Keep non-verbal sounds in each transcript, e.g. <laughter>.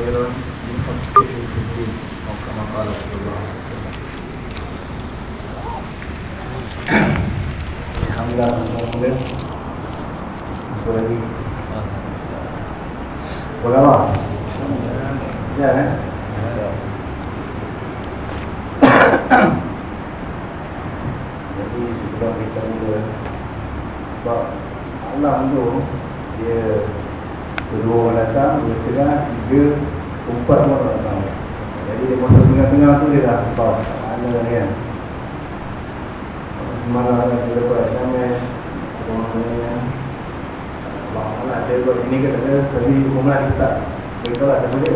خيرا يفقهه في الدين أو كما قال صلى الله عليه وسلم Alhamdulillah Alhamdulillah Apa lagi Apa lama Ya eh Jadi sebelum kita mula Sebab malam tu Dia Kedua orang datang Dua setengah Tiga Empat orang datang. Jadi dia masuk tengah-tengah tu Dia dah Bas Mana ni kan. Semalam dia dapat SMS Orang ni Allah dia buat sini ke tak ada? Tadi pemenang kita tak Beritahu lah sama dia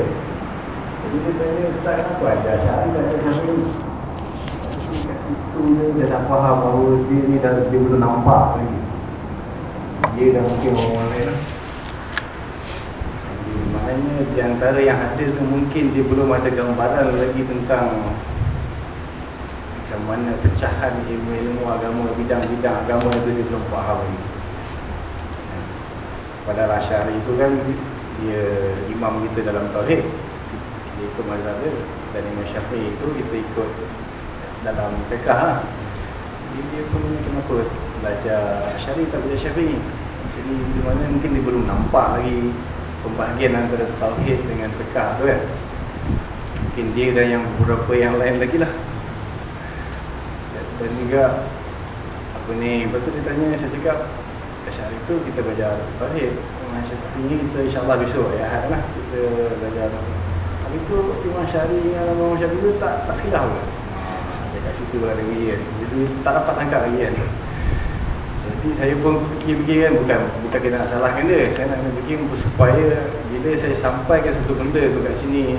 Jadi dia tanya Ustaz kenapa? Ajar Syari tak ajar Syari kat situ dia, dia dah faham bahawa dia ni dah dia belum nampak lagi. Dia dah mungkin orang lain lah maknanya di antara yang hadir tu mungkin dia belum ada gambaran lagi tentang macam mana pecahan ilmu-ilmu agama bidang-bidang agama itu dia belum faham. Lagi pada Rasyari itu kan dia imam kita dalam tauhid. Kita ikut mazhab dia. Dan Imam Syafi'i itu kita ikut dalam fiqah lah. Jadi dia pun kenapa belajar syari tak belajar syafi'i. Jadi di mana? Mungkin dia belum nampak lagi pembahagian antara tauhid dengan fiqah tu kan. Mungkin dia dan yang beberapa yang lain lagi lah. Dan juga apa ni, betul dia tanya saya cakap Syari tu kita belajar tauhid. Imam Syafi'i ni kita insyaAllah besok ya lah kita belajar. Tapi tu Imam Syari yang Imam Syafi'i tu tak tak khilaf ke? kat situ ada weird jadi tak dapat tangkap lagi kan jadi saya pun fikir-fikir kan bukan bukan kita nak salahkan dia. Saya nak fikir supaya bila saya sampai ke satu benda tu kat sini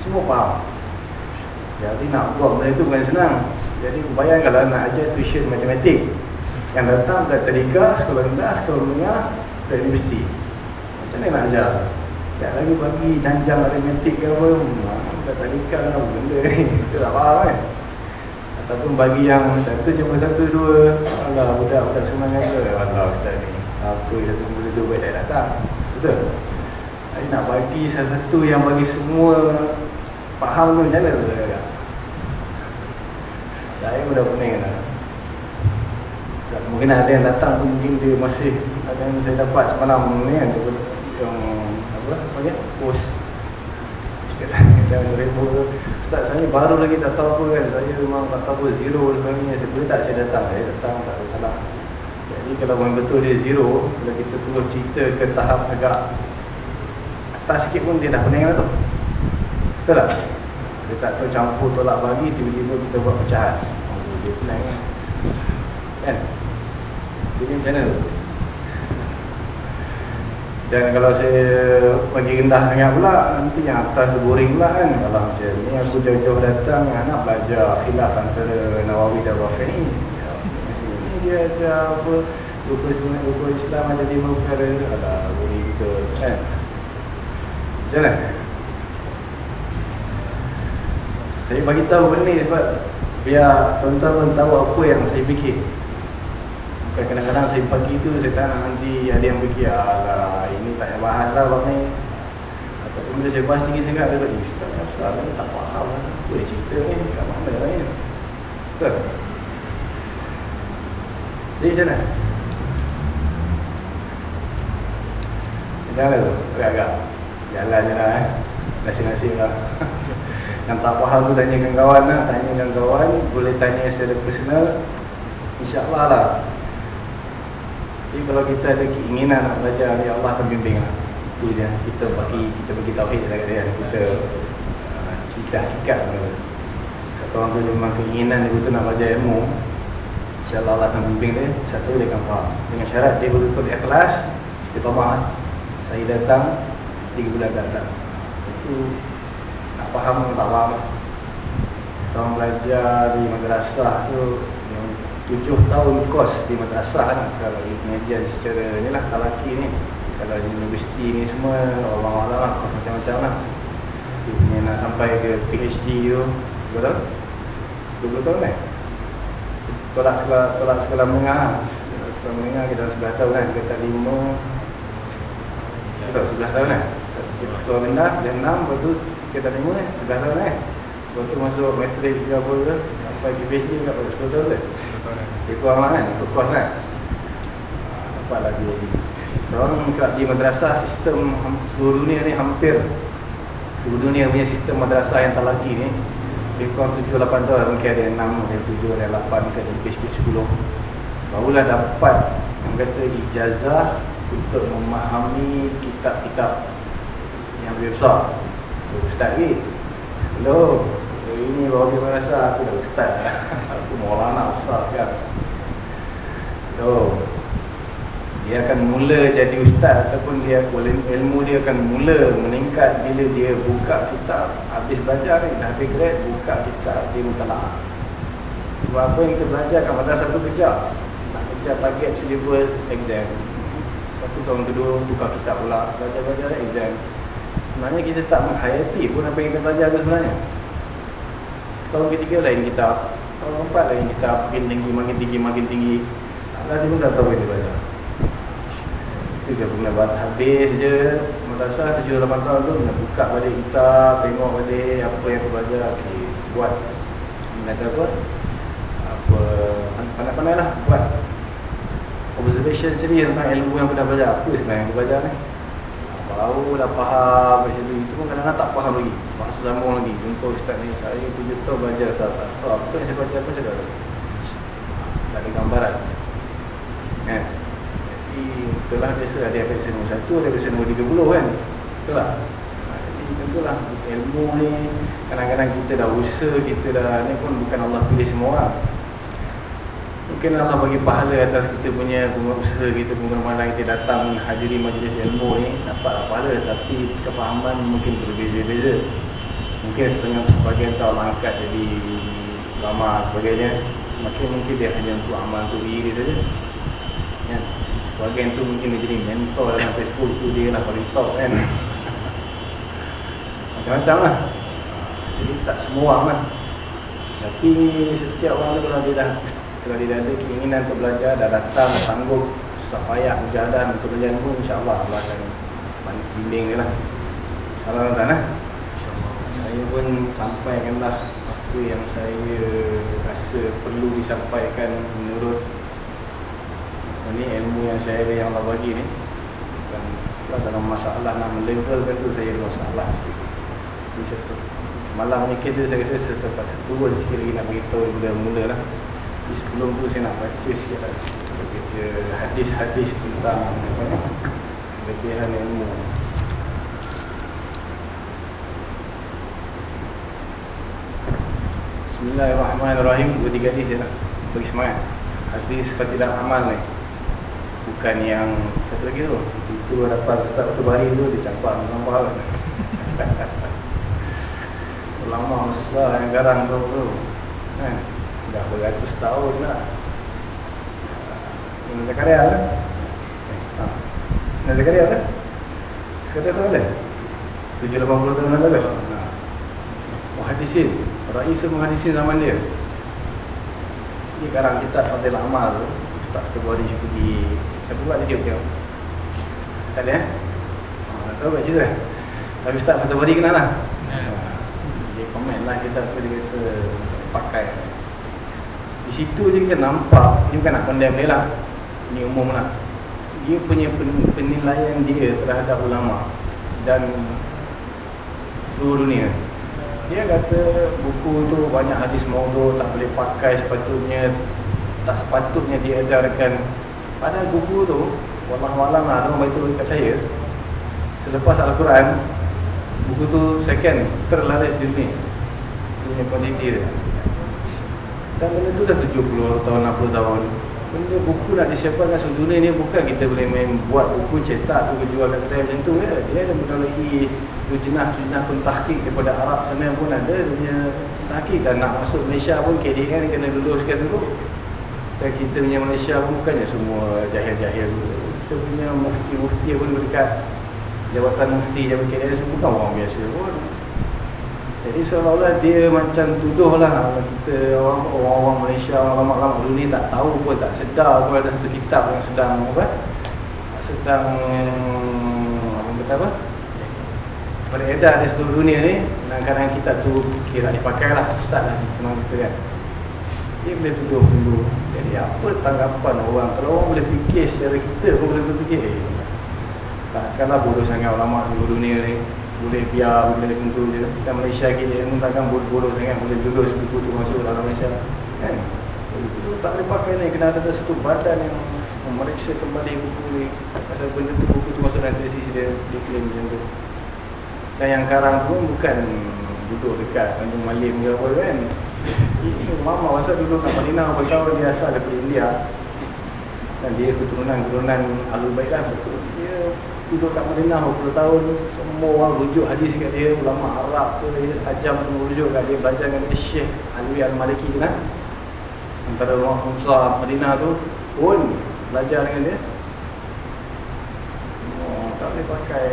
semua faham. Jadi nak buat benda tu bukan senang. Jadi bayangkanlah nak ajar tuition matematik. Yang datang ke tadika sekolah rendah sekolah menengah ke universiti. Macam mana nak ajar? Tak lagi bagi janjang matematik ke apa? Kat tadika lah benda ni. Kita <laughs> tak faham kan Ataupun bagi yang satu cuma satu dua. Alah budak-budak semangat ke Alah ustaz ni. Apa satu cuma dua baik tak datang. Betul? Jadi nak bagi satu yang bagi semua Faham tu macam mana tu Saya pun dah pening lah. Mungkin ada yang datang tu mungkin dia masih Ada yang saya dapat semalam ni kan Yang apa panggil post Jangan ribu Ustaz saya baru lagi tak tahu apa kan. Saya memang tak tahu apa zero sebenarnya Saya boleh tak saya datang. Saya datang tak ada salah. Jadi kalau memang betul dia zero Kalau kita terus cerita ke tahap agak Atas sikit pun dia dah pening lah tu Betul tak? Dia tak tahu campur tolak bagi Tiba-tiba kita buat pecahan. Oh, Dia pening. Kan? Kan? Jadi macam mana? tu? Dan kalau saya bagi rendah sangat pula Nanti yang atas tu boring pula kan. Kalau macam ni aku jauh-jauh datang Nak belajar khilaf antara Nawawi dan Rafi'i. Ini dia ajar apa Rukun sebenarnya rukun Islam ada lima perkara. Alah boring kita kan? Macam mana? Saya bagi tahu benda ni sebab Biar tuan-tuan tahu apa yang saya fikir kadang-kadang saya pagi tu saya tak nak nanti ada yang fikir Alah ini tak payah bahas lah bab ni. Ataupun bila saya bahas tinggi sangat dia kata Ustaz Ustaz tak faham lah. Dia cerita ni kat mana lah ni. Betul? Jadi macam mana? Macam mana tu Agak-agak Jalan je lah eh. Nasib-nasib lah. <laughs> Yang tak faham tu tanyakan kawan lah Tanyakan kawan. Boleh tanya secara personal. InsyaAllah lah jadi kalau kita ada keinginan nak belajar Ya Allah akan bimbing lah. Itu je. Kita bagi Kita bagi tauhid lah dia. Kita uh, Cerita hakikat lah Satu orang tu memang keinginan dia betul nak belajar ilmu InsyaAllah Allah akan bimbing dia. Satu dia akan faham. Dengan syarat dia betul-betul ikhlas Istiqamah. Saya datang Tiga bulan datang. Itu Tak faham tak faham Orang belajar di madrasah tu tujuh tahun kos di madrasah kan kalau pengajian secara ni lah talaki ni kalau di universiti ni semua orang-orang lah kos macam-macam lah dia punya nak sampai ke PhD tu tahun? 20 tahun kan tolak sekolah tolak sekolah menengah tolak sekolah menengah kita 11 tahun kan kita 5 betul 11 tahun kan Sekolah rendah Dah enam Lepas tu Kita tak lima kan Sebelah tahun kan Lepas tu masuk matrik ke apa ke Sampai ke PhD ke apa Sepuluh tahun ke Lebih kurang lah kan Ikut kos kan? Nampaklah dia jadi Orang kat di madrasah Sistem seluruh dunia ni hampir Seluruh dunia punya sistem madrasah yang tak lagi ni Lebih kurang 7-8 tahun Mungkin ada 6 Ada 7 Ada 8 ke Ada lebih sikit 10 Barulah dapat Yang kata ijazah Untuk memahami kitab-kitab Yang lebih besar. Ustaz lagi Hello. Ini baru kita rasa Aku dah ustaz <laughs> Aku maulana ustaz sekarang Hello. Dia akan mula jadi ustaz ataupun dia ilmu dia akan mula meningkat bila dia buka kitab. Habis belajar ni dah habis grade buka kitab dia mutalaah sebab apa yang kita belajar kat madrasah satu kejar nak kejar target syllabus exam. Satu tahun kedua buka kitab pula. Belajar-belajar exam sebenarnya kita tak menghayati pun apa yang kita belajar tu sebenarnya. Tahun ketiga lain kitab tahun keempat lain kitab makin tinggi makin tinggi makin tinggi. Dia pun dah tahu yang dia belajar. Itu dia pun buat. Habis je madrasah 7 8 tahun tu nak buka balik kitab tengok balik apa yang aku belajar. Okay, buat. Kata apa? Apa? Pandai-pandai lah buat. Observation sendiri tentang ilmu yang aku dah belajar. Apa sebenarnya yang aku belajar ni baru dah faham macam tu itu pun kadang-kadang tak faham lagi. Sebab sesama lagi. Jumpa ustaz ni saya 7 tahun belajar tak, tak. Tahu apa yang saya belajar pun saya dah tahu. Tak ada gambaran. Kan jadi itulah biasa. Ada yang periksa nombor 1 ada periksa nombor 30 kan. Betul tak jadi macam tu lah ilmu ni kadang-kadang kita dah usaha kita dah ni pun bukan Allah pilih semua orang mungkin Allah bagi pahala atas kita punya usaha kita pengorbanan kita datang hadiri majlis ilmu ni dapat pahala. Tapi kefahaman mungkin berbeza-beza. Mungkin setengah sebagian Allah angkat jadi lama sebagainya. Semakin mungkin dia hanya untuk amal untuk diri saja. Kan Sebagian tu mungkin dia jadi mentor dalam Facebook tu dia lah paling top kan. <laughs> Macam-macam lah. Jadi tak semua orang lah. Tapi setiap orang tu kalau dia dah Kalau dia ada keinginan untuk belajar Dah datang, sanggup, susah payah, hujadan untuk belajar ilmu InsyaAllah Allah akan bimbing dia lah. Salam tuan lah Saya pun sampaikan lah Apa yang saya rasa perlu disampaikan menurut ini ilmu yang saya ada yang Allah bagi ni. Dan dalam masalah nak melevelkan tu saya ada masalah sikit. Jadi saya, semalam ni kes tu saya rasa saya sempat turun sikit lagi nak beritahu mula-mula lah. jadi sebelum tu saya nak baca sikit lah. Baca hadis-hadis tentang kelebihan ilmu Bismillahirrahmanirrahim. Dua tiga hadis saya nak bagi semangat. Hadis Fatilah Amal ni. Bukan yang satu lagi tu. Itu dapat Ustaz Batu Bari tu dia campak gambar <laughs> ulama besar yang garang tu tu kan dah beratus tahun lah. Nada karya lah. Ha. Nada karya lah. Sekarang tu ada 780 tahun ada ha. Muhadisin Raisul Muhadisin zaman dia. Ini sekarang kita Fadil Amal tu. Ustaz Terbari Syukudi Siapa buat video dia? Tak ada eh? Oh, tak tahu buat cerita Tapi Ustaz Terbari kenal lah. Hmm. Dia komen lah kita dia kata Pakai Di situ je kita nampak Ini bukan nak condemn dia lah. Ini umum lah. Dia punya penilaian dia terhadap ulama Dan Seluruh dunia. Dia kata buku tu banyak hadis maudhu Tak boleh pakai sepatutnya tak sepatutnya diedarkan. Pada buku tu wallahualam lah orang baca dekat saya selepas Al-Quran buku tu second terlaris dunia. Punya kuantiti dia dan benda tu dah 70 tahun 60 tahun. Benda buku nak disiapkan kat seluruh dunia ni bukan kita boleh main buat buku cetak tu jual kat kedai macam tu ya. dia ada teknologi tu jenah-jenah pentahkik daripada Arab sana pun ada. Punya tahkik dan nak masuk Malaysia pun KDN kena luluskan dulu. Dan kita punya Malaysia pun bukannya semua jahil-jahil. Kita punya mufti-mufti pun dekat Jawatan mufti Jawatan KDS pun bukan orang biasa pun Jadi seolah-olah dia macam tuduh lah Kita orang-orang Malaysia Orang-orang dulu ni tak tahu pun Tak sedar pun ada satu kitab yang sedang apa Sedang kata apa beredar di seluruh dunia ni. Kadang-kadang kita tu kira dipakai lah sesat lah senang kita kan dia boleh tuduh dulu. Jadi apa tanggapan orang? Kalau orang boleh fikir secara kita pun boleh berfikir eh, takkanlah bodoh sangat ulama seluruh dunia ni boleh biar boleh tentu je. Kita Malaysia kita pun takkan bodoh-bodoh sangat. Boleh tuduh sebuku tu masuk dalam Malaysia. Kan? Itu tak boleh pakai ni. Kena ada satu badan yang memeriksa kembali buku ni. Pasal benda tu buku tu masuk dalam tesis dia. Dia claim macam tu. Dan yang karang pun bukan duduk dekat Tanjung Malim ke apa kan? Ini ulama masa duduk kat Madinah bertahun dia asal daripada India. Dan dia keturunan-keturunan Alul Baik lah betul. dia duduk kat Madinah berpuluh tahun semua orang rujuk hadis kat dia. Ulama Arab dia tajam semua rujuk kat dia. Belajar dengan dia Syekh Alwi Al-Maliki kan. Antara orang Musa Madinah tu pun belajar dengan dia. Oh, tak boleh pakai.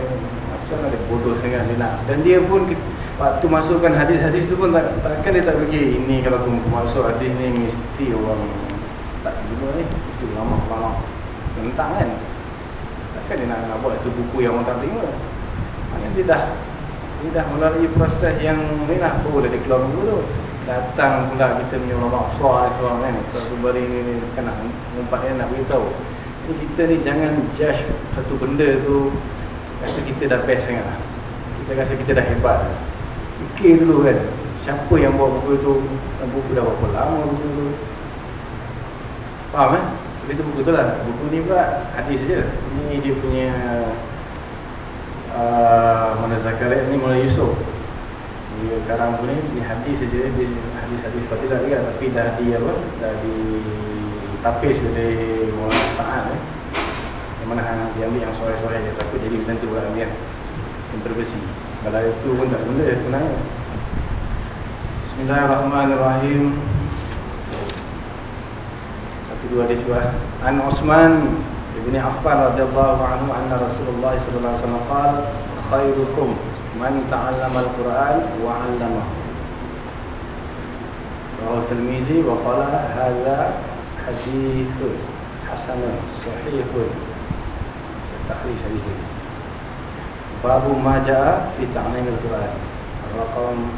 Macam ada bodoh sangat dia nak. Dan dia pun waktu masukkan hadis-hadis tu pun tak, takkan dia tak pergi ini kalau aku masuk hadis ni mesti orang tak terima ni. Mesti lama-lama. Tentang kan takkan dia nak, nak buat tu buku yang orang tak terima. Maknanya dia dah dia dah melalui proses yang ni lah baru dah dia keluar buku tu. Datang pula kita punya ulama suar suar kan. Ustaz Subari ni, kan nak ngumpat dia nak beritahu. Jadi kita ni jangan judge satu benda tu rasa kita dah best sangat lah. Kita rasa kita dah hebat fikir dulu kan siapa yang buat buku tu? Buku dah berapa lama buku tu? Faham kan tapi tu buku tu lah. Buku ni pula hadis je ni dia punya uh, mana Zakaria ni mana Yusuf dia karang pun ni di hadis saja. Dia hadis-hadis fadilah juga. Tapi dah di apa? Dah di tapis oleh Muhammad Sa'ad eh. yang mana dia ambil yang sore-sore je takut jadi macam tu lah kan kontroversi. Kalau itu pun tak boleh sebenarnya Bismillahirrahmanirrahim satu dua hadis juga An Osman Ibn Affan radhiyallahu anhu anna Rasulullah sallallahu alaihi wasallam qala khairukum man ta'allama al-Quran wa 'allamahu. Rawi Tirmizi wa qala hadha hadithun hasanun sahihun. Takhrij hadis ini. Babu ma jaa fi ta'lim al-Quran. Raqam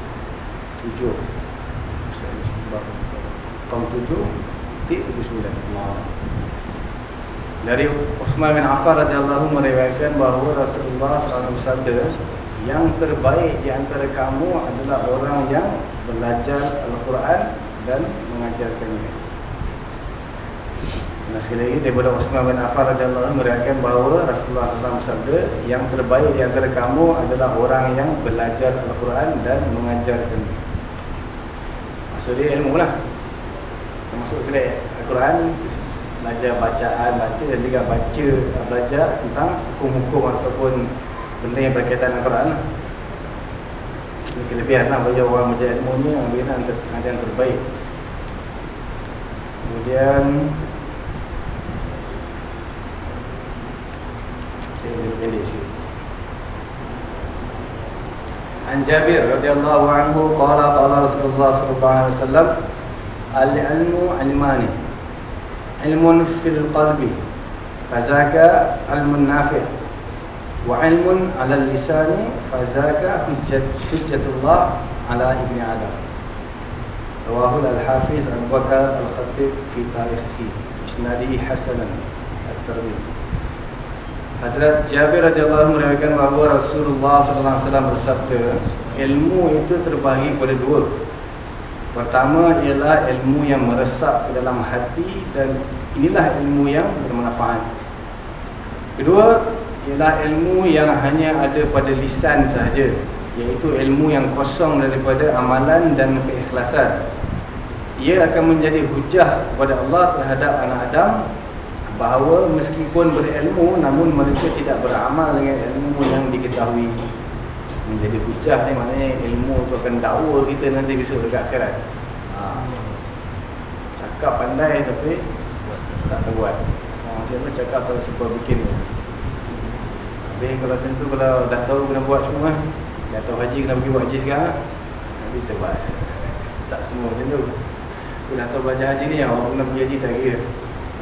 7. Raqam 7 titik 9. Allah. Dari Utsman bin Affan radhiyallahu meriwayatkan bahawa Rasulullah SAW bersabda, yang terbaik di antara kamu adalah orang yang belajar Al-Quran dan mengajarkannya. Nah, sekali lagi daripada Utsman bin Affan radhiyallahu meriwayatkan bahawa Rasulullah SAW bersabda, yang terbaik di antara kamu adalah orang yang belajar Al-Quran dan mengajarkannya. Maksud dia ilmu lah. Masuk ke Al-Quran belajar bacaan, baca dan juga baca belajar tentang hukum-hukum ataupun benda yang berkaitan dengan Quran lah. Ini kelebihan lah bagi orang baca ilmu ni Alhamdulillah ada yang terbaik Kemudian Saya boleh pendek sikit An Jabir radhiyallahu anhu qala qala Rasulullah sallallahu alaihi wasallam al-ilmu ilmani ilmun fil qalbi fazaka ilmun nafi' wa ilmun 'ala al-lisani fazaka hujjat hujjatullah 'ala ibni adam rawahu al-hafiz Abu Bakar al-Khatib fi tarikhi isnadi hasanan at-Tirmidzi Hazrat Jabir radhiyallahu anhu meriwayatkan bahawa Rasulullah sallallahu alaihi wasallam bersabda ilmu itu terbahagi pada dua Pertama ialah ilmu yang meresap ke dalam hati dan inilah ilmu yang bermanfaat. Kedua ialah ilmu yang hanya ada pada lisan sahaja, iaitu ilmu yang kosong daripada amalan dan keikhlasan. Ia akan menjadi hujah kepada Allah terhadap anak Adam bahawa meskipun berilmu namun mereka tidak beramal dengan ilmu yang diketahui menjadi hujah ni maknanya ilmu tu akan dakwa kita nanti besok dekat akhirat. Ha. cakap pandai tapi tak terbuat ha, macam tu cakap tak sebab bikin ni habis kalau macam tu kalau dah tahu kena buat semua dah tahu haji kena pergi buat haji sekarang nanti terbuat tak semua macam tu. Aku dah tahu belajar haji ni orang kena pergi haji tak kira.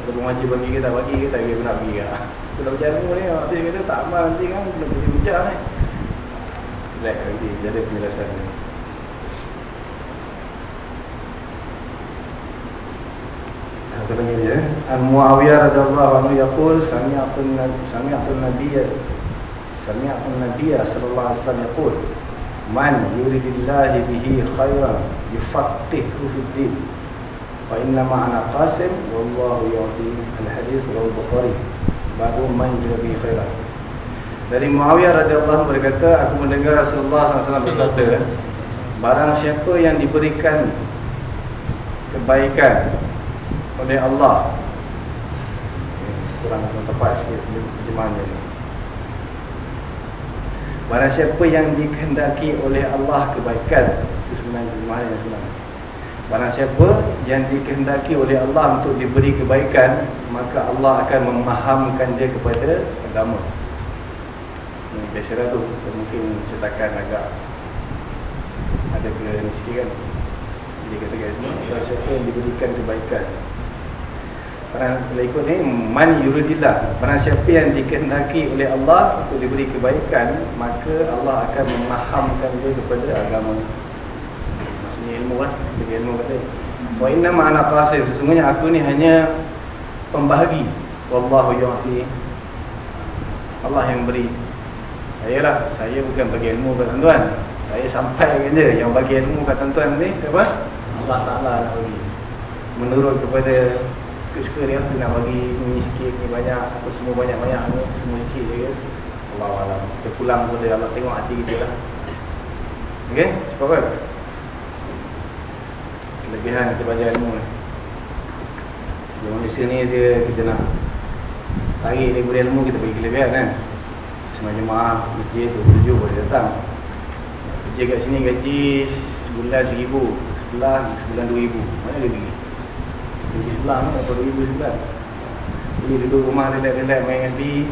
Atau haji bagi ke tak bagi ke tak kira nak pergi ke. Kalau macam ni dia kata tak amal nanti kan kena pergi hujah ni Lag nanti Dia ada penjelasan tanya dia Al-Muawiyah radhiyallahu anhu yaqul sami'tu sami'tu an-nabiy sami'tu an-nabiy sallallahu alaihi wasallam yaqul man yuridillahi bihi khairan yufaqihu fid din fa inna ma'ana qasim wallahu yu'ti al-hadis rawi bukhari baru man yuridillahi khairan dari Muawiyah radhiyallahu berkata aku mendengar Rasulullah SAW bersabda barang siapa yang diberikan kebaikan oleh Allah kurang tepat sikit terjemahannya ni. Barang siapa yang dikehendaki oleh Allah kebaikan Itu sebenarnya terjemahan yang senang Barang siapa yang dikehendaki oleh Allah untuk diberi kebaikan Maka Allah akan memahamkan dia kepada agama biasalah tu Mungkin cetakan agak Ada ke ni sikit kan Jadi kata kat sini Barang siapa yang diberikan kebaikan Barang kalau ikut ni man yuridillah. Barang siapa yang dikehendaki oleh Allah untuk diberi kebaikan, maka Allah akan memahamkan dia kepada agama. Maksudnya ilmu lah, jadi ilmu kata. Wa inna ma'ana qasir. Sesungguhnya aku ni hanya pembahagi. Wallahu yu'ti. Allah yang beri. Saya lah, saya bukan bagi ilmu kat tuan-tuan. Saya sampaikan dia yang bagi ilmu kat tuan-tuan ni siapa? Allah Taala nak bagi. Menurut kepada suka-suka dia nak bagi ni sikit ni banyak apa semua banyak-banyak ni semua sikit je Allah Allah kita pulang pada Allah tengok hati kita lah ok cukup kan kelebihan kita belajar ilmu ni dia manusia ni dia kita nak tarik dia ilmu kita bagi kelebihan kan semua jemaah kerja tu tujuh boleh datang. Kerja kat sini gaji sebulan seribu sebelah sebulan dua ribu. Mana dia pergi? Pergi sebelah ni atau ibu sebelah. Jadi duduk rumah relax-relax main MP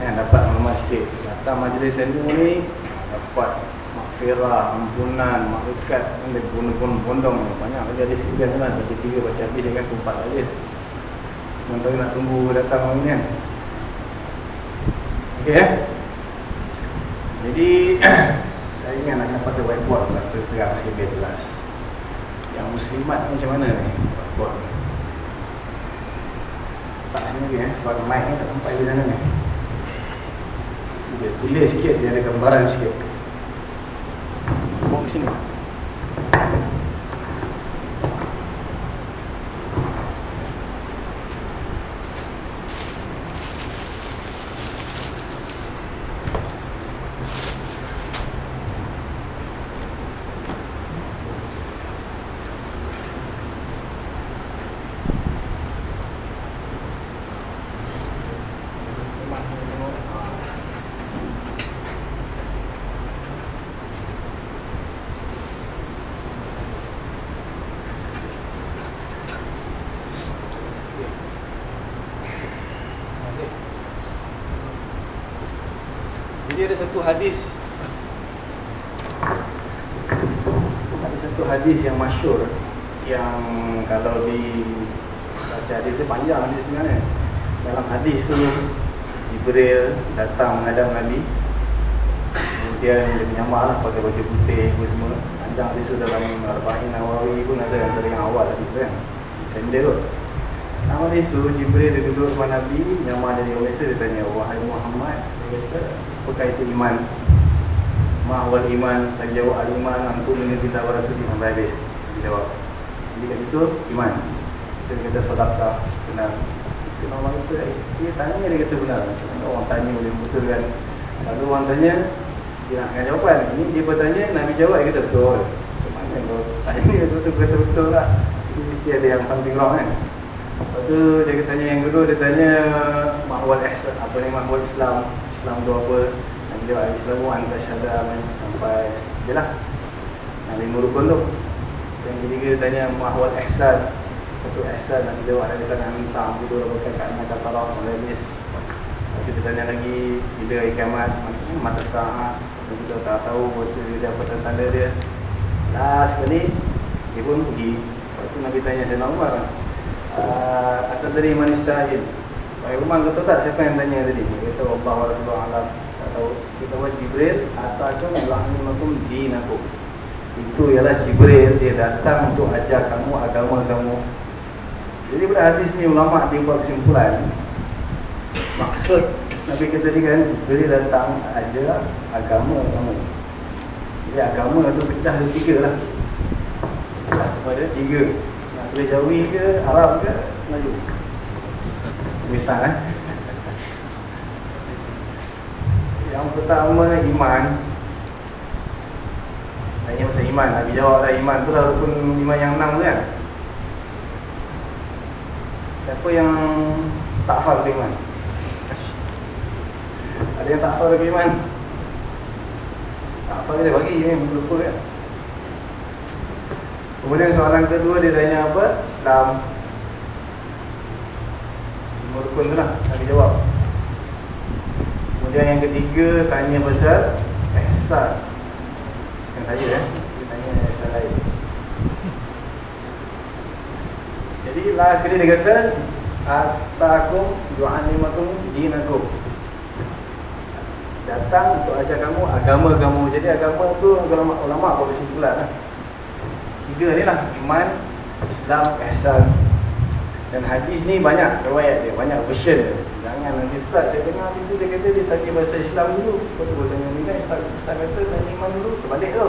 Kan dapat maklumat sikit. Datang majlis ilmu ni Dapat makfirah, ampunan, maklukat Ada bondong-bondong Banyak lagi ada sekian lah. Baca tiga, baca habis kan kumpat aja. Sementara nak tunggu datang orang ni kan Ok eh. Jadi <clears throat> Saya ingat nak pakai whiteboard Nak terang sikit biar jelas. Yang muslimat macam mana ni buat tak sini lagi eh. Buat mic ni tak sampai di sana ni. Dia tulis sikit dia ada gambaran sikit. Bawa ke sini Jadi ada satu hadis Ada satu hadis yang masyur Yang kalau di Baca hadis dia panjang hadis sebenarnya Dalam hadis tu Jibril datang menghadap Nabi Kemudian dia lah pakai baju putih apa semua. Panjang hadis tu dalam Arba'in Nawawi pun ada antara yang awal hadis tu kan. Pendek tu Nama hadis tu Jibril dia duduk depan Nabi. Nyamar dari Malaysia dia tanya Wahai Muhammad Dia kata apakah itu iman? Mahwal iman Dan jawab al-iman Antum ini bila warasuli Sampai habis. Dia jawab Jadi kat situ iman. Dia kata sodakta Benar. Nama itu eh. Dia tanya dia kata benar. Orang tanya boleh kan? Selalu orang tanya Nak jawapan. Ini dia bertanya Nabi jawab Dia kata betul. Macam mana kalau tanya? <laughs> Betul-betul lah. Ini mesti ada yang something wrong kan? Lepas tu dia tanya yang kedua Dia tanya Mahwal ihsan Apa ni mahwal Islam? Islam tu apa? Nabi jawab Islam tu Anta syadar Sampai Dia lah. Yang lima rukun tu. Yang ketiga dia tanya Mahwal ihsan? Satu ihsan Nabi jawab Ada sana minta Budu rabakan Ka'ina katarah Sampai habis Lepas tu dia tanya lagi Bila hari kiamat? Mata sah Kita tak tahu Betul dia apa tanda dia. Last sekali Dia pun pergi. Lepas tu Nabi tanya nak Umar Atau dari manis sahil Baik Umar kata tak? Siapa yang tanya tadi? Dia kata Allah Rasulullah Alam Tak atau kita buat Jibril atakum yu'allimukum dinakum itu ialah Jibril dia datang untuk ajar kamu agama kamu. Jadi pada hadis ni ulama dia buat kesimpulan. Maksud Nabi kata tadi kan Jibril datang ajar agama kamu jadi agama itu pecah ada tiga lah. Ada tiga. Nak boleh Jawi ke Arab ke Melayu Misal eh? <laughs> Yang pertama iman. Tanya pasal iman. Nabi jawab lah iman tu lah rukun iman yang enam tu kan? Siapa yang tak ke iman? Ada yang tak hafal ke iman? Tak hafal dia bagi ni lupa kan Kemudian soalan kedua dia tanya apa? Islam tu lah Nabi jawab Kemudian yang ketiga tanya pasal ihsan. Yang saya eh, dia tanya ihsan lain. Jadi last kali dia kata atakum yu'allimukum dinakum. Datang untuk ajar kamu agama kamu. Jadi agama tu ulama ulama buat kesimpulan lah. Tiga ni lah iman, Islam, ihsan. Dan hadis ni banyak riwayat dia, banyak version dia. Jangan nanti start saya dengar habis tu dia kata dia tanya bahasa Islam dulu. Lepas tu tanya ni kan Ustaz, Ustaz kata tanya iman dulu, terbalik tu.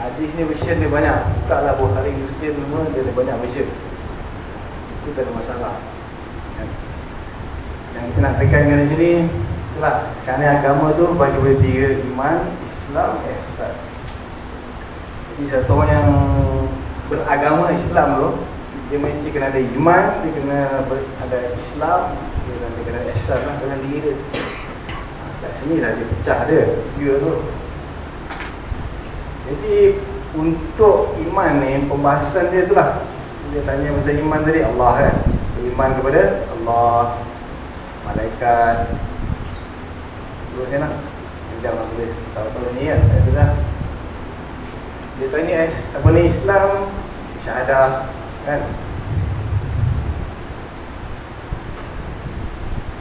Hadis ni version dia banyak. Buka lah Bukhari Muslim semua dia ada banyak version. Itu tak ada masalah. Yang kita nak tekankan di sini itulah sekarang agama tu bagi boleh tiga iman, Islam, ihsan. Jadi satu orang yang beragama Islam tu dia mesti kena ada iman, dia kena ada Islam, dia kena, kena ihsan lah dalam diri dia. Kat sini lah dia pecah dia, dia tu. Jadi untuk iman ni, pembahasan dia tu lah. Dia tanya pasal iman tadi, Allah kan. Iman kepada Allah, malaikat. Terusnya lah. Sekejap nak tulis tahu-tahu ni kan. Itu lah. Dia tanya apa ni? Islam, syahadah. Kan?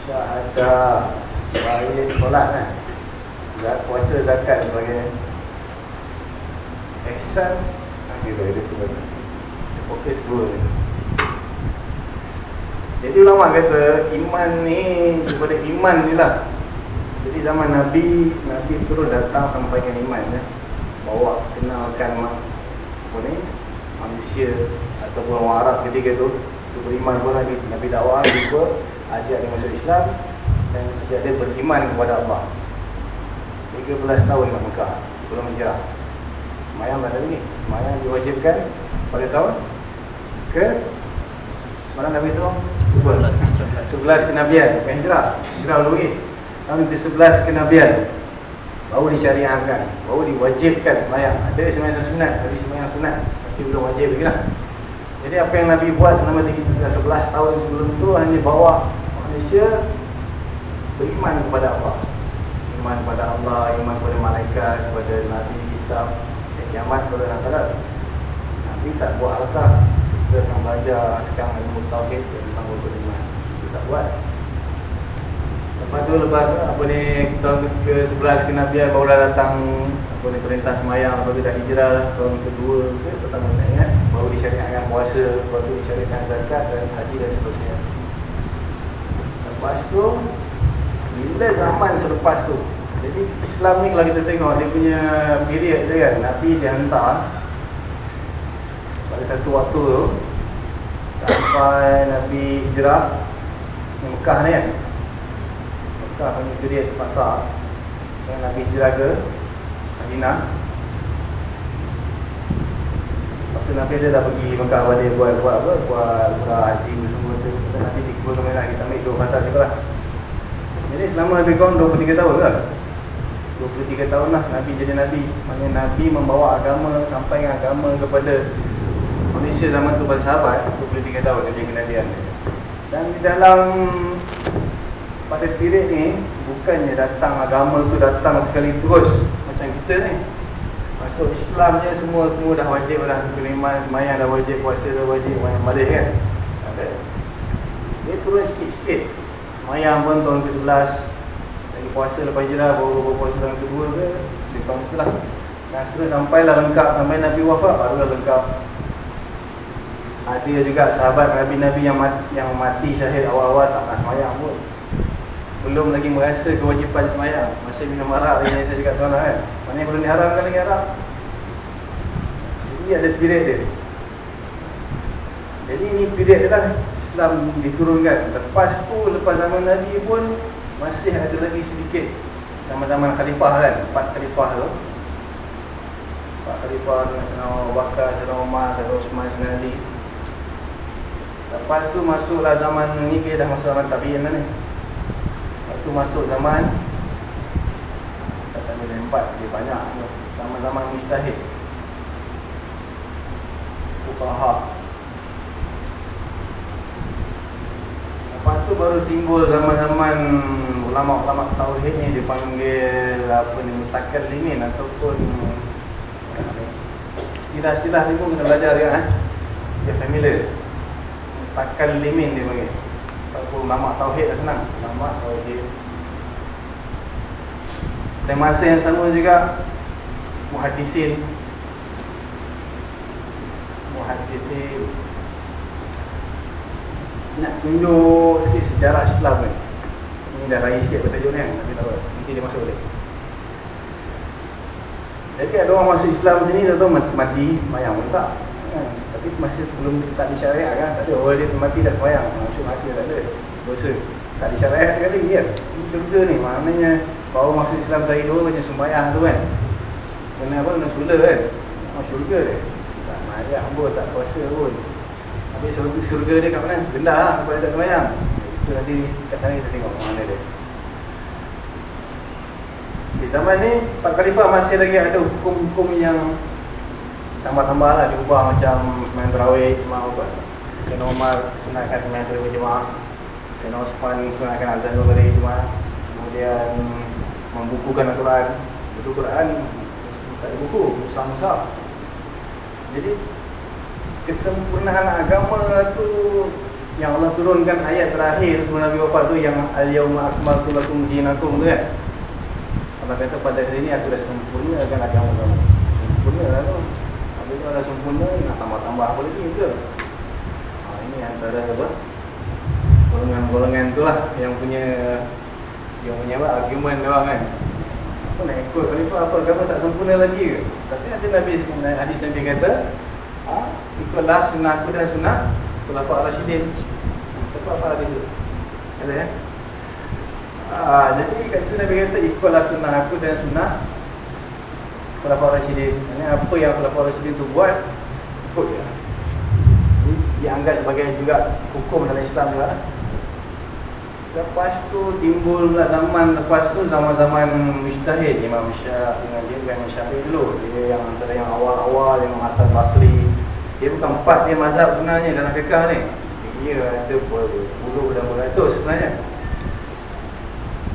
Syahadah. Baik solat kan? Zat, puasa zakat sebagainya. Ihsan. Akhir bagi dia tu fokus dua ni jadi ulama kata iman ni kepada iman ni lah jadi zaman Nabi Nabi terus datang sampaikan iman ya. bawa kenalkan apa ni manusia ataupun orang Arab ketika tu tu beriman pun lagi. Nabi dakwah juga ajak dia masuk Islam dan ajak dia beriman kepada Allah. 13 tahun kat Mekah sebelum hijrah. Semayang tak ada lagi. Semayang diwajibkan pada tahun ke mana Nabi tu? 11 11 kenabian bukan hijrah. Hijrah dulu lagi tahun ke-11 kenabian. Baru disyariahkan baru diwajibkan semayang. Ada semayang sunat tapi semayang sunat. Tapi belum wajib lagi lah. Jadi apa yang Nabi buat selama 11 tahun sebelum tu hanya bawa manusia beriman kepada Allah. Iman kepada Allah, iman kepada malaikat kepada Nabi, kitab eh, kiamat kepada Allah Nabi tak buat alkah kita akan belajar sekarang ilmu tauhid tentang wujud iman kita tak buat Lepas tu lepas apa ni tahun ke-11 kenabian baru dah datang apa ni perintah semayang lepas tu dah hijrah tahun kedua ke pertama tak ingat. Baru disyariatkan puasa lepas tu disyariatkan zakat dan haji dan seterusnya. Lepas tu bila zaman selepas tu jadi Islam ni kalau kita tengok dia punya period tu kan Nabi dia hantar pada satu waktu tu sampai Nabi hijrah di Mekah ni kan Mekah punya period pasar yang Nabi ke Madinah. Lepas tu Nabi dia dah pergi Mekah balik buat buat apa? Buat umrah haji semua tu. Nabi di Kuala Merah kita ambil dua pasal juga lah. Jadi selama lebih kurang 23 tahun lah. 23 tahun lah Nabi jadi Nabi. Maksudnya Nabi membawa agama Sampaikan agama kepada Manusia zaman tu pada sahabat 23 tahun Nabi kenabian. Dan di dalam Pada period ni Bukannya datang agama tu datang sekali terus. Macam kita ni. Masuk Islam je semua Semua dah wajib lah. Keriman semayang dah wajib Puasa dah wajib Semayang balik kan. Dia turun sikit-sikit. Semayang pun tahun ke-11 Lagi puasa lepas hijrah baru berpuasa tahun kedua ke lebih kurang itulah dan seterusnya sampailah lengkap sampai Nabi wafat barulah lengkap. Ada juga sahabat Nabi-Nabi yang mati, yang mati syahid awal-awal tak nak semayang pun belum lagi merasa kewajipan semayang. Masih minum arak ini saya cakap tuan kan? Mana belum diharamkan lagi arak jadi ada period dia. Jadi ini period dia lah. Islam diturunkan. Lepas tu lepas zaman Nabi pun masih ada lagi sedikit. Zaman-zaman khalifah kan? Empat khalifah tu. Empat khalifah dengan Abu Bakar, Sayyidina Umar, Sayyidina Osman, Sayyidina Ali. Lepas tu masuklah zaman ni dah masuk zaman tabi'in lah ni Lepas tu masuk zaman Tak tanya dia empat Dia banyak Zaman-zaman mustahid Fukaha Lepas tu baru timbul zaman-zaman Ulama-ulama tauhid ni Dipanggil Apa ni Mutakal limin Ataupun Istilah-istilah ni pun kena belajar ya, eh? Dia familiar. Mutakal limin dia panggil ulama tauhid lah senang. Ulama tauhid. Dan masa yang sama juga Muhadisin Muhadisin Nak tunjuk sikit sejarah Islam ni. Ini dah raya sikit bertajuk ni kan Tapi tak apa, nanti dia masuk boleh Jadi ada orang masuk Islam sini Tahu-tahu mati, mayang pun tak kan? Tapi masih belum tak disyariat kan Tak ada. Dia mati dah semayang. Masuk mati tak ada. Dosa Tak disyariat kali ya Ini surga ni. Maknanya Baru masuk Islam saya dua macam sembahyang tu kan. Kena apa? Kena sula kan. Masuk surga dia. Tak mayang pun tak puasa pun. Tapi surga, surga dia kat mana? Rendah lah. Kepada tak sembahyang Itu nanti kat sana kita tengok mana dia. Di zaman ni Pak Khalifah masih lagi ada hukum-hukum yang tambah-tambah lah diubah macam semayang terawih imam apa Sayyidina Umar sunatkan semayang terawih berjemaah Sayyidina Osman sunatkan azan dua kali jemaah. Kemudian membukukan Al-Quran. Itu Quran tak ada buku besar-besar. Jadi kesempurnaan agama tu yang Allah turunkan ayat terakhir sebelum Nabi wafat tu yang al-yawma akmaltu lakum dinakum tu kan? Allah kata pada hari ini aku dah sempurnakan agama kamu. Sempurna lah tu kalau dah sempurna nak tambah-tambah apa lagi ke? Ha, ini antara apa? Golongan-golongan tu lah yang punya yang punya apa? Argument dia orang kan. Apa nak ikut khalifah apa agama tak sempurna lagi ke? Tapi nanti Nabi hadis Nabi kata, ha, ikutlah sunnah aku dan sunnah Khulafa Ar-Rasyidin. Siapa apa hadis tu? Ada ya? Ha, jadi kat sini Nabi kata ikutlah sunnah aku dan sunnah Khulafah Rashidin Ini apa yang Khulafah Rashidin tu buat Ikut dia. Jadi dianggap sebagai juga hukum dalam Islam juga. Lepas tu timbul pula zaman Lepas tu zaman-zaman Mujtahid. Imam Syah dengan dia Imam Syafi'i dulu. Dia yang antara yang awal-awal Yang Hasan Basri. Dia bukan empat dia mazhab sebenarnya dalam fiqah ni. Dia ada puluh dan beratus sebenarnya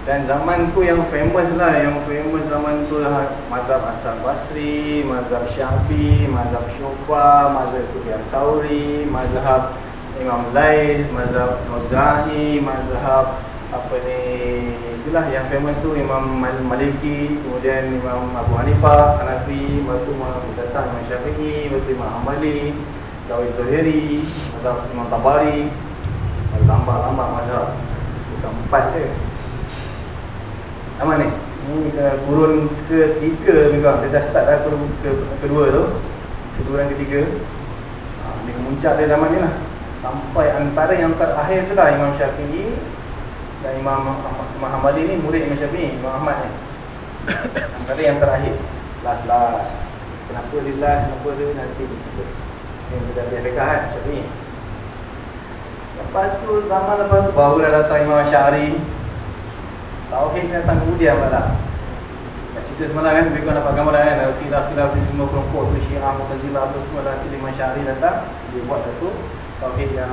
dan zaman tu yang famous lah Yang famous zaman tu lah. Mazhab Hasan Basri Mazhab Syafi Mazhab Syufa Mazhab Sufyan Sauri Mazhab Imam Lais Mazhab Nuzani Mazhab Apa ni Itulah yang famous tu. Imam Maliki Kemudian Imam Abu Hanifah Hanafi Lepas tu datang Imam Syafi'i Lepas tu Imam Hamali Dawid Zuhiri Mazhab Imam Tabari. Lambat-lambat mazhab. Bukan empat je Aman ni? Ni ke kurun ketiga kurang. Dia dah start dah kurun ke, kedua tu. Kedua dan ketiga. Ha, ni kemuncak dia zaman ni lah. Sampai antara yang terakhir tu lah Imam Syafi'i dan Imam Imam Hamadi ni murid Imam Syafi'i, Imam Ahmad ni. <coughs> Antara yang terakhir. Last last. Kenapa dia last, kenapa dia nanti kita. Ni kita dah biasa kan Syafi'i. Lepas tu zaman lepas tu barulah datang Imam Syari Tauhid datang kemudian malah. Dah cerita semalam kan Mereka dapat gambar kan Khilaf-khilaf ni semua kelompok tu Syiah, Mutazilah apa semua Dah sini Masyari datang Dia buat satu Tauhid yang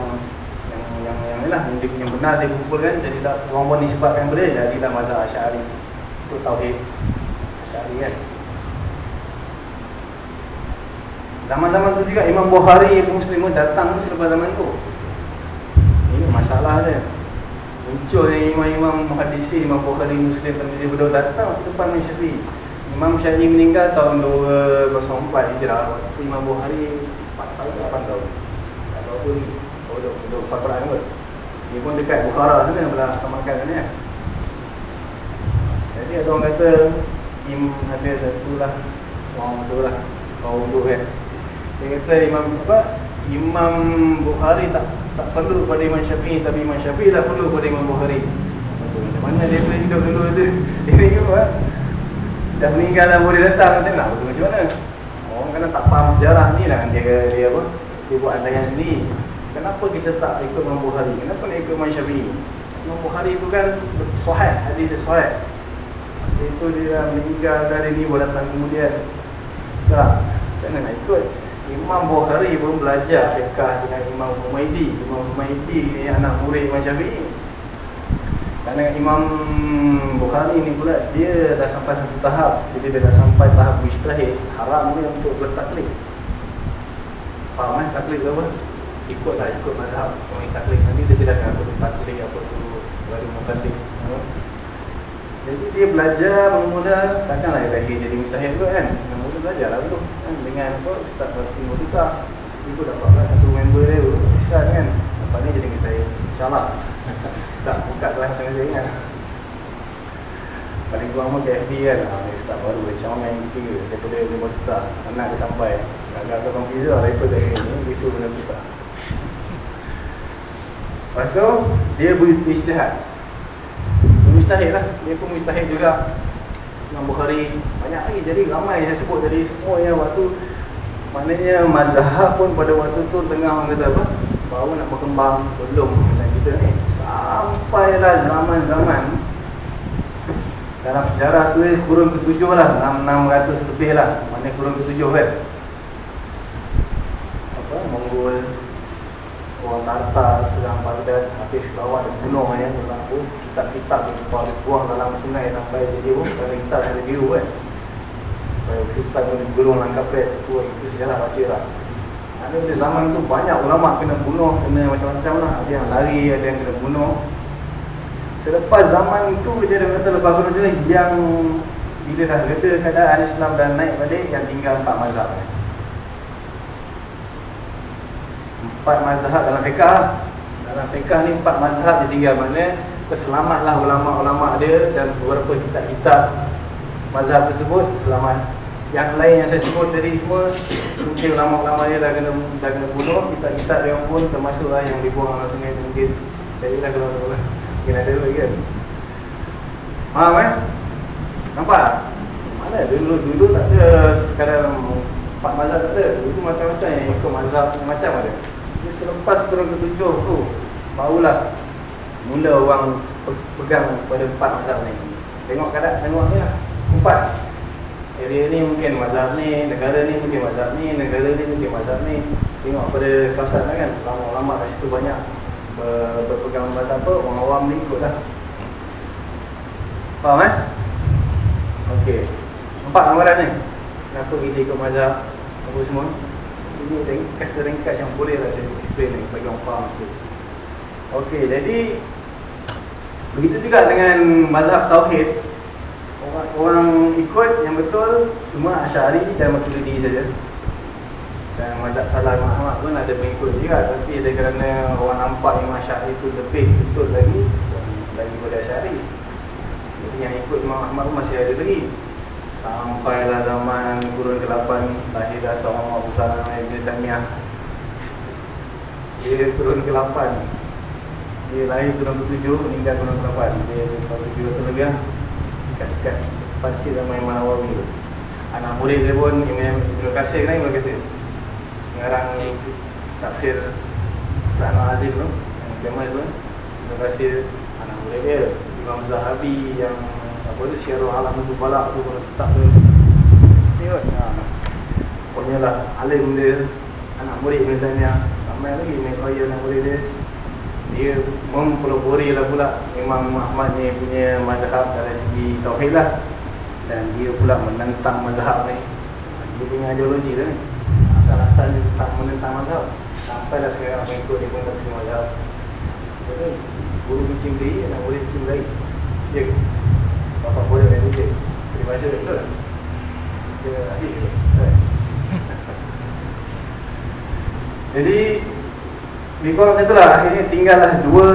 yang yang yang ni lah yang, yang benar dia kumpulkan jadi tak orang pun disebabkan boleh jadilah mazhab Asy'ari. Itu tauhid Asy'ari kan. Zaman-zaman tu juga Imam Bukhari Muslim datang tu selepas zaman tu. Ini masalah dia munculnya imam-imam muhadisi Imam Bukhari Muslim Muslim berdua datang sedepan Imam Syafi'i Imam Syafi'i meninggal tahun 204 Hijrah. Imam Bukhari 4 tahun 8 tahun. Tak tahu pun oh, duk, duk 4 perang kot dia pun dekat Bukhara sana belah Samarkand sana jadi ada orang kata Im ada satu lah. Orang tu lah. Kaum tu kan. Dia kata Imam apa? Imam Bukhari tak tak perlu pada Imam Syafi'i tapi Imam Syafi'i tak perlu pada Imam Bukhari. Mana dia boleh hidup dulu tu? Ini ke apa? Dah meninggal dan boleh datang macam nak betul macam mana? Orang kena tak faham sejarah ni lah dia dia apa? Dia buat andaian sendiri. Kenapa kita tak ikut Imam Bukhari? Kenapa nak ikut Imam Syafi'i? Imam Bukhari tu kan sahih, hadis dia sahih. Itu dia meninggal dari ni boleh datang kemudian. Tak, mana nak ikut? Imam Bukhari pun belajar fiqah dengan Imam Humaydi. Imam Humaydi ni anak murid Imam Syafi'i. Kerana Imam Bukhari ni pula dia dah sampai satu tahap. Jadi dia dah sampai tahap mujtahid. Haram dia untuk bertaklid. Faham kan taklid tu apa? Ikutlah, ikut mazhab. Kalau taklid nanti dia jelaskan apa tu taklid, apa tu baru mutaklid. Jadi dia belajar mula-mula takkanlah dia lahir jadi mustahil tu kan. Mula-mula belajar lah tu kan dengan apa Ustaz Berarti Murtuka. Dia pun dapatlah satu member dia Ihsan kan. Lepas ni jadi mustahil. InsyaAllah. <laughs> tak buka kelas sangat-sangat kan. Paling kurang pun KFB kan. Ha, Ustaz baru macam mana yang. Daripada dia Murtuka. Anak dia sampai. Agak-agak Fiza lah daripada ini. Itu benar kita. Lepas tu dia beristihad mustahil lah. Dia pun mustahil juga. Imam Bukhari banyak lagi. Jadi ramai saya sebut jadi semua yang waktu maknanya mazhab pun pada waktu tu tengah orang kata apa? Baru nak berkembang. Belum macam kita ni. Sampailah zaman-zaman. Dalam sejarah tu kurun ketujuh lah. 600 lebih lah. Maknanya kurun ketujuh kan? Apa? Mongol orang Tartar serang Baghdad habis bawah dan bunuh ya. Tentang apa kitab-kitab yang buang dalam sungai sampai jadi oh kerana yang ada biru kan supaya kitab yang digulung dalam kapet itu, itu sejarah baca lah. Ada pada zaman tu banyak ulama kena bunuh kena macam-macam lah. Ada yang lari ada yang kena bunuh. Selepas zaman itu dia ada kata lepas tu yang bila dah reda keadaan Islam dan naik balik yang tinggal empat mazhab empat mazhab dalam fiqah. Dalam fiqah ni empat mazhab dia tinggal mana? Terselamatlah ulama-ulama dia dan beberapa kitab-kitab mazhab tersebut selamat yang lain yang saya sebut tadi semua mungkin ulama-ulama dia dah kena dah kena bunuh. Kitab-kitab dia pun termasuklah yang dibuang dalam sungai mungkin saya dah kalau mungkin ada lagi kan? Faham eh? Nampak? Mana dulu dulu tak ada. Sekadar empat mazhab tak ada. Itu macam-macam yang ikut mazhab macam ada selepas turun ketujuh tu Barulah Mula orang pegang pada empat mazhab ni. Tengok kadang tengok ni lah. Empat. Area ni mungkin mazhab ni Negara ni mungkin mazhab ni Negara ni mungkin mazhab ni. Tengok pada kawasan lah kan Lama-lama kat situ banyak ber, Berpegang mazhab apa Orang awam ni ikut lah. Faham eh? Okey. Empat gambaran ni. Kenapa kita ikut mazhab Apa semua ini ringkas ringkas yang boleh lah saya explain ni bagi orang faham sikit. Okey, jadi begitu juga dengan mazhab tauhid. Orang, orang ikut yang betul cuma Asy'ari dan Maturidi saja. Dan mazhab Salah Ahmad pun ada pengikut juga tapi ada kerana orang nampak Imam Asy'ari itu lebih betul lagi daripada Asy'ari. Jadi yang ikut Imam Ahmad pun masih ada lagi. Sampailah zaman kurun ke-8 Lahirlah seorang orang besar namanya Ibn Taymiyah Dia kurun ke-8 Dia lahir kurun ke-7 Meninggal kurun ke-8 Dia kurun ke-7 tu lagi lah Dekat-dekat Lepas sikit sama Imam Nawawi tu. Anak murid dia pun Imam Ibn Qasir kan Ibn Qasir Mengarang Tafsir Anwar Azim tu Yang famous tu Ibn Qasir Anak murid dia Imam Zahabi yang apa tu syiarul alam tu balak tu kalau tak tu. Ni kot ha. pokoknya lah alim dia anak murid Ibn Taymiyah ramai lagi main kaya anak murid dia. Dia mempelopori lah pula Imam Ahmad ni punya mazhab dari segi tauhid lah. Dan dia pula menentang mazhab ni. Dia punya ideologi lah ni asal-asal dia tak menentang mazhab. Sampai dah sekarang mengikut dia pun tak suka mazhab. Guru kucing beri, anak murid kucing beri Ya? Bapak boleh main kucing Dia baca betul? Dia ke? <laughs> Jadi Lebih kurang itulah Akhirnya tinggallah dua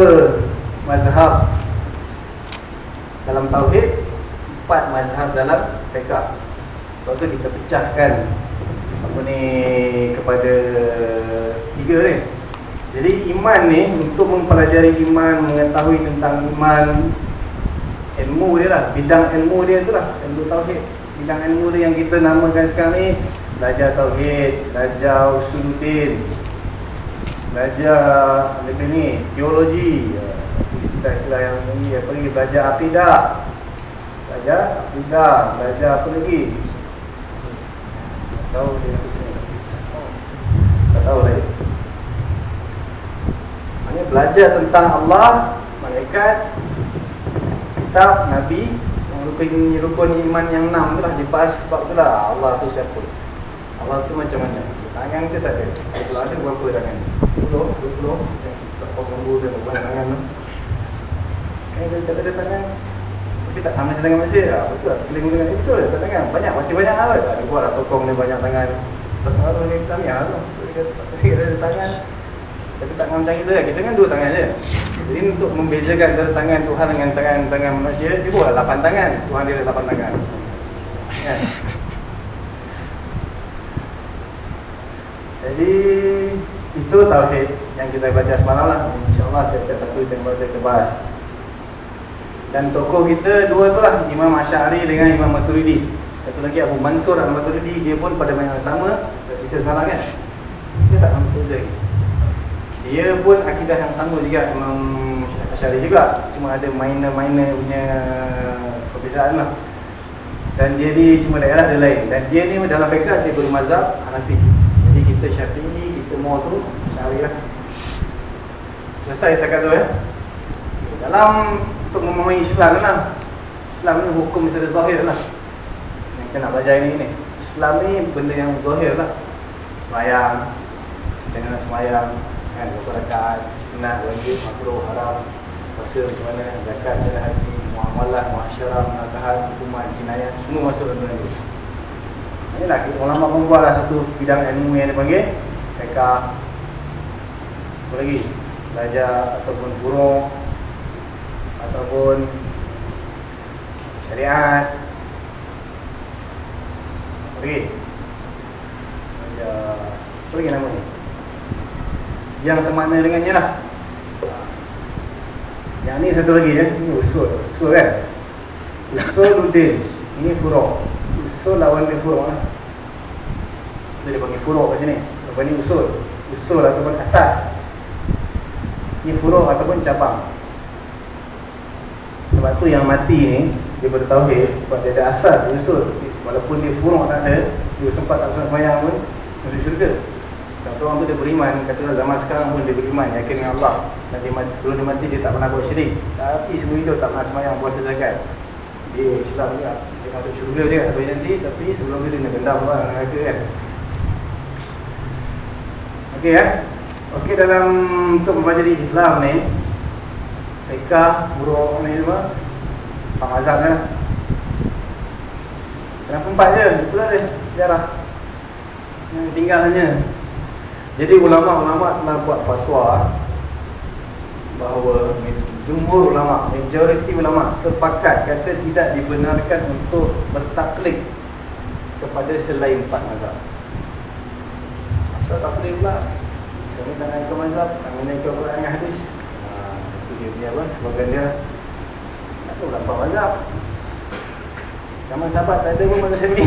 Mazhab Dalam Tauhid Empat mazhab dalam Fekah Sebab tu kita pecahkan Apa ni Kepada Tiga ni Jadi iman ni Untuk mempelajari iman Mengetahui tentang iman Ilmu dia lah. Bidang ilmu dia tu lah Ilmu Tauhid. Bidang ilmu dia yang kita namakan sekarang ni Belajar Tauhid Belajar Usuluddin belajar apa ni teologi. Istilah-istilah yang ini apa lagi belajar akidah belajar akidah belajar apa lagi? Tahu dia saya tahu lagi Maksudnya belajar tentang Allah malaikat kitab nabi yang rukun rukun iman yang enam tu lah dibahas sebab tu lah. Allah tu siapa? Allah tu macam mana? Tangan ke tak ada. Kalau ada berapa tangan? 10, 20 Tak kau ganggu dia tak banyak tangan tu. Kan dia kata ada tangan. Tapi tak sama dengan manusia lah. Betul tak? Keling dengan itu lah tak tangan. Banyak, macam banyak lah. Tak ada buat lah tokong dia banyak tangan. Tak tahu lah dia tanya lah. Dia kata ada tangan Tapi tak macam kita lah. Kita kan dua tangan je. Jadi untuk membezakan antara tangan Tuhan dengan tangan tangan manusia Dia buat 8 tangan. Tuhan dia ada 8 tangan. Kan Jadi itu tauhid yang kita baca semalam lah. InsyaAllah tiap-tiap satu kita baca kita bahas Dan tokoh kita dua tu lah. Imam Asyari dengan Imam Maturidi. Satu lagi Abu Mansur Al-Maturidi. Dia pun pada yang sama. Kita semalam kan? Dia tak nampak lagi Dia pun akidah yang sama juga Imam Asyari juga. Cuma ada minor-minor punya Perbezaan lah. Dan dia ni semua daerah dia lain. Dan dia ni dalam fiqah dia bermazhab Hanafi. Jadi kita syafi'i Kita mau tu syariah Selesai setakat tu ya Dalam Untuk memahami Islam lah. Islam ni hukum secara zahir lah. Yang kita nak belajar ini ni. Islam ni benda yang zahir lah. Semayang. Jangan semayang kan, Berapa rakat Nak wajib, makruh, haram Puasa macam mana Zakat, jalan haji Muamalah, muasyarah, menakahan Hukuman, jinayat Semua masuk dalam itu Inilah ulama lah satu bidang ilmu yang dipanggil Mereka Apa lagi? Belajar ataupun burung Ataupun Syariat. Lagi? Belajar. Apa lagi nama ni Yang semakna dengannya lah yang ni satu lagi ya. Ini usul. Usul kan? Usul udin. Ini furuk. Usul lawan dia furuk lah. Itu dia panggil furuk kat sini. Apa ni usul? Usul ataupun asas. Ini furuk ataupun cabang. Sebab tu yang mati ni dia bertauhid sebab dia ada asas usul. Walaupun dia furuk tak ada, dia sempat tak sempat semayang pun masuk syurga. Satu orang tu dia beriman. Katalah zaman sekarang pun dia beriman Yakin dengan Allah. Dan dia mati, sebelum dia mati dia tak pernah buat syirik. Tapi semua hidup tak pernah semayang puasa zakat. Dia Islam juga. Dia masuk syurga je atau nanti. Tapi sebelum dia nak gendam lah neraka kan. Okey ya? Okey dalam Untuk mempelajari Islam ni Fikah Buruk ni semua mazhab ni lah. Kenapa empat je Itulah dia Sejarah. Yang tinggal hanya jadi ulama-ulama telah buat fatwa bahawa jumhur ulama, majoriti ulama sepakat kata tidak dibenarkan untuk bertaklid kepada selain empat mazhab. Apa taklid pula? Kami tak nak ikut mazhab, kami nak ikut Quran dan hadis. Ha, itu dia punya apa? Slogan dia. Tak tahu lah mazhab. Zaman sahabat tak ada pun mazhab syafi'i.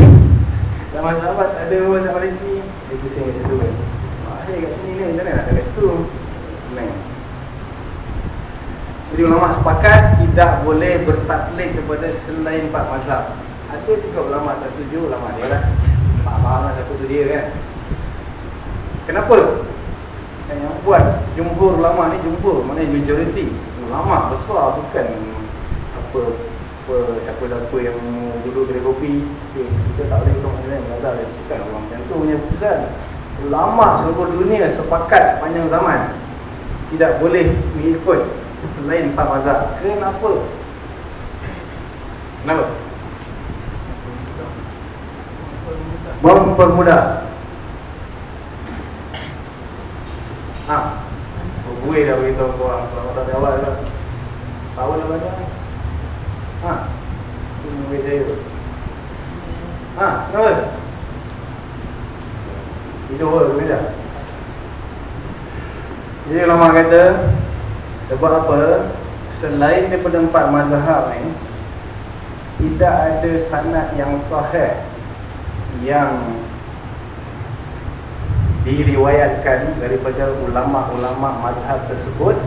<laughs> Zaman sahabat tak ada pun mazhab maliki. Dia pusing macam tu kan. Akhir kat sini ni macam mana kat situ Main. Jadi ulama sepakat Tidak boleh bertaklid kepada selain empat mazhab. Ada juga ulama tak setuju Ulama dia lah. Faham lah siapa tu dia kan. Kenapa? Yang buat jumhur ulama ni jumhur Mana majority Ulama besar bukan Apa apa siapa-siapa yang duduk kedai kopi. Okay, kita tak boleh ikut mana mazhab dia. Bukan orang macam tu punya keputusan ulama seluruh dunia sepakat sepanjang zaman tidak boleh mengikut Selain empat mazhab Kenapa? Kenapa? Mempermudah Ha? Gue dah beritahu korang Kalau tak jawab kan Tahu dah banyak Ha? Itu murid saya tu Ha? Kenapa? Ke meja? Jadi ulama kata Sebab apa? Selain daripada empat mazhab ni Tidak ada sanat yang sahih Yang Diriwayatkan daripada ulama-ulama mazhab tersebut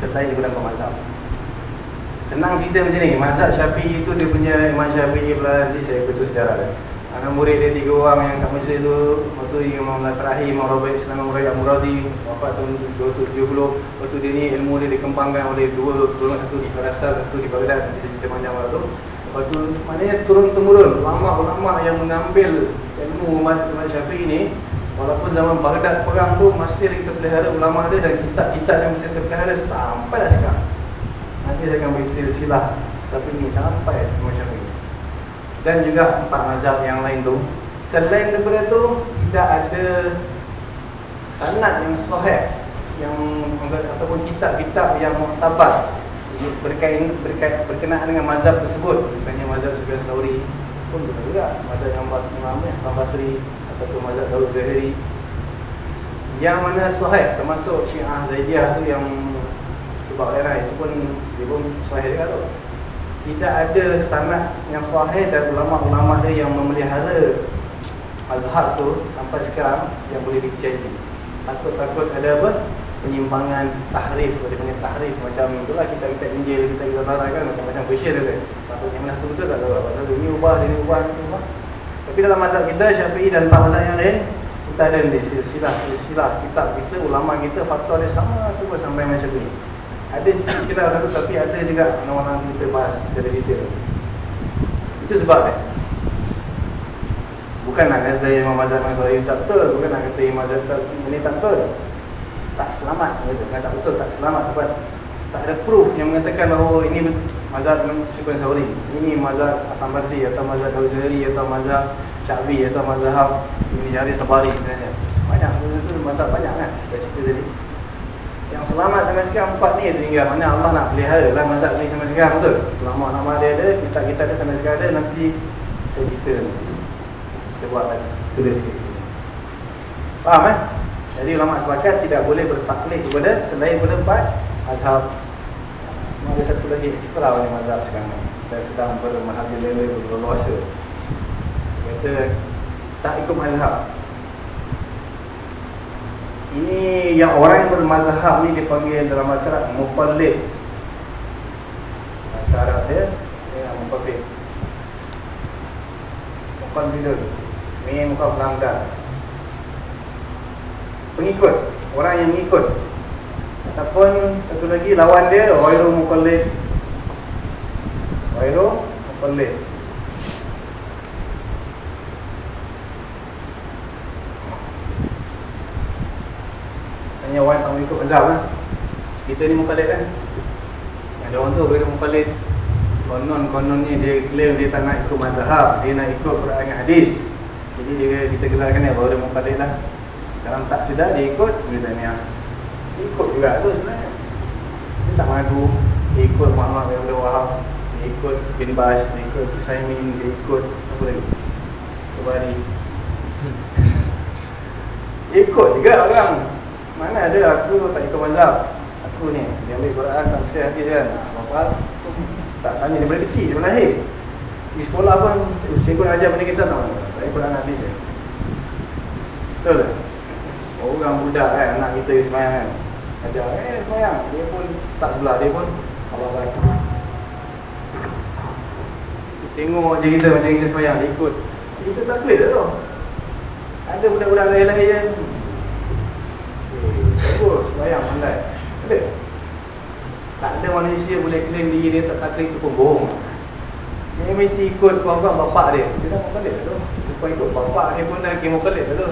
Selain daripada empat mazhab Senang cerita macam ni Mazhab Syafi'i itu dia punya Imam Syafi'i pula Nanti saya betul sejarah Anak murid dia tiga orang yang kat Mesir tu. Lepas tu Imam terakhir Imam Rabi Islam Imam Rabi Amuradi Wafat tahun 270 Lepas tu dia ni ilmu dia dikembangkan oleh dua Golongan. Satu di Farasal Satu di Baghdad. Nanti saya cerita panjang pada tu Lepas tu maknanya turun-temurun Ulama-ulama yang mengambil ilmu Imam Syafi'i ni Walaupun zaman Baghdad perang tu Masih kita pelihara ulama dia Dan kitab-kitab yang masih terpelihara Sampai dah sekarang. Nanti saya akan beri silsilah Syafi'i sampai Imam Syafi'i dan juga empat mazhab yang lain tu. Selain daripada tu tidak ada sanad yang sahih yang ataupun kitab-kitab yang muktabar berkait, berkait berkenaan dengan mazhab tersebut. Misalnya mazhab Sufyan Tsauri pun betul juga. Mazhab yang Imam Hasan Basri ataupun mazhab Daud Zahiri yang mana sahih termasuk Syiah Zaidiyah tu yang sebab lain itu pun dia pun sahih juga tu tidak ada sanad yang sahih dan ulama-ulama dia yang memelihara mazhab tu sampai sekarang yang boleh dipercayai. Takut-takut ada apa? Penyimpangan tahrif, boleh panggil tahrif macam itulah kita kita Injil, kita kita Tara kan macam-macam version dia. Takut yang tu betul tak tahu. Pasal ini ubah, ini ubah, ini ubah. Tapi dalam mazhab kita Syafi'i dan empat mazhab yang lain kita ada ni silsilah silsilah kitab kita ulama kita fatwa dia sama tu sampai macam Syafi'i. Ada sikit khilaf tu tapi ada juga orang-orang kita bahas secara detail. Itu sebab dia. Bukan nak kata Imam Mazhab Mansuri tak betul, bukan nak kata Imam Mazhab tak, ini tak betul. Tak selamat. Bukan tak betul, tak selamat sebab tak ada proof yang mengatakan bahawa ini mazhab Syukran Sauri. Ini mazhab Hasan Basri atau mazhab Daud Zahiri atau mazhab Syabi atau mazhab Ibn Jari Tabari. Banyak, mazhab banyak kan. Dari situ tadi. Yang selamat sampai sekarang empat ni tinggal mana Allah nak pelihara lah mazhab ni sampai sekarang betul. Lama-lama dia ada, kita-kita ada sampai sekarang ada nanti kita cerita Kita buat lagi, tulis sikit. Faham eh? Jadi ulama sepakat tidak boleh bertaklid kepada selain daripada empat mazhab. Ada satu lagi ekstra oleh mazhab sekarang. Kita sedang bermahabil-lele berluasa. Kata tak ikut mazhab ini yang orang yang bermazhab ni dipanggil dalam masyarakat mufallid. Arab dia ya mufallid. Mufallid. Ini muka pelanggan. Pengikut, orang yang mengikut. Ataupun satu lagi lawan dia ghairu mufallid. Ghairu mufallid. Hanya orang tak ikut mazhab lah. Kita ni mukallid kan? Ada orang tu bila mukallid Konon-kononnya dia claim dia tak nak ikut mazhab Dia nak ikut Quran dan hadis. Jadi dia kita gelarkan dia bahawa dia mukallid lah. Dalam tak sedar dia ikut Dia tanya Dia ikut juga tu sebenarnya? Dia tak mahu Dia ikut Muhammad bin Abdul Wahab Dia ikut bin Bash Dia ikut Husaymin Dia ikut apa lagi? Kebari. Ikut juga orang mana ada aku tak ikut mazhab? Aku ni Dia ambil Quran tak mesti hadis kan Lepas Tak tanya daripada kecil Daripada lahir Di sekolah pun Cikgu nak ajar benda kisah tak Saya Quran hadis je Betul tak? Orang budak kan Anak kita semayang kan. Ajar eh semayang. Dia pun tak sebelah Dia pun Allah baik Tengok je kita macam kita semayang Dia ikut. Kita tak boleh tak tu Ada budak-budak lahir-lahir kan Bagus, sembahyang pandai Ada Tak ada manusia boleh claim diri dia tak taklid itu pun bohong Dia mesti ikut kuat-kuat bapak dia Dia dah mukalit tu Supaya ikut bapak dia pun dah kira mukalit tu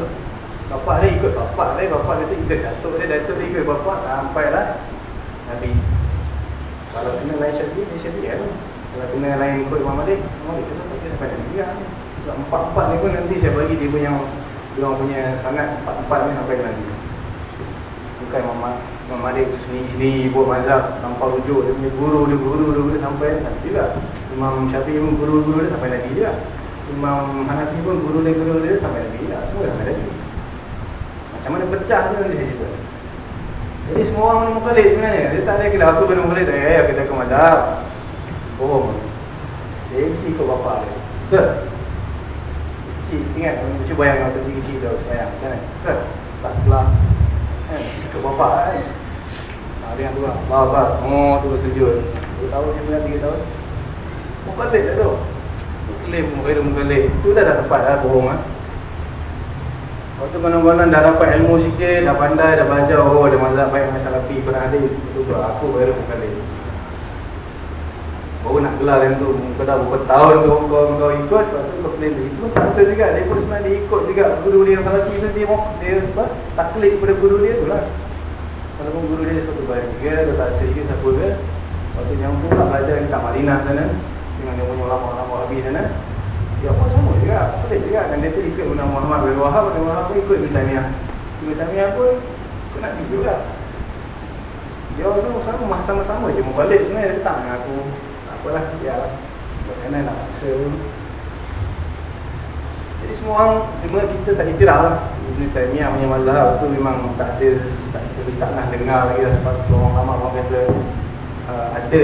Bapak dia ikut bapak dia, bapak kata ikut datuk dia, datuk dia ikut bapak sampailah Nabi. Kalau kena lain Syafi'i, dia Syafi'i kan. Kalau kena lain ikut Imam Malik, Imam Malik kata tak sampai Nabi lah. Sebab empat-empat ni pun nanti saya bagi dia punya dia punya sangat empat-empat ni sampai Nabi. Bukan Imam, Imam Malik tu sendiri-sendiri buat mazhab tanpa rujuk dia punya guru dia guru dia, dia sampai Nabi juga. Imam Syafi'i pun guru-guru dia sampai Nabi juga. Imam Hanafi pun guru dia guru dia sampai Nabi juga. Semua sampai Nabi. Macam mana pecah tu nanti saya. Jadi semua orang ni mukallid sebenarnya. Dia tak ada kira aku kena mukallid. Eh, ya, kita ke mazhab. Bohong. Dia mesti ikut bapa dia. Betul? Kecil, ingat. Cuba bayang waktu kecil tu. Bayang macam mana? Betul? Tak sebelah. Eh, ikut bapa kan? Dia yang tu lah. Bapa. Oh, tu bersujud. 2 tahun, 9 tahun, 3 tahun. Mukallid lah tu. Klaim muka mukallid. Itu dah tak tepat lah. Bohong lah. Waktu konon-konon dah dapat ilmu sikit, dah pandai, dah belajar, oh ada mazhab baik dengan salafi, pernah hadis. Itu tu aku baru mukallid. Baru nak gelar yang tu, kau dah berapa tahun kau, kau, kau ikut, lepas tu kau claim Itu pun tak betul juga, dia pun sebenarnya dia ikut juga guru dia yang salafi tu, dia, dia apa, tak klik kepada guru dia tu lah. Walaupun guru dia sepatu baik juga, dia tak serius apa ke. Waktu yang tu tak belajar dekat Madinah sana, dengan dia punya ulama-ulama habis sana. Ya pun sama juga, boleh juga kan dia tu ikut guna Muhammad bin Wahab, bin Wahab pun ikut. Ibn Taymiyah pun ikut Nabi juga. Dia orang sama sama-sama je mubalik sebenarnya dia tak dengan aku. Apalah, ya. Bagaimana nak paksa Jadi semua orang, semua kita tak iktiraf lah. Ibn Taymiyah punya mazhab tu memang tak ada, tak, kita tak nak dengar lagi lah sebab seorang lama orang kata uh, ada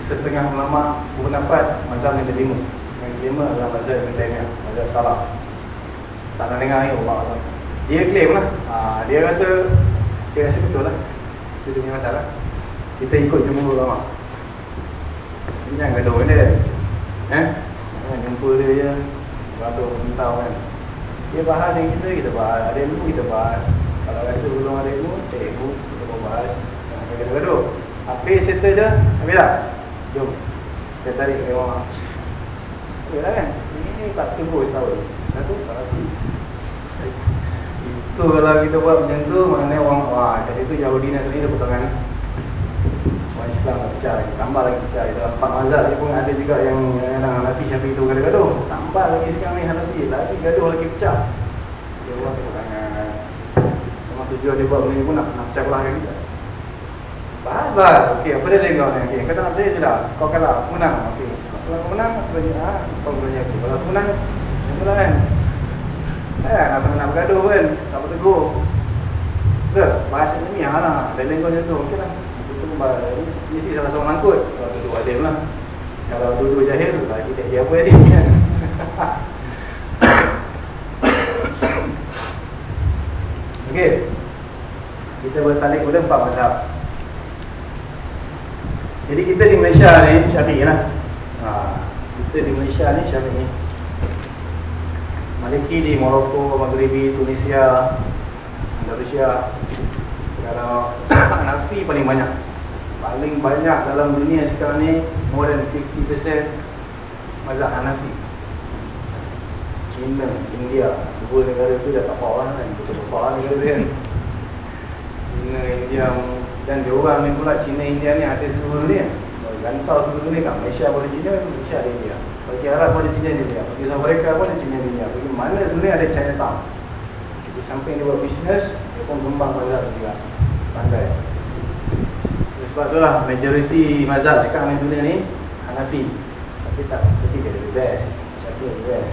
setengah ulama berpendapat mazhab yang terlima yang kelima adalah mazhab Ibn Taymiyah mazhab salah. Tak nak dengar ni Allah Allah dia claim lah. Ha, dia kata dia rasa betul lah. Itu dia punya masalah. Kita ikut jumpa ulama jangan gaduh dia. Eh? jumpa dia je. Gaduh mentau kan. Dia bahas yang kita, kita bahas. Ada ilmu kita bahas. Kalau rasa belum ada ilmu cari ilmu. Kita bahas. Jangan gaduh-gaduh Habis settle je. Habis tak? Jom. Kita tarik ke orang Ya lah kan? Ini tak tunggu setahun Satu Satu Itu kalau kita buat macam tu Maknanya orang Wah kat situ Yahudi dan sendiri Dia tangan Orang Islam dah pecah Tambah lagi pecah Dalam empat mazhab ni pun ada juga yang Yang Hanafi Syafiq tu gaduh-gaduh Tambah lagi sekarang ni Hanafi Lagi gaduh lagi pecah Dia orang tepuk tangan Memang tujuan dia buat benda ni pun Nak, nak pecah belah kita Bahas bah. Okey, apa dia kau ni? Okey, kau tak nak percaya je dah. Kau kalah, aku menang. Okey. Kalau kau menang, aku bagi ha, kau bagi aku. Kalau aku menang, mula kan. Eh, nak sama nak bergaduh kan. Tak boleh tegur. Betul? Bahasa ni ha lah. Lain kau macam tu. Okey lah. Ni mesti salah seorang angkut. Kalau duduk alim lah. Kalau duduk jahil, lagi tak tadi kan. <coughs> Okey. Kita bertalik kepada empat mazhab. Jadi kita di Malaysia ni Syafi'i lah ha, Kita di Malaysia ni Syafi'i Maliki di Morocco, Maghribi, Tunisia Indonesia Kalau <coughs> Hanafi paling banyak Paling banyak dalam dunia sekarang ni More than 50% Mazhab Hanafi. China, India Dua negara tu dah tak bawah kan Betul besar negara tu kan? China, India dan dia orang ni pula Cina India ni ada seluruh dunia. Gantau seluruh dunia kan? Malaysia boleh Cina Malaysia ada India. Bagi Arab boleh Cina India. Bagi pun ada Cina India. Bagi mana sebenarnya ada Chinatown. Di samping dia buat bisnes Dia pun kembang mazhab juga. Pandai Sebab tu lah Majority mazhab sekarang di dunia ni Hanafi. Tapi tak Tapi dia the best. Siapa the best?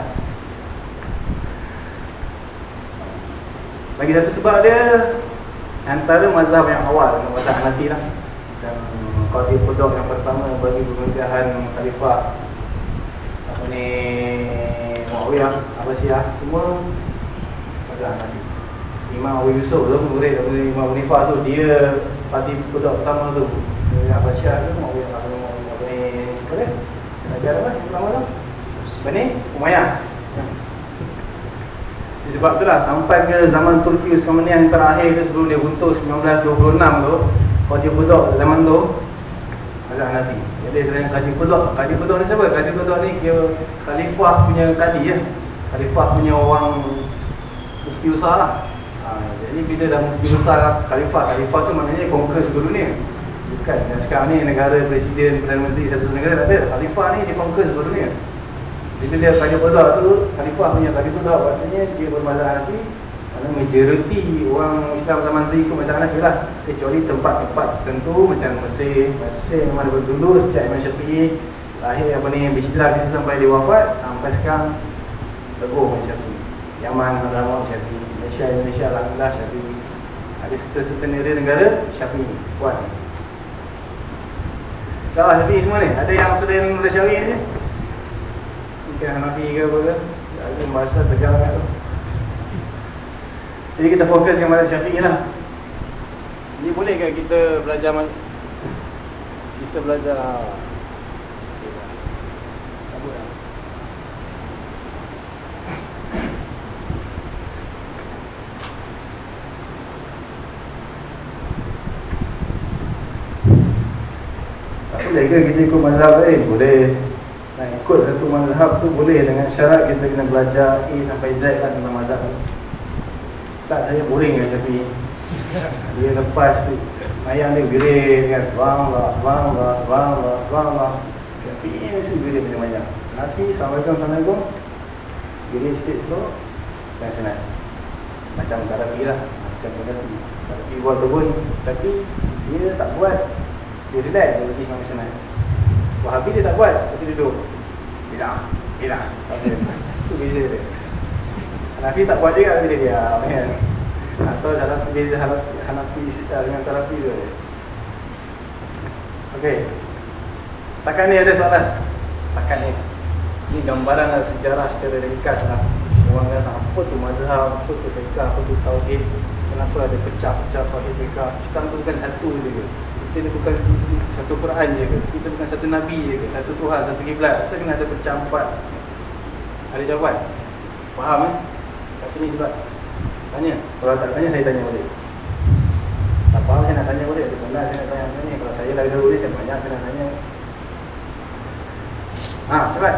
<laughs> Lagi satu sebab dia Antara mazhab yang awal Mazhab Hanafi lah. Dan Qadhi Qudok yang pertama Bagi pemerintahan Khalifah Apa ni Muawiyah Abbasiyah Semua Mazhab Hanafi Imam Abu Yusuf tu Murid Abu Imam Abu Nifah tu Dia Qadhi Qudok pertama tu. Dia Abbasiyah tu Muawiyah Apa ni Apa ni Ajar apa yang pertama tu Apa Umayyah. Sebab itulah sampai ke zaman Turki Usmania yang terakhir tu sebelum dia runtuh 1926 tu dia budak zaman tu Mazhab Hanafi. Jadi dengan Qadi Qudok Qadi Qudok ni siapa? Qadi Qudok ni kira Khalifah punya Qadi ya. Khalifah punya orang mufti besar lah ha, jadi bila dah besar khalifah. Khalifah tu maknanya conquer seluruh dunia bukan dan sekarang ni negara presiden perdana menteri satu negara tak ada. Khalifah ni dia conquer seluruh dunia bila dia kaya pada tu khalifah punya kaya pada maknanya dia bermazhab Hanafi kerana majoriti orang Islam zaman tu ikut mazhab Hanafi lah. Kecuali tempat-tempat tertentu macam Mesir. Mesir memang ada dulu sejak Imam Syafi'i lahir apa ni berhijrah ke sampai dia wafat. Sampai sekarang teguh Imam Syafi'i. Yaman Madinah Syafi'i Malaysia Indonesia Alhamdulillah Syafi'i ada serta-serta negara Syafi'i kuat Dah Syafi'i semua ni? Ada yang selain daripada Syafi'i ni? Bukan Hanafi ke apa ke? Ada bahasa tegang kat tu. Jadi kita fokus dengan mazhab Syafi'i lah. Jadi boleh ke kita belajar Kita belajar boleh ke kita ikut mazhab lain? Boleh. Nak ikut satu mazhab tu boleh dengan syarat kita kena belajar A sampai Z lah tentang mazhab tu. Tak saya boring kan tapi <laughs> dia lepas tu. Ayam dia gerik kan subhanallah subhanallah subhanallah subhanallah tapi ini mesti gerik banyak-banyak Nafi Assalamualaikum Assalamualaikum. Gerik sikit slow dan senang. Macam Sarabi lah. Macam Sarabi Sarabi buat kebun tapi dia tak buat dia relax dia pergi sama sunat Wahabi dia tak buat tapi duduk bila bila itu beza dia Hanafi tak buat juga tapi dia diam kan atau Hanafi beza Hanafi, Hanafi dengan Salafi tu Okey. Setakat ni ada soalan? Setakat ni. Ini gambaran sejarah secara ringkas lah. Orang kata apa tu mazhab, apa tu fiqah, apa tu tauhid. Kenapa ada pecah-pecah tauhid fiqah. Islam tu bukan satu je kita ni bukan satu Quran je ke? Kita bukan satu Nabi je ke? Satu Tuhan, satu Qiblat saya kena ada pecah empat ada jawapan? Faham eh? Kat sini sebab tanya. Kalau tak tanya saya tanya balik. Tak faham saya nak tanya balik. Ada benda saya nak tanya tanya kalau saya lagi dahulu ni saya banyak saya nak tanya. Ha cepat.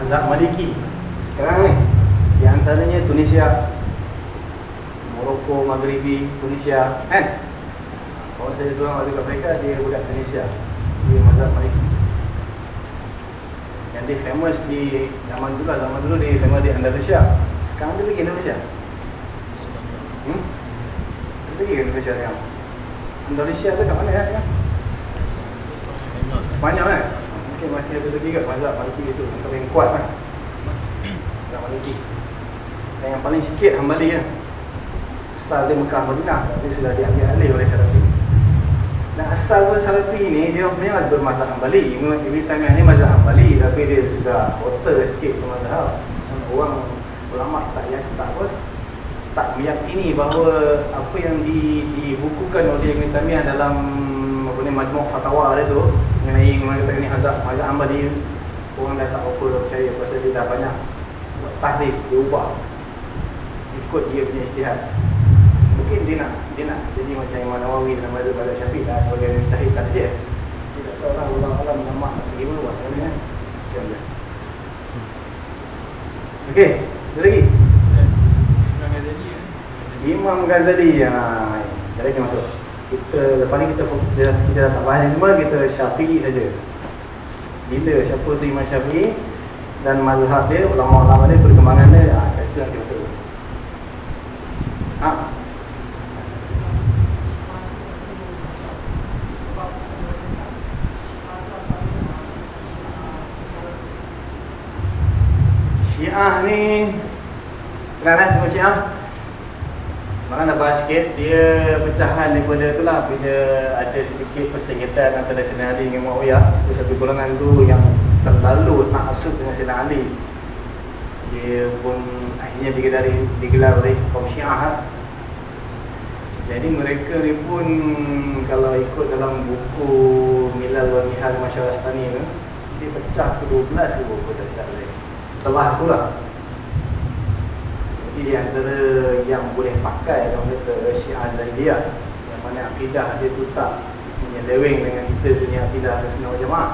Mazhab Maliki. Sekarang ni di antaranya Tunisia Morocco, Maghribi, Tunisia. Kan? Kawan saya seorang ada kat mereka dia budak Tunisia. Dia mazhab Maliki. Yang dia famous di zaman dulu lah. Zaman dulu dia famous di Andalusia. Sekarang dia pergi Indonesia. Hmm? dia pergi ke Indonesia sekarang Andalusia tu kat mana ya? Sekarang? Spanyol kan? mungkin masih ada lagi kat mazhab Maliki itu yang kuat lah mazhab Maliki. Dan yang paling sikit Hambali ya asal dia Mekah Madinah. Tapi sudah diambil alih oleh Salafi. Dan asal pun Salafi ni dia memang bermazhab Hambali Ibn Taymiyah ni mazhab Hambali tapi dia sudah kotor sikit ke mazhab orang ulama tak yang tak apa tak meyakini bahawa apa yang di, dibukukan oleh Ibn Taymiyah dalam apa ni majmuk fatwa dia tu mengenai mengatakan ni mazhab mazhab Hambali orang dah tak apa percaya pasal dia dah banyak. Tahrif dia ubah. Ikut dia punya istihad mungkin dia nak dia nak jadi macam Imam Nawawi dalam mazhab pada Syafiq lah sebagai mustahil tasjid dia tak tahu lah Allah Allah nama pergi dulu lah kan? Kan macam dia ok ada lagi? Imam Ghazali ya. Imam Ghazali ya. jadi kita masuk? Kita lepas ni kita fokus kita, kita dah tak bahas semua kita Syafi'i saja. Bila siapa tu Imam Syafi'i dan mazhab dia ulama-ulama dia perkembangan dia ha, kat situ nanti masuk. Ha Syiah ni. Kenal semua Syiah? Semalam dah bahas sikit Dia pecahan daripada tu lah. Bila ada sedikit persengketan antara Sayyidina Ali dengan Muawiyah Itu satu golongan tu yang terlalu tak asuk dengan Sayyidina Ali. Dia pun akhirnya digelar, digelar oleh kaum Syiah lah. Jadi mereka ni pun Kalau ikut dalam buku Milal wa Mihal Masyarastani tu Dia pecah ke 12 ke berapa tak silap lagi setelah tu lah jadi di antara yang boleh pakai orang kata Syiah Zaidiyah yang mana akidah dia tu tak menyeleweng dengan kita punya akidah Rasulullah Jemaah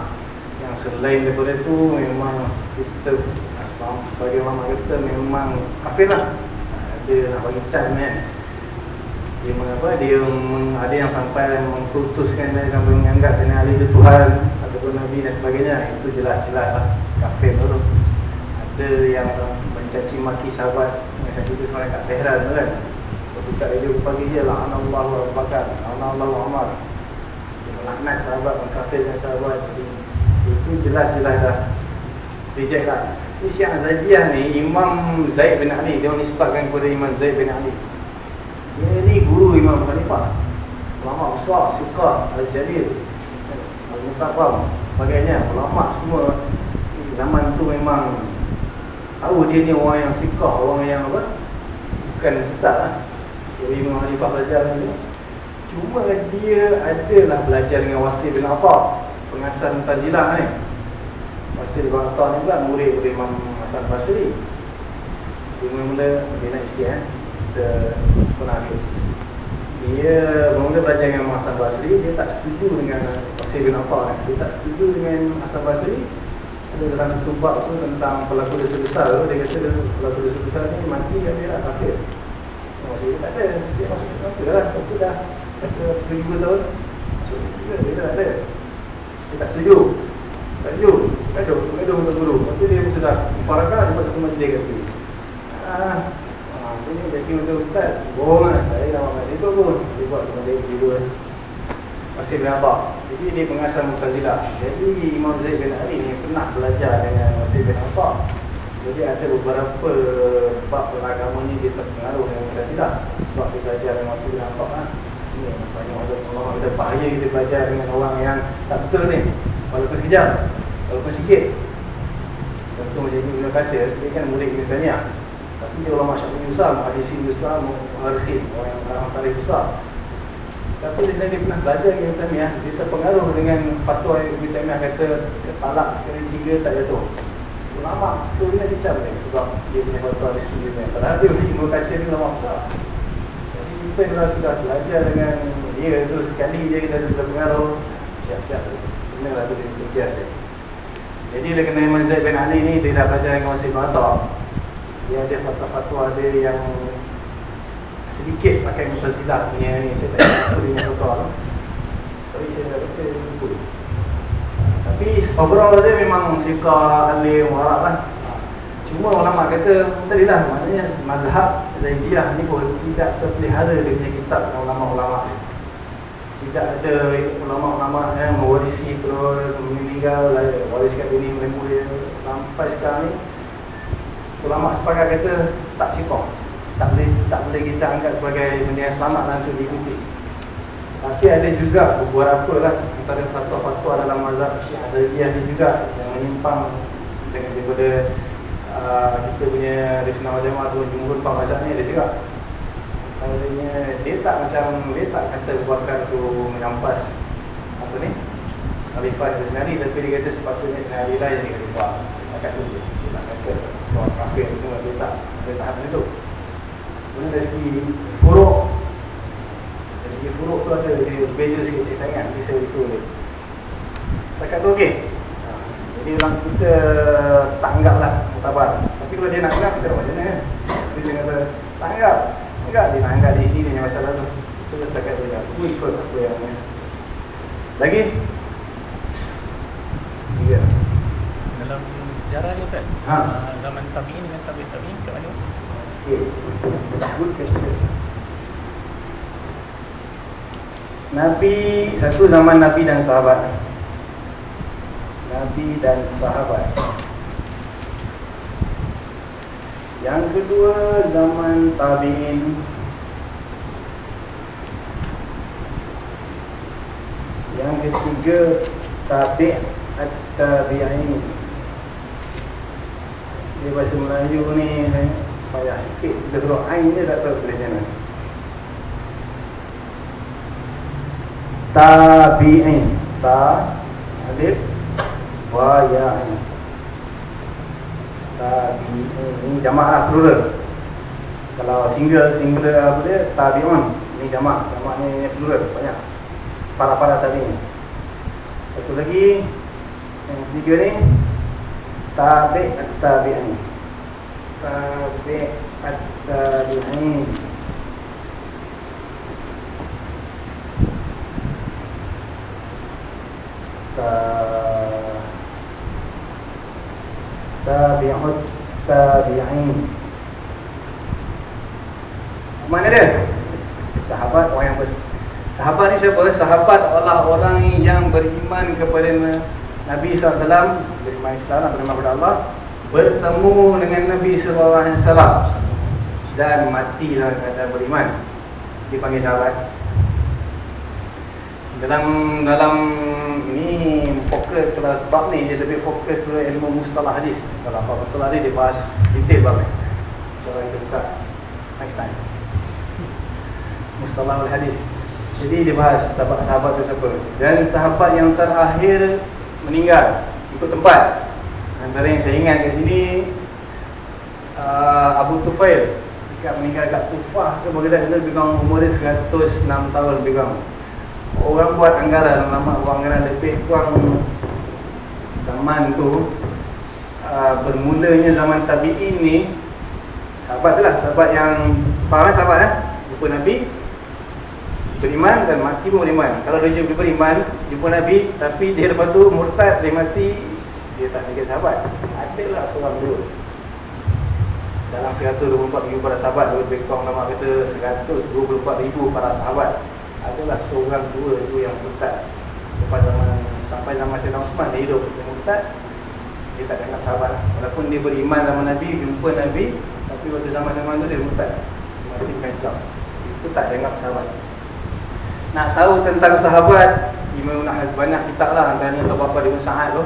yang selain daripada itu memang kita sebagai ulama kita memang kafir lah. Dia nak bagi can kan. Dia mengapa dia meng, ada yang sampai mengkultuskan dan sampai menganggap Sayyidina Ali itu Tuhan ataupun Nabi dan sebagainya. Itu jelas-jelas lah kafir tu ada yang mencaci maki sahabat. Yang saya itu sebenarnya kat Tehran tu kan. Buka radio pagi dia lah Allah Abu Bakar Allah Umar dia melaknat sahabat mengkafirkan sahabat. Itu jelas-jelas dah reject lah ini Syiah Zaidiyah ni Imam Zaid bin Ali. Dia menisbatkan kepada Imam Zaid bin Ali. Dia ni guru Imam Khalifah ulama besar Siqah Al-Jalil Al-Mutarram sebagainya. Ulama semua. Zaman tu memang tahu dia ni orang yang Siqah orang yang apa? Bukan sesat lah. Jadi Imam Khalifah belajar ni cuma dia adalah belajar dengan Wasir bin Atta pengasas Mutazilah ni. Wasir bin Atta ni pula murid Imam Hasan Basri. Dia mula-mula dia naik sikit eh. Kita pernah sikit dia mula belajar dengan Hasan Basri dia tak setuju dengan Wasir bin Affar dia tak setuju dengan Hasan Basri ada dalam satu bab tu tentang pelaku dosa besar tu dia kata pelaku dosa besar ni mati kan dia Wasir dia tak ada dia masuk syurga lah waktu dah kata 2 tahun. Masuk syurga dia tak ada. Dia tak setuju. Tak setuju. Gaduh gaduh untuk guru. Tapi dia sudah mufarakah dia buat satu majlis kat sini ah ini jadi ustaz. Bohong lah. Saya dah makan situ pun. Dia buat sama dia tidur masih beratak jadi dia pengasal Mutazilah jadi Imam Zaid bin Ali ni pernah belajar dengan Masih bin Atta jadi ada beberapa bab beragama ni dia terpengaruh dengan Mutazilah sebab dia belajar dengan Masih bin Atta lah ini banyak orang ada bahaya kita belajar dengan orang yang tak betul ni. Walaupun sekejap walaupun sikit. Contoh macam Ibn Qasir dia kan murid Ibn Taniyah tapi dia ulama syafi'i besar, muhadisi besar, muharikhin, orang yang orang tarikh besar. Tapi dia, dia pernah belajar Ibn Taymiyah, dia terpengaruh dengan fatwa Ibn Taymiyah kata talak sekali tiga tak jatuh. Ulama, dia dicam dia sebab dia punya fatwa di sini. Padahal dia Ibn Qasir ni ulama besar. Jadi kita adalah sudah belajar dengan dia itu sekali je kita terpengaruh, siap-siap. Inilah tu dia terkias dia. Jadi dia kena Imam Zaid bin Ali ni, dia dah belajar dengan Masih Mata dia ada fatwa-fatwa ada yang sedikit pakai mutazilah punya ni saya tak tahu dia fatwa tu. Tapi saya dah baca lupa tapi overall dia memang suka alim warak lah. Cuma ulama kata tadi lah maknanya mazhab Zaidiyah ni pun tidak terpelihara dia punya kitab ulama-ulama. Tidak ada ulama-ulama yang mewarisi terus meninggal wariskan ini mulia sampai sekarang ni ulama sepakat kata tak sifat tak boleh tak boleh kita anggap sebagai benda yang selamat lah untuk diikuti. Tapi ada juga beberapa lah antara fatwa-fatwa dalam mazhab Syekh Azaliyah ni juga yang menyimpang dengan daripada uh, kita punya Risnah Jamaah tu jumhur pak mazhab ni ada juga. Antaranya dia tak macam dia tak kata bakar tu menampas apa ni khalifah itu sendiri tapi dia kata sepatutnya sendiri lah jadi khalifah setakat tu dia tak kata soal kafir semua dia tak dia tak ada itu kemudian dari segi furuk. Dari segi furuk tu ada dia berbeza sikit saya tanya nanti saya itu dia. Setakat tu okey. Ha, jadi orang kita tak anggap lah mutabar tapi kalau dia nak anggap kita macam mana kan? Dia kata tak anggap. Enggak dia nak anggap di sini dia masalah tu. Itu setakat tu aku ikut apa yang lagi? Tiga. Dalam sejarah ni Ustaz ha. uh, zaman tabi'in dengan tabi'in tabi'in kat mana? Good question. Nabi, satu zaman Nabi dan sahabat. Nabi dan sahabat. Yang kedua zaman tabi'in. Yang ketiga tabi' at-tabi'in. Dia bahasa Melayu ni payah sikit suruh ain dia tak tahu macam mana. Tabi'in. Ta alif wa ya'in tabi'in. Ini jamak lah plural. Kalau single single apa dia? Tabi'un. Ini jamak. Jamak ni plural banyak. Para-para tabi'in. Satu lagi. Yang ketiga ni. Tabi' at-tabi'in. Tabi' at-tabi'in. Tabi'ut tabi'in. Mana dia? Sahabat orang yang ber Sahabat ni siapa? Sahabat adalah orang yang beriman kepada Nabi SAW Beriman Islam, beriman kepada Allah Bertemu dengan Nabi SAW Dan mati dalam keadaan beriman Dipanggil sahabat dalam dalam ini fokus pada bab ni dia lebih fokus pada ilmu mustalah hadis. Kalau apa mustalah hadis dia bahas detail bab ni. So kita buka next time. Mustalah hadis. Jadi dia bahas sahabat-sahabat tu siapa. Dan sahabat yang terakhir meninggal ikut tempat. Antara yang saya ingat kat sini uh, Abu Tufail. Dekat meninggal kat Tufah ke Baghdad itu lebih kurang umur dia 106 tahun lebih kurang. Orang buat anggaran lama buat anggaran lebih kurang zaman tu uh, bermulanya zaman tabi'in ni sahabat tu lah sahabat yang faham sahabat eh? Jumpa Nabi beriman dan mati pun beriman. Kalau dia jumpa beriman jumpa Nabi tapi dia lepas tu murtad dia mati dia tak lagi sahabat. Adalah seorang dua dalam 124 ribu para sahabat lebih kurang nama kata 124 ribu para sahabat adalah seorang dua itu yang murtad. Lepas zaman sampai zaman Sayyidina Osman dia hidup dia murtad dia tak dianggap sahabat. Walaupun dia beriman sama Nabi jumpa Nabi tapi waktu zaman zaman tu dia murtad. Mati bukan Islam. Itu tak dianggap sahabat. Nak tahu tentang sahabat Imam Nahaj banyak kitab lah. Antaranya untuk bapa Ibn Sa'ad tu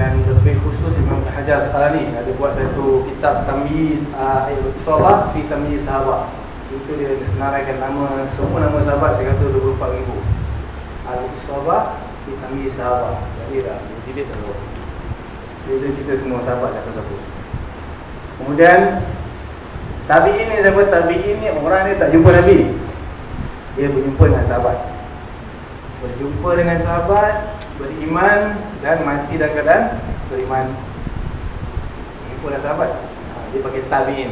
dan lebih khusus Imam Hajar sekarang ni ada buat satu kitab Tamyiz uh, Isabah fi Tamyiz Sahabat. Itu dia senaraikan nama semua nama sahabat saya kata 24 ribu. Al-Isabah fi Tamyiz Sahabat. Jadi dah jadi tak tahu dia cerita semua sahabat siapa-siapa kemudian Tabi'in ni siapa? Tabi'in ni orang ni tak jumpa Nabi. Dia berjumpa dengan sahabat. Berjumpa dengan sahabat beriman dan mati dalam keadaan beriman. Berjumpa dengan sahabat. Ha, dia pakai tabi'in.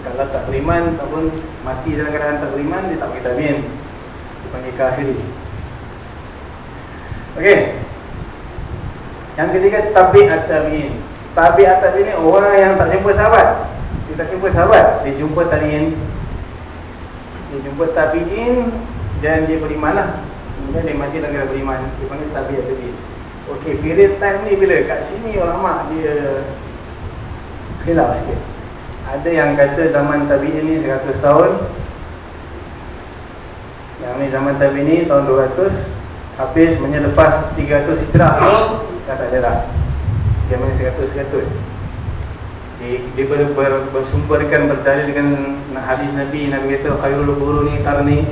Kalau tak beriman ataupun mati dalam keadaan tak beriman dia tak pakai tabi'in. Dia panggil kafiri ok yang ketiga tabi'at tabi'in. Tabi'at tabi'in ni orang yang tak jumpa sahabat. Dia tak jumpa sahabat dia jumpa tabi'in. Dia jumpa tabi'in dan dia beriman lah kemudian dia mati dalam keadaan beriman. Dia panggil tabi'at tabi'in ok period time ni bila kat sini ulama dia khilaf sikit. Ada yang kata zaman tabi'in ni 100 tahun. Yang ni zaman tabi'in ni tahun 200 habis menyelepas 300 hijrah tu dah tak ada dah. Dia main 100-100 dia, dia ber, ber, bersumberkan berdalil dengan hadis Nabi. Nabi kata khairul quruni qarni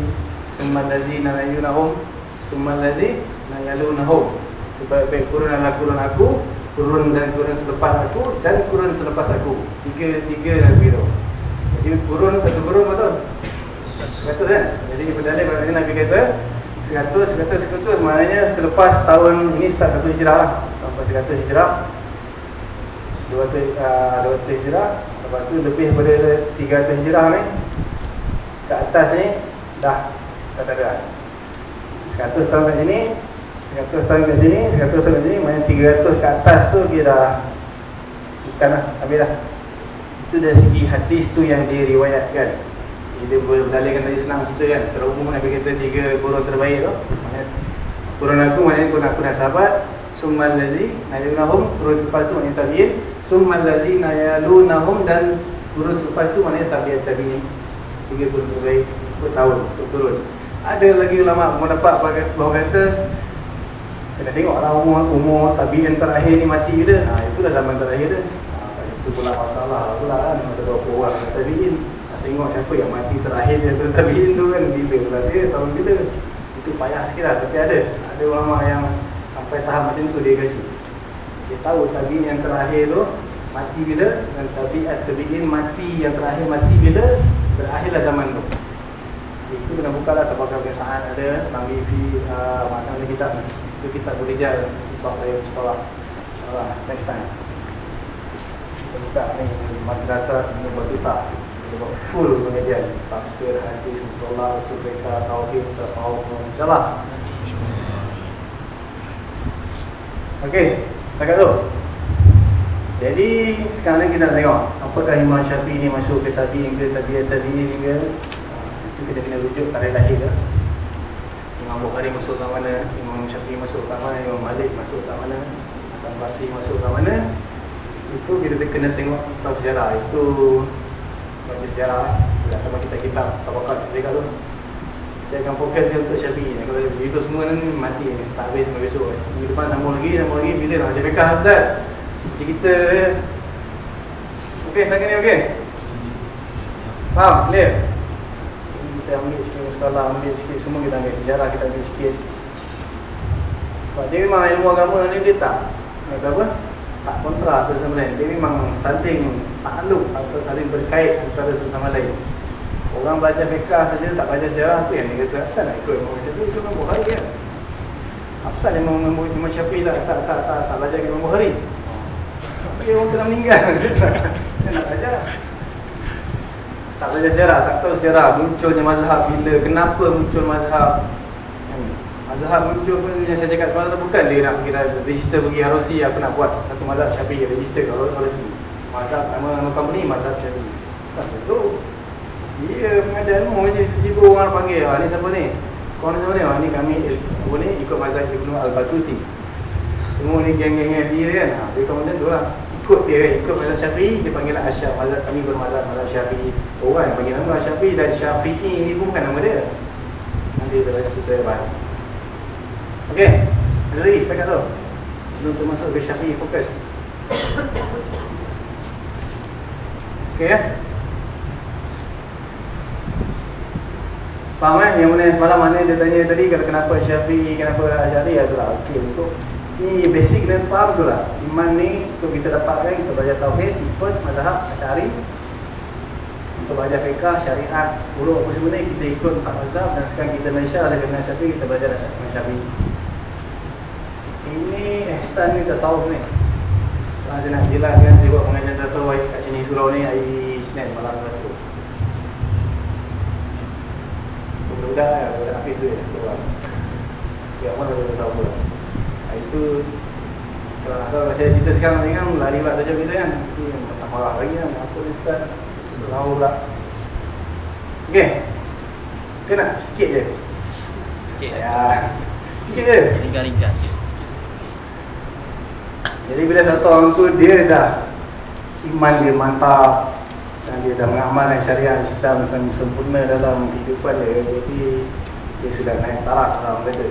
summa allazina yunahum summa allazina yalunahum sebaik-baik kurun adalah kurun aku kurun dan kurun selepas aku dan kurun selepas aku. Tiga tiga Nabi tu jadi kurun satu kurun betul betul kan jadi pada Nabi kata 100 100 100 maknanya selepas tahun ini start satu hijrah lah. Sampai 100 hijrah. 200 uh, hijrah. Lepas tu lebih daripada 300 hijrah ni Ke atas ni Dah Tak ada 100 tahun kat sini 100 tahun kat sini 100 tahun kat sini Maksudnya 300 ke atas tu Dia dah Bukan lah Habis dah. Itu dari segi hadis tu yang diriwayatkan. Dia berdalilkan tadi senang cerita kan. Secara umum Nabi kata tiga kurun terbaik tu Kurun aku maknanya kurun aku dan sahabat. Summal lazi Nayunahum Terus lepas tu maknanya tabiin. Summal lazina yalunahum dan turun selepas tu maknanya tabiat tabi'in. Tiga puluh terbaik per tahun turun. Ada lagi ulama mendapat bahawa kata kena tengoklah umur umur tabi'in terakhir ni mati bila. Ha itulah zaman terakhir dia. Ha itu pula masalah pula kan ada berapa orang tabi'in. Ha, tengok siapa yang mati terakhir dia tabi'in tu kan bila pula dia tahun bila. Itu payah sikitlah tapi ada. Ada ulama yang sampai tahap macam tu dia gaji. Dia tahu tabi'in yang terakhir tu mati bila dan tabi'at tabi'in mati yang terakhir mati bila berakhirlah zaman tu. Itu kena buka lah tabakar kesahan ada Nabi fi uh, macam ada kitab ni. Itu kita berijal Sebab saya sekolah InsyaAllah next time Kita buka ni Madrasah Ibn Batutah Kita buat full pengajian Tafsir, hadis, tolak, sureka, tauhid, tasawuf InsyaAllah Okey, setakat tu. Jadi sekarang kita tengok apakah Imam Syafi'i ni masuk ke tabi'in ke tabi'at tabi'in ke. Kita kena rujuk tarikh lahir ke. Imam Bukhari masuk ke mana, Imam Syafi'i masuk ke mana, Imam Malik masuk ke mana, Hasan Basri masuk ke mana. Itu kita kena tengok tahu sejarah. Itu baca sejarah. Bila sama kita kitab tabakat kita tu saya akan fokus dia untuk Syafi'i ni. Kalau begitu semua ni mati. Tak habis sampai besok. Minggu depan sambung lagi, sambung lagi. Bila nak bekah Ustaz? Sisi kita je. Okey, sangat ni okey? Faham? Clear? Kita ambil sikit mustalah, ambil sikit semua kita ambil sejarah, kita ambil sikit. Sebab dia memang ilmu agama ni dia tak. Kata apa? Tak kontra tu lain. Dia memang saling takluk atau saling berkait antara sesama lain. Orang belajar fiqah saja tak belajar sejarah tu yang dia kata asal nak ikut Imam Syafi'i itu Imam Bukhari kan. Asal Imam Imam Syafi'i tak tak tak tak, tak belajar Imam Bukhari. Dia orang telah meninggal. <laughs> Dia nak belajar. Tak belajar sejarah, tak tahu sejarah munculnya mazhab bila, kenapa muncul mazhab. Hmm. Mazhab muncul pun yang saya cakap semalam tu bukan dia nak kita register pergi ROC aku nak buat satu mazhab Syafi'i register ke ROC. Mazhab nama company mazhab Syafi'i. Tak betul. Dia mengajar ilmu je Tiba-tiba orang panggil ah, Ni siapa ni? Kau ni siapa ni? Ah, ni kami Apa ni? Ikut mazhab Ibn Al-Batuti Semua ni geng-geng dia kan ha, Dia kemudian tu lah Ikut dia kan Ikut mazhab Syafi'i Dia panggil lah Asyaf mazhab Kami bermazhab mazhab Syafi'i. Orang yang panggil nama Syafi'i Dan Syafi'i ni pun bukan nama dia. Nanti kita banyak cerita hebat Okey Ada lagi tu? Belum tu masuk ke Syafi'i fokus. Okey ya? Faham kan? Yang mana semalam mana dia tanya tadi kenapa Syafi'i, kenapa Asyari ya itulah. Okey untuk ini basic dan faham tu lah. Iman ni untuk kita dapatkan kita belajar tauhid, ikut mazhab Asyari. Untuk belajar fiqh, syariat, urut apa ni kita ikut empat mazhab dan sekarang kita Malaysia ada dengan Syafi'i kita belajar dengan Syafi'i. Ini ihsan ni tasawuf ni. Kalau saya nak jelaskan saya buat pengajian tasawuf kat sini surau ni hari Isnin malam tasawuf. budak ya, budak Hafiz tu ya, Ya, mana ada besar pula Itu Kalau tahu, saya cerita sekarang ni kan Lari pula tajam kita kan? Itu yang tak marah lagi kan Apa ni Ustaz? Tahu pula. Okey. Kena sikit je. Sikit. Ya. Sikit je. Ringkas-ringkas Jadi bila satu orang tu Dia dah Iman dia mantap. Dan dia dah mengamalkan syariat Islam sempurna dalam kehidupan dia. Jadi dia sudah naik taraf dalam kata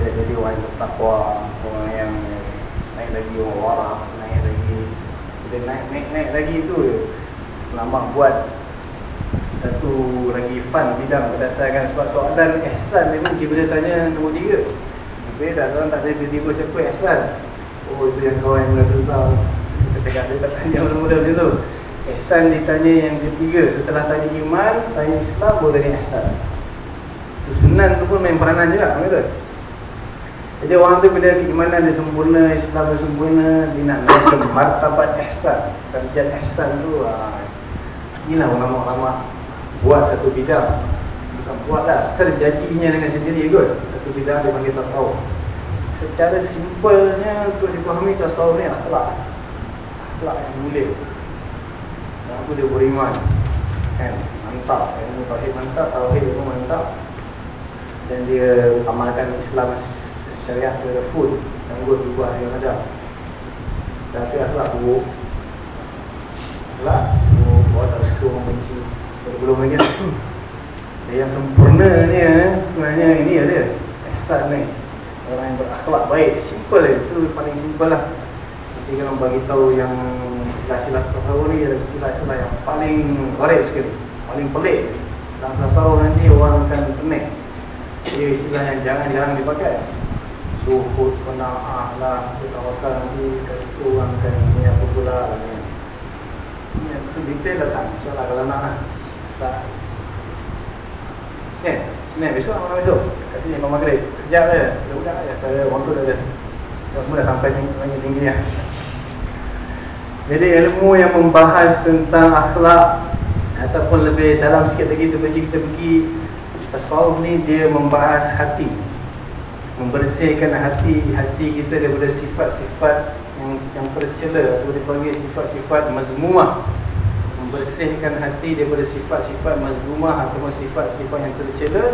dah jadi orang yang bertakwa orang yang naik lagi orang warak naik lagi. Dia naik naik naik lagi tu lama buat satu lagi fun bidang berdasarkan sebab soalan ihsan memang kita boleh tanya nombor tiga. Tapi dah orang tak ada tiba-tiba siapa ihsan. Oh itu yang kawan yang mula tentang kita cakap dia tak tanya mula-mula macam tu. Ihsan ditanya yang ketiga. Setelah tanya iman Tanya Islam Baru tanya ihsan. Sunan tu pun main peranan juga kata. Jadi orang tu bila keimanan dia sempurna Islam dia sempurna Dia nak naik ke martabat ihsan. Darjat ihsan tu ah, Inilah ulama-ulama Buat satu bidang. Bukan buat lah Terjadinya dengan sendiri kot. Satu bidang dia panggil tasawuf. Secara simpelnya Untuk dipahami tasawuf ni akhlak. Akhlak yang mulia. Aku dia beriman? Kan? Mantap. Ilmu tauhid mantap tauhid ilmu mantap. Dan dia amalkan Islam syariat secara full sanggup juga segala macam tapi akhlak buruk. Akhlak buruk. Orang tak suka orang benci. Belum lagi dia yang sempurna ni eh, sebenarnya ini ada ihsan ni. Orang yang berakhlak baik. Simple itu paling simple lah. Nanti kalau bagi tahu yang istilah-istilah tasawuf ni adalah istilah-istilah yang paling gharib sekali paling pelik. Dalam tasawuf nanti orang akan pening. Ia istilah yang jarang-jarang dipakai suhud, pena'ah lah orang akan ni apa pula? Ni ni itu detail datang. insyaAllah kalau nak lah Senin Senin besok malam besok. Kat sini Imam Maghrib Kejap je. Budak-budak je. Tak ada waktu dah ada Semua dah sampai tinggi tinggi ni Jadi ilmu yang membahas tentang akhlak Ataupun lebih dalam sikit lagi tu pergi kita pergi Tasawuf ni dia membahas hati Membersihkan hati hati kita daripada sifat-sifat yang, yang tercela Atau dipanggil sifat-sifat mazmumah. Membersihkan hati daripada sifat-sifat mazmumah atau sifat-sifat yang tercela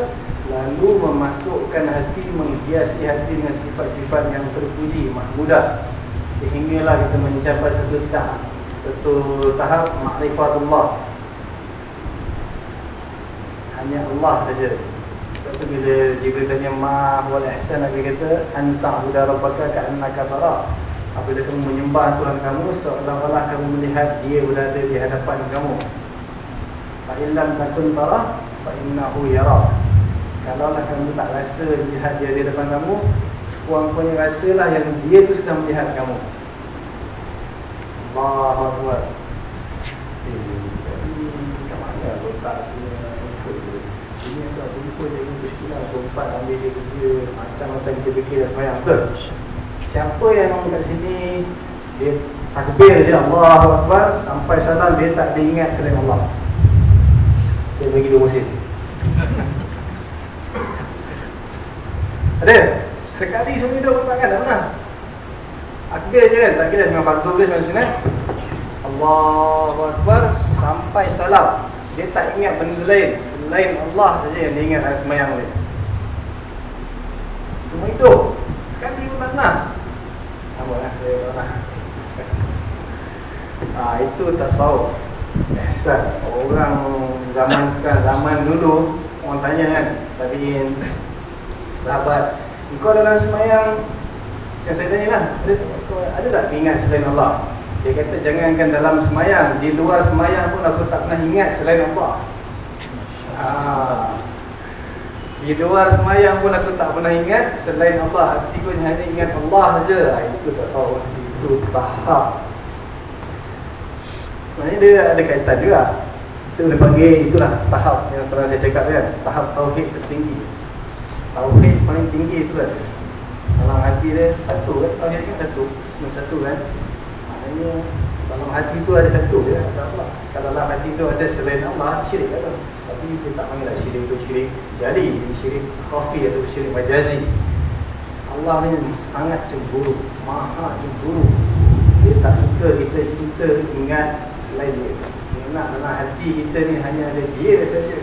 lalu memasukkan hati menghiasi hati dengan sifat-sifat yang terpuji mahmudah sehinggalah kita mencapai satu tahap. Satu tahap makrifatullah hanya Allah saja tu bila Jibril tanya ma wal ihsan lagi kata anta buda rabbaka ka'annaka tara. Apabila kamu menyembah Tuhan kamu Seolah-olah kamu melihat dia berada di hadapan kamu. Fa'illam takun tara Fa'innahu yara. Kalaulah kamu tak rasa melihat dia di depan kamu Sekurang-kurangnya rasalah yang dia tu sedang melihat kamu. Allahu Akbar. Jadi kat mana? Letak punya info tu? Ini aku lupa dia ni bersekilar Tempat ambil dia kerja Macam-macam kita fikir dah semayang Betul? Siapa yang kat sini dia takbir je Allahu Akbar sampai salam dia tak ada ingat selain Allah. Saya bagi dua musim. ada? Sekali semua hidup pun tak pernah. Takbir je kan? Tak kira dengan fardu ke sunat. Allahu Akbar sampai salam. Dia tak ingat benda lain selain Allah saja yang dia ingat dalam semayang lain. Semua hidup. Sekali pun tak pernah sama lah saya pernah <laughs> ha, itu tasawuf. Ihsan orang zaman sekarang zaman dulu orang tanya kan tabiin sahabat kau dalam semayang? Macam saya tanya lah ada, ada tak ingat selain Allah dia kata jangankan dalam semayang di luar semayang pun aku tak pernah ingat selain Allah. Ha, di luar semayang pun aku tak pernah ingat Selain Allah. Hati pun hanya ingat Allah saja. Itu tak salah. Itu tahap Sebenarnya dia ada kaitan juga. Itu dia panggil Itulah tahap yang pernah saya cakap kan. Tahap Tauhid tertinggi. Tauhid paling tinggi itu kan Dalam hati dia Satu kan? Tauhid kan satu. Satu kan Maknanya Dalam hati itu ada satu ya, Ada Allah Kalau dalam hati itu ada selain Allah Syirik kan tapi saya tak panggil lah syirik itu syirik ini syirik khafi atau syirik majazi. Allah ni sangat cemburu maha cemburu. Dia tak suka kita cinta ingat selain dia. Dia nak dalam hati kita ni hanya ada dia saja.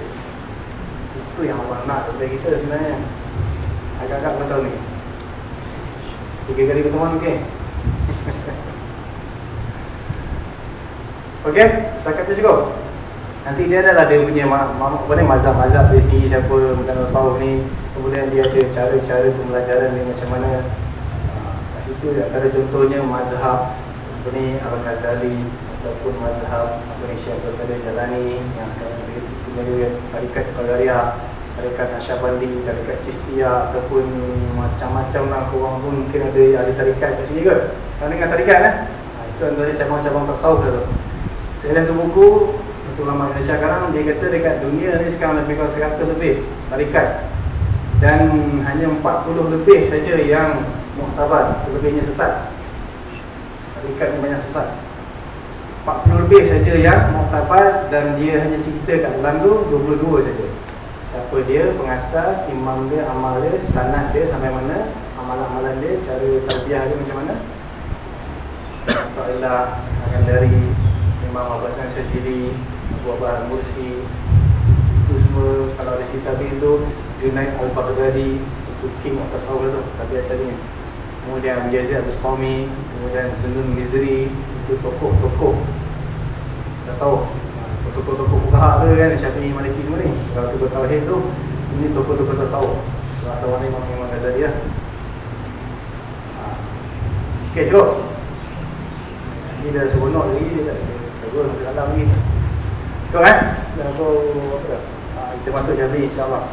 Itu yang Allah nak daripada kita sebenarnya. Agak-agak kau tahu ni. Tiga kali pertemuan okey <laughs> okey setakat tu cukup Nanti dia adalah dia punya apa ni mazhab-mazhab dia sendiri siapa bukan tasawuf ni. Kemudian dia ada cara-cara pembelajaran dia macam mana. Ah, situ antara contohnya mazhab apa ni Al-Ghazali ataupun mazhab apa ni Syekh Abdul Jalani yang sekarang dia punya dia tarikat Qadariyah, tarikat Nasyabandi, tarikat Cistiyah ataupun macam-macam lah korang pun mungkin ada ada tarikat kat sini ke? Kau dengar tarikat eh? Itu antara cabang-cabang tasawuf tu. Saya dah tu buku satu ulama Indonesia sekarang dia kata dekat dunia ni sekarang lebih kurang 100 lebih tarikat. Dan hanya 40 lebih saja yang muktabar selebihnya sesat. Tarikat ni banyak sesat. 40 lebih saja yang muktabar dan dia hanya cerita kat dalam tu 22 saja. Siapa dia pengasas imam dia amal dia sanad dia sampai mana amalan-amalan dia cara tarbiyah dia macam mana. Tak ialah akan dari Imam Abbas Syajili Abu Abbas Mursi itu semua kalau ada cerita itu Junaid Al-Baghdadi itu king of tasawuf tu tapi tadi kemudian Abu Yazid Al-Bustami kemudian Zunun Mizri itu tokoh-tokoh tasawuf tokoh-tokoh fukaha tu kan Syafi'i Maliki semua ni. Kalau tu bertauhid tu ini tokoh-tokoh tasawuf rasa mana Imam Imam Ghazali lah. Ha. ok cukup. Ini dah seronok lagi. dia tak terus masuk dalam lagi. Cukup kan? Dah aku kita masuk jadi insya-Allah.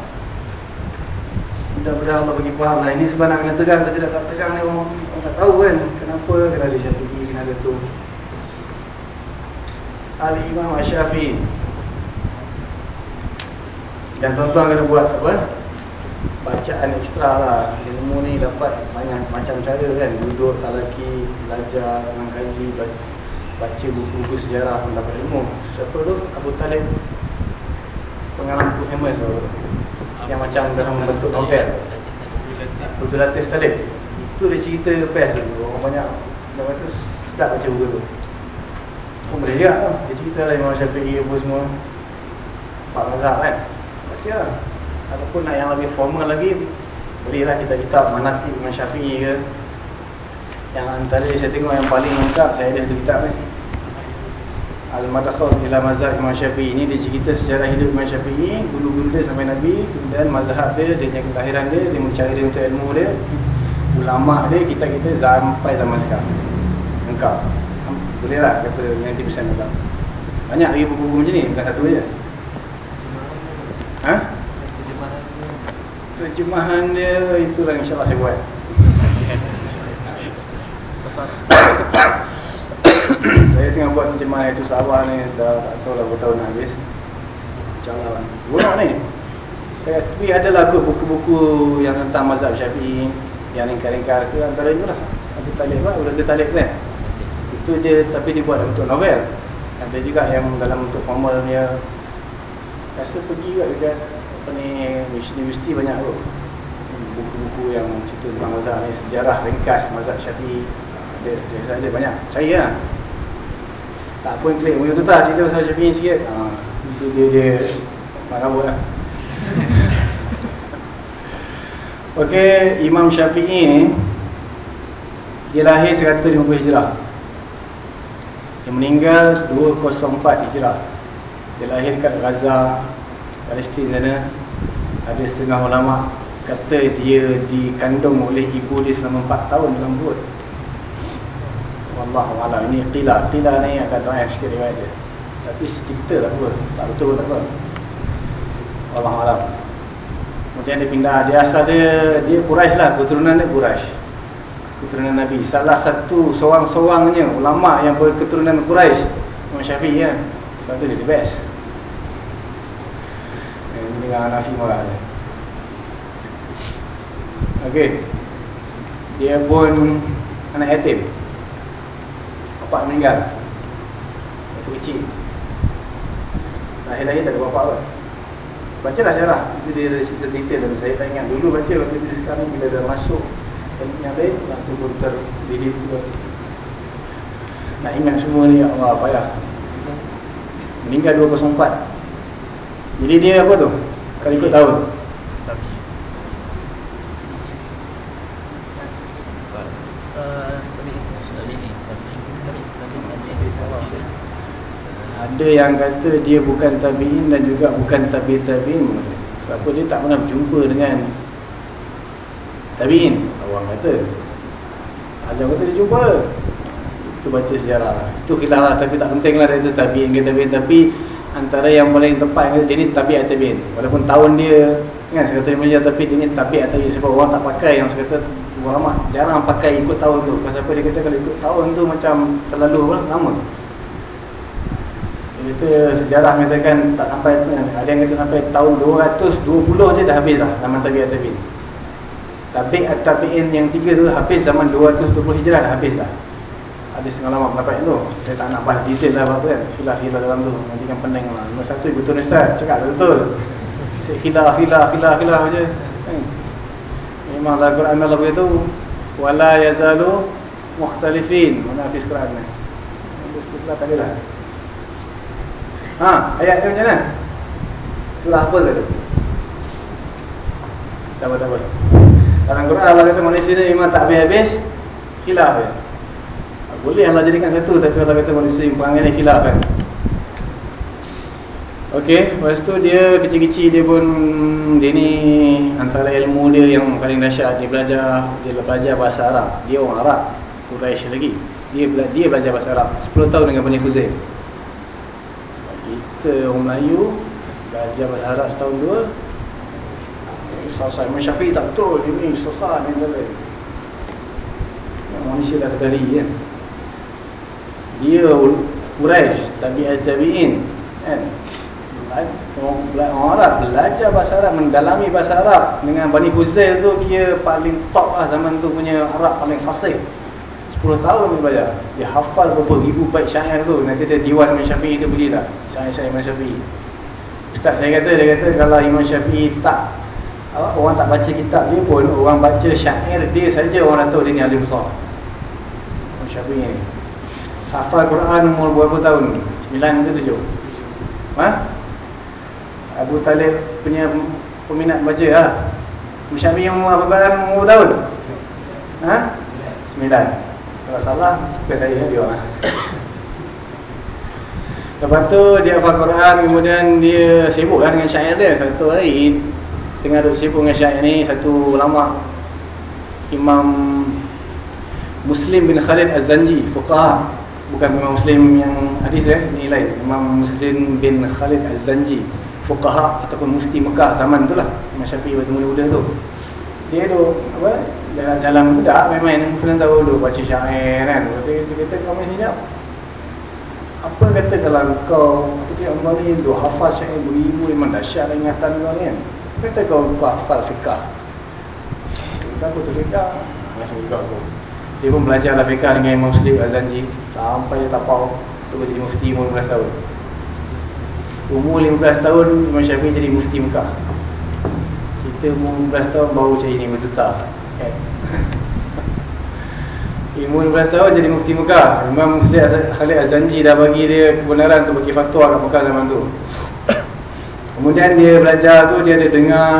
Mudah-mudahan Allah bagi faham lah. Ini sebab nak kena tegang Kalau tidak tak tegang ni orang, orang tak tahu kan. Kenapa? Kena ada syafi'i, kena ada tu. Al-Imam Asyafi'i Dan tuan-tuan kena buat apa? Bacaan ekstra lah. Ilmu ni dapat banyak macam cara kan. Duduk, talaki, belajar, mengkaji Baca buku-buku sejarah pun dapat ilmu. Siapa tu? Abu Talib. Pengalaman buku famous tu. Yang macam dalam bentuk novel. Betul Latif Talib. Itu dia cerita best tu. Orang banyak Dia kata sedap baca buku tu. Pun boleh juga lah. Dia cerita lah Imam Syafi'i apa semua. Pak Mazhab kan. Baca lah. Ataupun nak yang lebih formal lagi Bolehlah kita kitab Manakib Imam Syafi'i ke Yang antara saya tengok yang paling lengkap Saya ada satu kitab ni. Al-Madakhal ila mazhab Imam Syafi'i. Ini dia cerita sejarah hidup Imam Syafi'i guru-guru dia sampai Nabi kemudian mazhab dia dia kelahiran dia dia mencari dia untuk ilmu dia. Ulama dia kita-kita sampai zaman sekarang. Lengkap. Boleh lah kata 90% lengkap. Banyak lagi buku-buku macam ni bukan satu je. Ha? terjemahan dia itulah insyaAllah saya buat <coughs> saya tengah buat terjemahan itu sawah ni dah tak tahu lah berapa tahun nak habis. insyaAllah buruk ni. Saya tapi ada lah buku-buku yang tentang mazhab syafi'i yang ringkar-ringkar tu antara itu lah. Abu Talib lah, Abu Talib kan. Itu je tapi dibuat bentuk novel. Ada juga yang dalam bentuk formal dia rasa pergi juga dekat apa ni universiti banyak tu buku-buku yang cerita tentang mazhab ni sejarah ringkas mazhab syafi'i ada banyak. Cari lah. Tak pun klik. Tu tak cerita pasal syafi'i sikit. Ha, dia dia marah buat lah. <laughs> Ok Imam Syafi'i ni dia lahir 150 hijrah. Dia meninggal 204 hijrah. Dia lahir kat Gaza Palestin sana. Ada setengah ulama kata dia dikandung oleh ibu dia selama 4 tahun dalam perut Wallahu a'lam. Ini qila. Qila ni akan doa sikit riwayat dia. Tapi cerita tak apa tak betul tak apa. Wallahu a'lam. Kemudian dia pindah. Dia asal dia dia Quraisy lah. Keturunan dia Quraisy keturunan Nabi. Salah satu seorang-seorangnya ulama yang berketurunan Quraisy Imam Syafi'i ya. Sebab tu dia the best. Ini dengan Hanafi marah dia. Ok dia pun anak yatim bapak meninggal. Waktu kecil. Lahir-lahir tak ada bapak pun baca lah syarah itu dia ada cerita detail dan saya. Tak ingat. Dulu baca waktu bila sekarang bila dah masuk yang lain waktu pun terdiri pula nak ingat semua ni ya Allah payah. Meninggal 204 jadi dia apa tu? Kalau ikut tahun ada yang kata dia bukan tabi'in dan juga bukan tabi'in tabi'in. Sebab dia tak pernah berjumpa dengan tabi'in. Orang kata. Ada kata dia jumpa. Itu baca sejarah lah. itu khilaf lah tapi tak penting lah itu tabi'in ke tabi'in. Tapi antara yang paling tepat dia ni tabi'at tabi'in. Walaupun tahun dia kan kata dia tapi dia ni tabi'at tabi'in. Sebab orang tak pakai yang saya kata ulama jarang pakai ikut tahun tu. Pasal apa? Dia kata kalau ikut tahun tu macam terlalu apa? Lama kita sejarah mengatakan tak sampai ada yang kata sampai tahun 220 je dah habis dah zaman tabi'at tabi'in. Tabi'at tabi'in yang tiga tu habis zaman 220 hijrah dah habis dah. Ada setengah lama pendapat tu. Saya tak nak bahas detail lah apa kan. Khilaf-khilaf dalam tu. Nanti kan pening lah. Nombor satu betul ni Ustaz cakap betul. Khilaf-khilaf khilaf-khilaf je. Kan? Memang lah Quran Allah begitu wala yazalu mukhtalifin. Mana habis Quran ni? Tak lah Ha, ayat tu macam mana? Surah apa tu? Tak apa. Dalam Quran Allah kata manusia ni memang tak habis-habis khilaf ya. Boleh Allah jadikan satu tapi Allah kata manusia perangai ni khilaf kan. Okey, lepas tu dia kecil-kecil dia pun dia ni antara ilmu dia yang paling dahsyat dia belajar dia belajar bahasa Arab. Dia orang Arab, Quraisy lagi. Dia dia belajar bahasa Arab 10 tahun dengan Bani Khuzaim kita orang Melayu belajar Arab setahun dua. Selesai Imam Syafi'i tak betul. Ini selesai ni lain manusia dah sekali kan dia Quraisy tabi'at tabi'in kan? Orang Arab belajar bahasa Arab mendalami bahasa Arab dengan Bani Huzail tu kira paling top lah zaman tu punya Arab paling fasih 10 tahun dia belajar Dia hafal berapa ribu baik syair tu. Nanti dia diwan Imam Syafi'i dia beli tak Syair-syair Imam Syafi'i. Ustaz saya kata, dia kata kalau Imam Syafi'i tak Orang tak baca kitab dia pun Orang baca syair dia saja Orang dah tahu dia ni alim besar. Imam Syafi'i ni. Hafal Quran umur berapa tahun? 9 ke 7 ha? Abu Talib punya Peminat baca ha? Imam Syafi'i umur berapa tahun? Ha? 9 tak salah kata dia dia Lepas tu dia hafal Quran kemudian dia sibuk kan dengan syair dia. Satu hari tengah duduk sibuk dengan syair ni satu ulama Imam Muslim bin Khalid Az-Zanji fuqaha. Bukan Imam Muslim yang hadis ya ni lain. Imam Muslim bin Khalid Az-Zanji fuqaha ataupun mufti Mekah zaman itulah Imam Syafi'i waktu muda-muda tu. Dia tu apa? Dalam dalam budak main-main pernah tahu dulu baca syair kan. Dia, dia kata kau main senyap. Apa kata kalau kau dia Allah ni tu hafal syair beribu memang dahsyat ingatan kau ni kan. Kata kau, kau hafal fiqah. Kita pun tu fiqah. Juga tu. Dia pun belajar lah fiqah dengan Imam Muslim Azanji Sampai dia tapau Untuk jadi mufti umur 15 tahun Umur 15 tahun Imam Syafiq jadi mufti Mekah Kita umur 15 tahun baru cari ni bertutar kan? Umur 15 tahun jadi mufti Mekah. Imam Muslim Khalid Azanji dah bagi dia kebenaran untuk bagi fatwa kat Mekah zaman tu. <coughs> Kemudian dia belajar tu dia ada dengar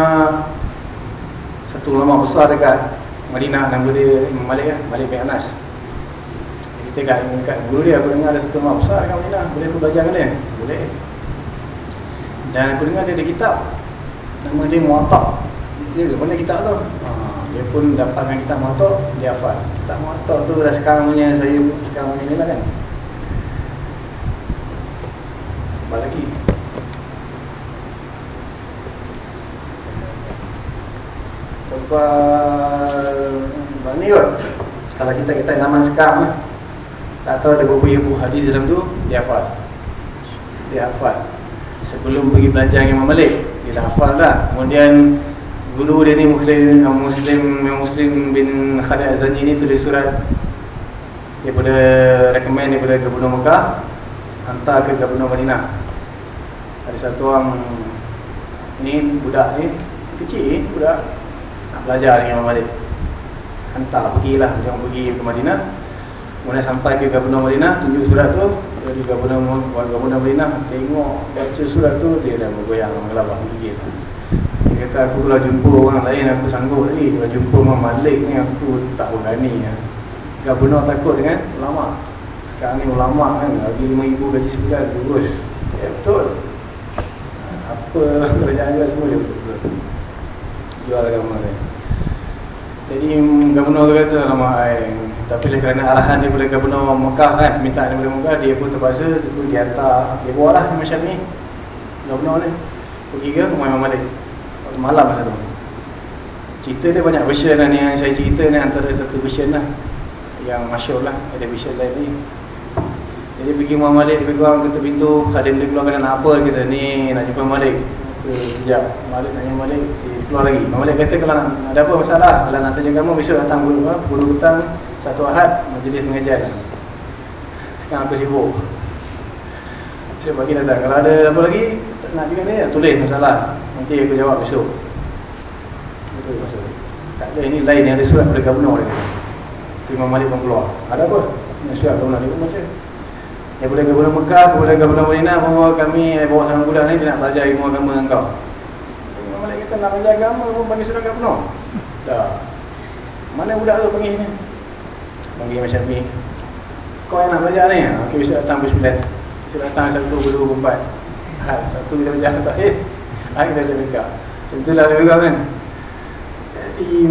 Satu ulama besar dekat Madinah nama dia Imam Malik kan Malik bin Anas. Kita kat, kat guru dia aku dengar ada satu mak besar kat Madinah. Boleh aku belajar dengan dia? Boleh. Dan aku dengar dia ada kitab. Nama dia Muatak dia mana kitab tu. Ha, dia pun dapatkan kitab Muatak dia hafal. Kitab Muatak tu dah sekarang punya saya sekarang punya ni lah kan. Apa lagi. Sebab ni kot. Kalau kita kita zaman sekarang lah. Tak tahu ada beberapa hadis dalam tu Dia hafal. Dia hafal. Sebelum pergi belajar dengan Imam Malik Dia dah hafal dah. Kemudian Guru dia ni Muslim Muslim Muslim bin Khalid Azani ni tulis surat. Daripada Rekomen daripada Gubernur Mekah Hantar ke Gubernur Madinah. Ada satu orang Ni budak ni Kecil budak. Nak belajar dengan Imam Malik. Hantar pergilah. Jangan pergi ke Madinah. Kemudian sampai ke Gubernur Madinah tunjuk surat tu. Dari Gubernur Madinah tengok baca surat tu dia dah bergoyang mengelabah gigit dia kata aku kalau jumpa orang lain aku sanggup lagi kalau jumpa Imam Malik ni aku tak berani. Gubernur takut dengan ulama. Sekarang ni ulama kan lagi RM5,000 gaji sebulan terus ya betul. Apa kerajaan semua dia betul-betul jual agama dia. Jadi gubernur tu kata nama ai tapi oleh kerana arahan dia boleh gubernur Mekah kan minta dia boleh Mekah dia pun terpaksa dia hantar dia bawa lah macam ni. Gubernur ni pergi ke rumah Imam Malik malam masa tu. Cerita dia banyak version lah ni. Yang saya cerita ni antara satu version lah. Yang masyur lah ada version lain ni. Jadi pergi rumah Malik pergi orang ketuk pintu khadim dia keluar kena apa kita ni nak jumpa Malik. Sekejap. Malik tanya Malik dia keluar lagi. Malik kata kalau nak, ada apa masalah? Kalau nak tanya kamu besok datang bulu, bulu petang satu ahad majlis mengajar. Sekarang aku sibuk saya bagi datang kalau ada apa lagi nak juga ni tulis masalah nanti aku jawab besok betul maksud tak ada ini lain yang ada surat dari gubernur dia Imam Malik pun keluar ada apa ini surat gubernur dia pun baca yang boleh gabungan Mekah, boleh gabungan Madinah bahawa kami eh, bawa sang budak ni dia nak belajar ilmu agama dengan kau. Imam Malik kata nak belajar agama pun panggil surat gabungan. Dah. Mana budak tu panggil sini? Panggil macam ni. Kau yang nak belajar ni? Okey, besok datang 9. Besok datang satu puluh empat. Ha, satu kita belajar tak eh. Hari kita belajar Mekah. Tentulah dia pegang kan. Jadi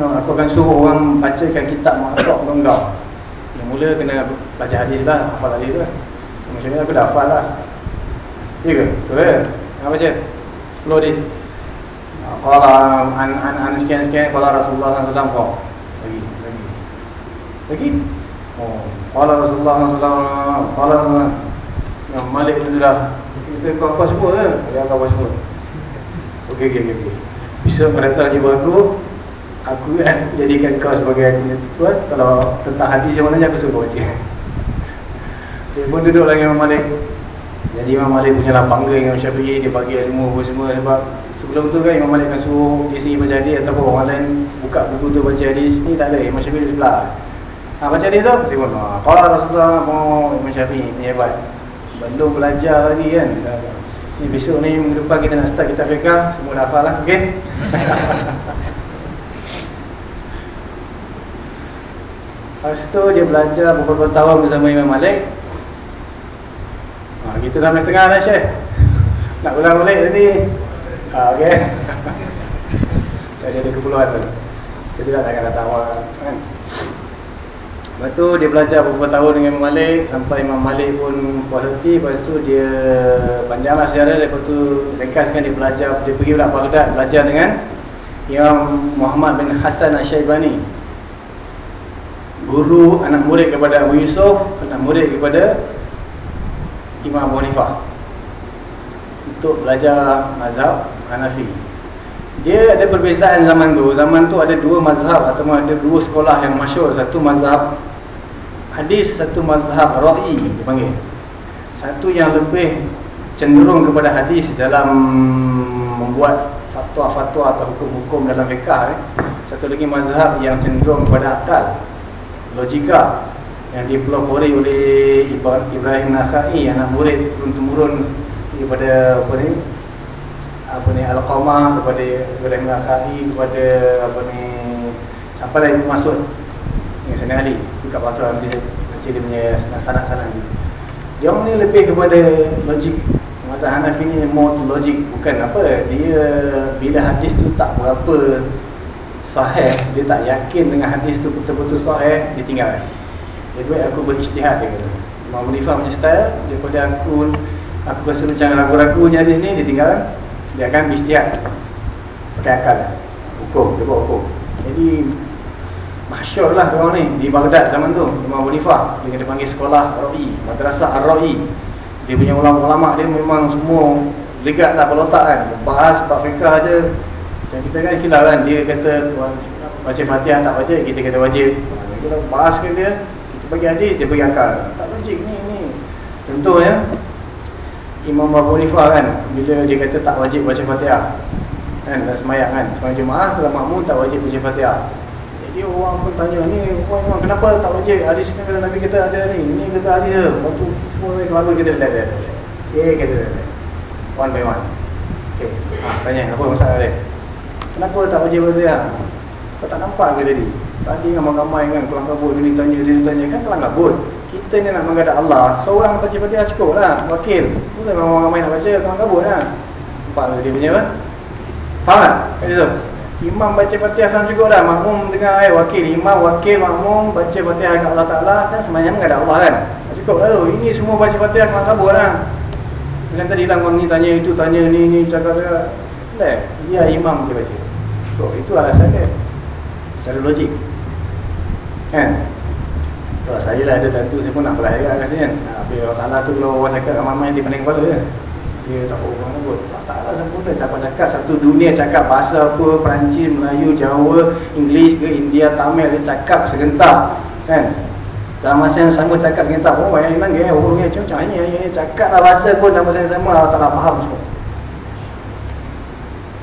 aku akan suruh orang bacakan kitab Muhammad kau. Yang mula kena baca hadis lah, hafal hadis tu lah Macam ni aku dah hafal lah Ya ke? Betul ke? Nak baca? 10 hadis Kalau an, an, an sekian-sekian Kalau Rasulullah SAW kau Lagi, lagi Lagi? Oh, kalau Rasulullah SAW Kalau Yang Malik tu dah Kita kau-kau semua ke? Ya, kau-kau semua. Okey, okey, okey. Bisa mendatang jumpa aku Aku kan jadikan kau sebagai aku tuan Kalau tentang hadis yang mana aku suruh baca. Dia pun duduk lagi Imam Malik. Jadi Imam Malik punya lah bangga dengan Syafi'i Dia bagi ilmu apa semua. Sebab Sebelum tu kan Imam Malik akan suruh dia sendiri baca hadis Ataupun orang lain buka buku tu baca hadis. Ni tak ada Imam Syafi'i di sebelah. Ha, Baca hadis tu? Dia pun Kalau Rasulullah mau Imam Syafi'i ni hebat Belum belajar lagi kan. Ni besok ni minggu depan kita nak start kitab fiqah. Semua dah hafal lah okay? <laughs> Lepas tu dia belajar beberapa tahun bersama Imam Malik. Ha, Kita sampai setengah dah Syekh. Nak ulang balik tadi? Ha, Okay Tadi <laughs> ada keperluan tu. Jadi tak akan datang awal kan Lepas tu dia belajar beberapa tahun dengan Imam Malik Sampai Imam Malik pun puas hati Lepas tu dia panjanglah sejarah Lepas tu ringkaskan dia belajar. Dia pergi pula Baghdad belajar dengan Imam Muhammad bin Hassan Al-Syaibani guru anak murid kepada Abu Yusuf, anak murid kepada Imam Abu Hanifah. Untuk belajar mazhab Hanafi. Dia ada perbezaan zaman tu. Zaman tu ada dua mazhab atau ada dua sekolah yang masyhur. Satu mazhab hadis, satu mazhab ra'i dipanggil. Satu yang lebih cenderung kepada hadis dalam membuat fatwa-fatwa atau hukum-hukum dalam fiqh eh. Satu lagi mazhab yang cenderung kepada akal logika yang dipelopori oleh Ibrahim Nasai anak murid turun-temurun daripada apa ni apa ni Al-Qamah kepada Ibrahim Nasai kepada apa ni sampai dah Masud yang sana Ali buka pasal nanti baca dia punya sanad-sanad ni. Dia ni lebih kepada logik. Mazhab Hanafi ni more to logic bukan apa dia bila hadis tu tak berapa sahih dia tak yakin dengan hadis tu betul-betul sahih dia tinggal. Dia buat aku berijtihad dia kata. Imam Munifah punya style daripada aku aku rasa macam ragu-ragu ni hadis ni dia tinggal dia akan berijtihad pakai akal. Hukum dia buat hukum. Jadi masyur lah orang ni di Baghdad zaman tu. Imam Munifah dia kena panggil sekolah Ar-Ra'i Madrasah Ar-Ra'i dia punya ulama-ulama dia memang semua legat lah kalau tak kan. Bahas bab fiqah je. Macam kita kan khilaf kan Dia kata baca fatihah tak baca Kita kata wajib. Kita bahaskan dia Kita bagi hadis dia bagi akal. Tak logik ni ni. Contohnya Imam Abu Nifah kan Bila dia kata tak wajib baca fatihah Kan dah semayang kan Semayang jemaah Kalau makmum tak wajib baca fatihah Jadi orang pun tanya ni oh, Imam kenapa tak wajib? Hadis ni kata Nabi kita ada ni Ni kata hadis dia Lepas tu semua kelapa kita ada. Eh kata One by one. Okay, ha, tanya apa masalah dia? Kenapa tak wajib berdia? Kau tak nampak ke tadi? Tadi dengan ramai kan kelang kabut dia tanya dia tanya kan kelang kabut. Kita ni nak menghadap Allah, seorang baca Fatihah cukup lah, wakil. Bukan orang ramai nak baca kelang kabut lah. Nampak ke dia punya apa? Faham tak? Kata tu. Imam baca Fatihah sama cukup dah. Makmum dengar eh wakil, imam, wakil, makmum baca Fatihah kepada Allah Taala kan semuanya menghadap Allah kan. Cukup lah tu. Ini semua baca Fatihah kelang kabut lah. Macam tadi lah ni tanya itu, tanya ni, ni, cakap-cakap. Dia imam dia baca. So, itu alasan dia Secara logik. Kan? Kalau saya lah ada tentu Saya pun nak rasanya kan. Tapi Allah Ta'ala tu Kalau orang cakap ramai-ramai Dia pandang kepala je Dia tak tahu orang pun. Allah Ta'ala sempurna Siapa cakap Satu dunia cakap Bahasa apa Perancis, Melayu, Jawa Inggeris ke India, Tamil Dia cakap segentar. Kan? Dalam masa yang sama cakap kita oh yang iman dia oh ni macam ni ni cakap lah bahasa pun dalam masa yang sama. Allah Taala faham semua.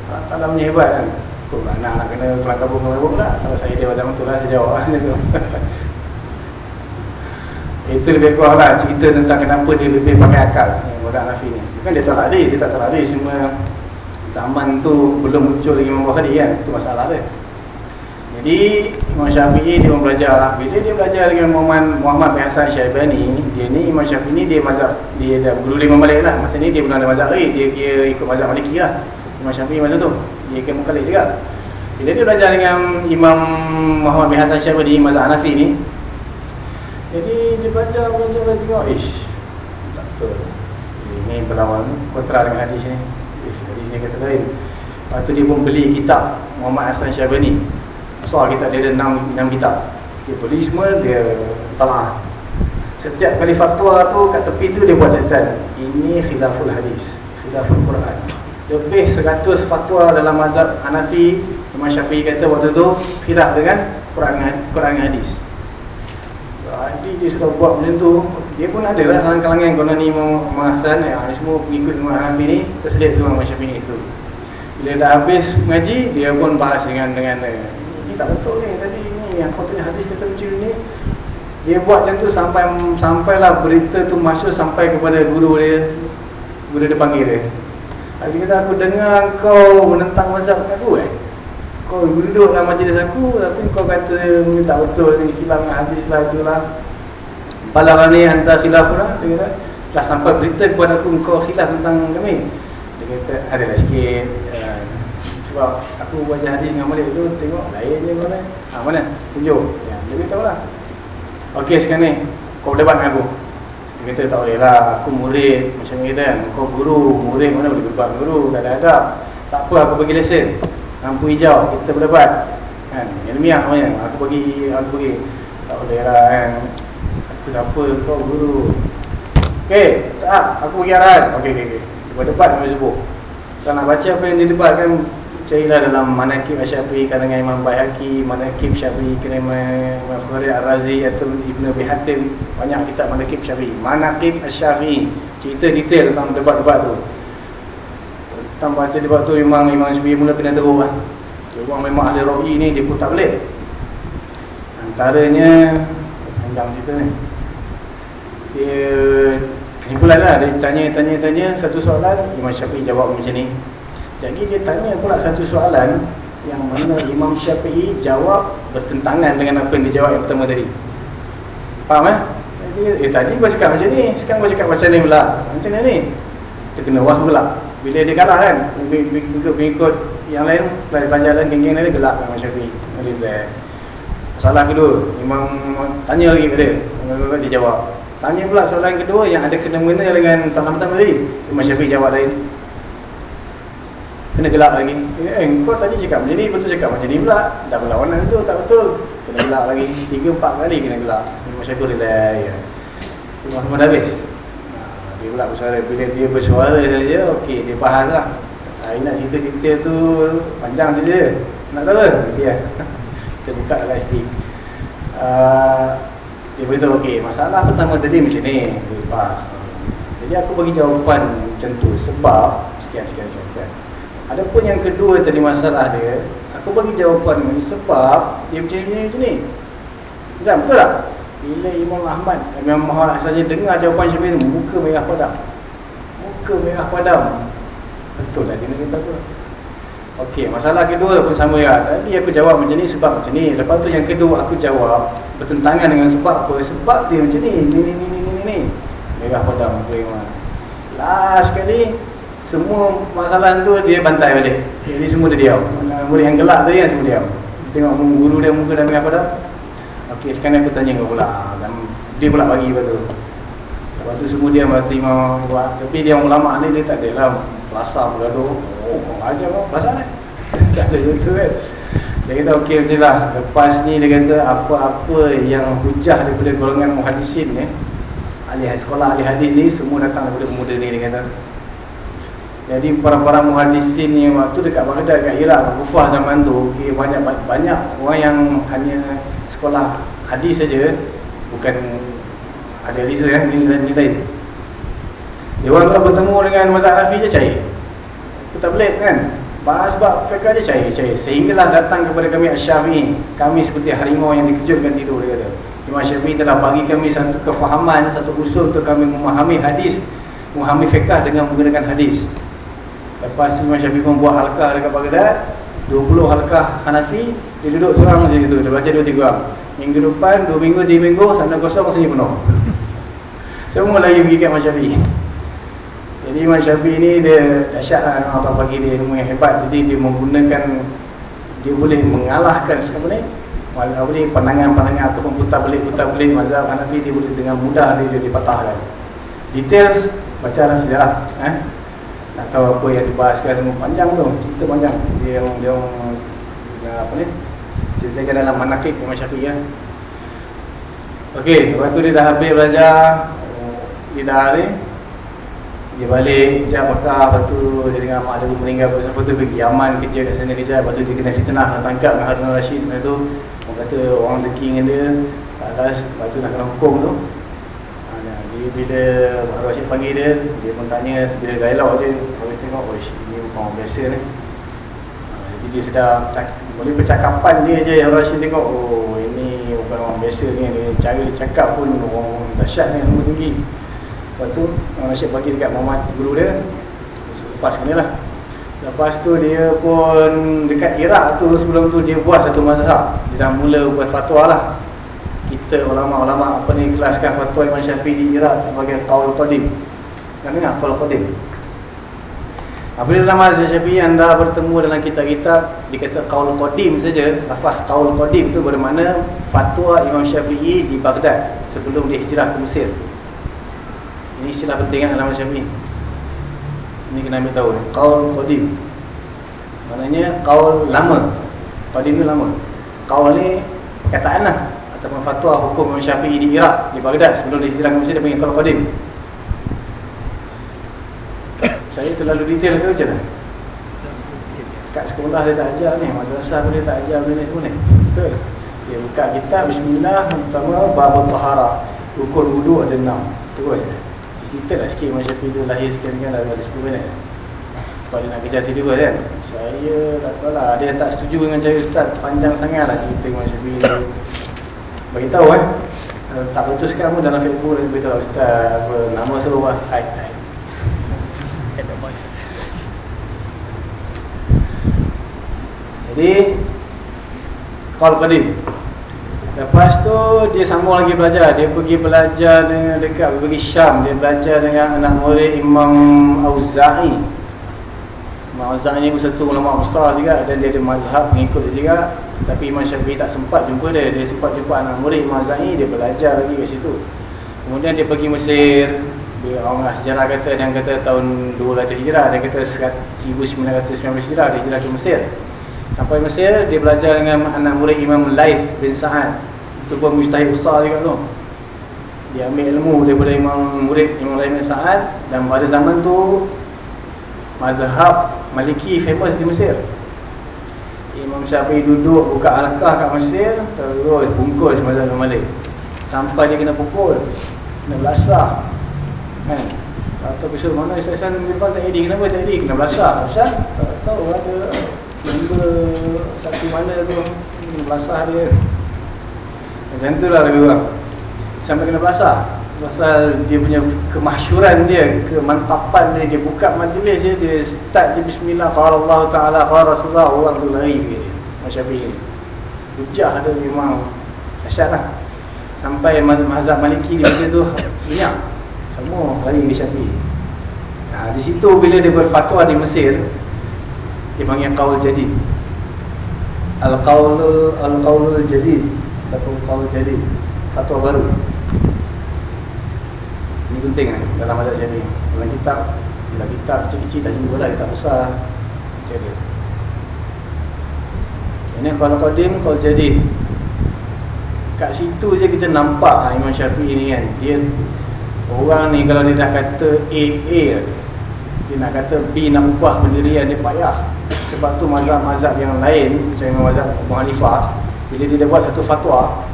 Allah Taala punya hebat kan. Kau nak nak kena kelang kabut kelang kabut pula Kalau saya dia macam tu lah Saya jawab lah. <laughs> Itu lebih kurang lah Cerita tentang kenapa dia lebih pakai akal Wadah Nafi ni. Bukan dia tak lari Dia tak tak lari Cuma Zaman tu Belum muncul lagi Imam Bukhari kan? Itu masalah dia. Jadi Imam Syafi'i dia belajar. Bila dia belajar dengan Muhammad Muhammad bin Hassan Syaibani Dia ni Imam Syafi'i ni Dia mazhab Dia dah guru Imam Malik lah. Masa ni dia belum ada mazhab lagi Dia kira ikut mazhab Maliki lah Imam Syafi'i masa tu. Dia akan mukallid juga. Bila dia belajar dengan Imam Muhammad bin Hasan Syabadi Mazhab Hanafi ni jadi dia belajar belajar dia tengok ish tak betul. Ini berlawan kontra dengan hadis ni. Ish hadis ni kata lain. Lepas tu dia pun beli kitab Muhammad Hasan Syabani soal kitab dia ada 6, 6 kitab. Dia beli semua dia telah Setiap kali fatwa tu kat tepi tu dia buat catatan. Ini khilaful hadis, khilaful Quran. Lebih 100 fatwa dalam mazhab Hanafi, Imam Syafi'i kata waktu tu khilaf dengan Quran hadis. Jadi dia sudah buat macam tu Dia pun ada lah dalam kalangan Kalau ni Imam Hassan ya, Semua pengikut Imam Hanafi ni Terselit Imam Syafi'i tu. Bila dah habis mengaji Dia pun bahas dengan dengan Ini tak betul ni Tadi ni Apa tu hadis kata macam ni. Dia buat macam tu Sampai Sampailah berita tu masuk Sampai kepada guru dia Guru dia panggil dia Dia kata aku dengar kau Menentang mazhab aku eh? Kau duduk dalam majlis aku tapi kau kata ni tak betul ni khilaf dengan hadis lah. Itulah Palang ni hantar khilaf pula dia kata dah sampai berita kepada aku kau khilaf tentang kami. Dia kata ada lah sikit. Uh, sebab aku baca hadis dengan Malik tu tengok lain je mana ha, mana? Tunjuk. Ya, dia beritahu lah. Ok sekarang ni kau debat dengan aku dia kata tak boleh lah aku murid macam ni kan. Kau guru murid mana boleh berdebat guru? Tak ada adab tak apa aku bagi lesen. Lampu hijau kita berdebat. Kan? Ilmiah namanya. Aku bagi aku bagi. Tak boleh lah kan. Aku siapa kau guru. Okey tak aku bagi arahan. Okey okey okey. Berdebat dengan sebut. Kalau nak baca apa yang didebatkan carilah dalam manakib Syafi'i dengan Imam Baihaqi manakib Syafi'i kena Imam Khurir Ar-Razi atau Ibn Abi Hatim. Banyak kitab manakib Syafi'i. Manakib Syafi'i cerita detail tentang debat-debat tu. Tentang baca dia buat tu memang Imam Syafi'i mula kena teruk lah. Dia orang memang ahli ro'i ni dia pun tak boleh. Antaranya Panjang cerita ni. Dia Kesimpulan lah Dia tanya-tanya-tanya Satu soalan Imam Syafi'i jawab macam ni Jadi dia tanya pula satu soalan Yang mana Imam Syafi'i jawab Bertentangan dengan apa yang dia jawab yang pertama tadi. Faham eh? Jadi, eh tadi gua cakap macam ni Sekarang gua cakap macam ni pula. Macam ni? Kita kena was pula. Bila dia kalah kan Mengikut yang lain Pelajaran geng-geng lain gelap dengan Syafi'i. Masalah kedua Memang tanya lagi pada dia. Dia jawab. Tanya pula soalan kedua Yang ada kena-mena dengan salam pertama tadi. Imam Syafi'i jawab lain Kena gelap lagi Eh kau tadi cakap macam ni Betul cakap macam ni pula. Dah berlawanan tu tak betul. Kena gelap lagi. Tiga empat kali kena gelap Imam Syafi'i dia ya. Semua-semua dah habis. Dia pula bersuara. Bila dia bersuara saja okey dia bahas lah. Saya nak cerita detail tu panjang saja. Nak tahu kan dia <laughs> kita buka SD uh, dia beritahu okey masalah pertama tadi macam ni. Bahas jadi aku bagi jawapan macam tu sebab sekian sekian sekian ada pun yang kedua tadi masalah dia aku bagi jawapan ni sebab dia macam ni macam ni betul tak bila Imam Ahmad Imam Muhammad saja dengar jawapan Syafi'i muka merah padam muka merah padam betul lah dia nak kata apa Okey, masalah kedua pun sama ya. Tadi aku jawab macam ni sebab macam ni. Lepas tu yang kedua aku jawab bertentangan dengan sebab apa? Sebab dia macam ni. Ni ni ni ni ni ni. Merah padam Imam. Last sekali semua masalah tu dia bantai balik. Jadi semua dia diam. Murid yang gelap tadi kan semua diam. Tengok guru dia muka dah merah padam. Okey, sekarang aku tanya kau pula. Dan dia pula bagi lepas tu. Lepas tu semua dia berarti mau buat. Tapi dia ulama ni dia tak ada lah. Kelasa bergaduh. Oh, kau ajar kau. Kelasa ni. <laughs> tak ada gitu kan. Dia kata okey betul lah. Lepas ni dia kata apa-apa yang hujah daripada golongan muhadisin ni. Ahli sekolah ahli hadis ni semua datang daripada pemuda ni dia kata. Jadi para-para muhadisin ni waktu dekat Baghdad dekat Iraq Kufah zaman tu okay, banyak banyak orang yang hanya sekolah hadis saja. Bukan ada riza yang nilai-nilai dia orang kalau bertemu dengan mazhab Hanafi je cair. Tak boleh kan? Bahas sebab mereka je cair, cair. Sehinggalah datang kepada kami Asyafi'i kami seperti harimau yang dikejutkan tidur dia kata. Imam Syafi'i telah bagi kami satu kefahaman satu usul untuk kami memahami hadis memahami fiqah dengan menggunakan hadis lepas tu Imam Syafi'i pun buat halkah dekat Baghdad. 20 halkah Hanafi dia duduk seorang macam itu dia baca 2-3 orang. Minggu depan 2 minggu 3 minggu sana kosong sini penuh. <laughs> Semua lagi pergi kat Imam Syafi'i. Jadi Imam Syafi'i ni dia dahsyat lah Allah bagi dia ilmu yang hebat. Jadi dia menggunakan dia boleh mengalahkan siapa ni? Apa ni? Pandangan-pandangan ataupun putar belik putar belik mazhab Hanafi dia boleh dengan mudah dia jadi patahkan details baca dalam sejarah eh? Nak tahu apa yang dibahaskan. Semua panjang tu cerita panjang. Dia yang dia yang apa ni? Ceritakan dalam manakib Imam Syafi'i ya. Okey, lepas tu dia dah habis belajar. Dia dah ni Dia balik, jam Mekah. Lepas tu dia dengan mak dia meninggal. Lepas tu pergi Yaman kerja kat sana kerja Lepas tu dia kena fitnah nak tangkap dengan Harun Rashid. Lepas tu orang kata orang deki dengan dia. Atas, lepas tu nak kena hukum tu Bila Harun Rashid panggil dia Dia pun tanya, bila dialog je Harun tengok, oh ini bukan orang biasa ni. Jadi dia sedang boleh percakapan dia je. Yang Rashid tengok oh ini bukan orang biasa ni. Cara dia cakap pun orang dahsyat ni nombor tinggi. Lepas tu orang Rashid bagi dekat Muhammad guru dia. Lepaskan dia lah. Lepas tu dia pun dekat Iraq tu sebelum tu dia buat satu mazhab. Dia dah mula buat fatwa lah kita ulama-ulama apa ni kelaskan fatwa Imam Syafi'i di Iraq sebagai Qaul Qadim kan dengar Qaul Qadim Apabila mazhab Syafi'i anda bertemu dalam kitab-kitab dikata qaul qadim saja, lafaz qaul qadim itu bermakna fatwa Imam Syafi'i di Baghdad sebelum dia hijrah ke Mesir. Ini istilah penting kan mazhab Syafi'i. Ini kena ambil tahu. Qaul qadim. Maknanya qaul lama. Qadim ni lama. Qaul ni perkataan lah ataupun fatwa hukum Imam Syafi'i di Iraq, di Baghdad sebelum dia hijrah ke Mesir dia panggil qaul <coughs> qadim. Saya terlalu detail ke macam mana? Kat sekolah dia tak ajar ni Madrasah pun dia tak ajar benda ni semua ni. Betul? Dia buka kitab Bismillah Pertama Babul Tahara Ukur wudhu ada enam. Terus Cerita lah sikit Masya Allah tu lahir sekian kan Dah ada 10 minit. Sebab dia nak kejar sini pun kan. Saya tak tahu lah yang tak setuju dengan saya Ustaz. Panjang sangat lah cerita Masya Allah tu Beritahu eh? Tak putuskan pun dalam Facebook dia beritahu Ustaz apa, Nama suruh lah Hai, hai. Jadi Qal Qadim. Lepas tu dia sambung lagi belajar. Dia pergi belajar dengan dekat Dia pergi Syam. Dia belajar dengan anak murid Imam Auza'i Auza'i ni satu ulama besar juga Dan dia ada mazhab mengikut dia juga. Tapi Imam Syafi'i tak sempat jumpa dia. Dia sempat jumpa anak murid Auza'i Dia belajar lagi kat situ. Kemudian dia pergi Mesir. Dia orang sejarah kata dia kata tahun 200 hijrah. Dia kata 1919 hijrah dia hijrah ke Mesir. Sampai Mesir dia belajar dengan anak murid Imam Laith bin Sa'ad. Itu pun mujtahid besar juga tu. Dia ambil ilmu daripada imam murid Imam Laith bin Sa'ad. Dan pada zaman tu mazhab Maliki famous di Mesir. Imam Syafi'i duduk buka alakah kat Mesir terus bungkus mazhab Malik. Sampai dia kena pukul kena belasah. Kan? Atau besok mana Ustaz memang tak edit kenapa tak edit kena belasah. Ustaz tak tahu ada member satu mana tu. Kena belasah dia. Macam tu lah lebih kurang. Sampai kena belasah pasal dia punya kemasyuran dia kemantapan dia dia buka majlis dia dia start je bismillah qala Allah taala qala Rasulullah orang tu lari dia masyafi ni hujah dia memang dahsyat lah sampai mazhab maliki dia tu banyak semua lari ke Syafi'i. Nah, di situ bila dia berfatwa di Mesir, dia panggil qaul jadid. Al-qaul al-qaul jadid atau qaul jadid, fatwa baru. Ini penting kan dalam mazhab Syafi'i. Dalam kitab, dalam kitab kecil-kecil tak jumpa lah, kitab besar. Dia. Ini qaul qadim, qaul jadid. Kat situ je kita nampak Imam Syafi'i ni kan, dia Orang ni kalau dia dah kata A, A Dia nak kata B nak ubah pendirian dia payah Sebab tu mazhab-mazhab yang lain Macam mazhab Abu Hanifah Bila dia dah buat satu fatwa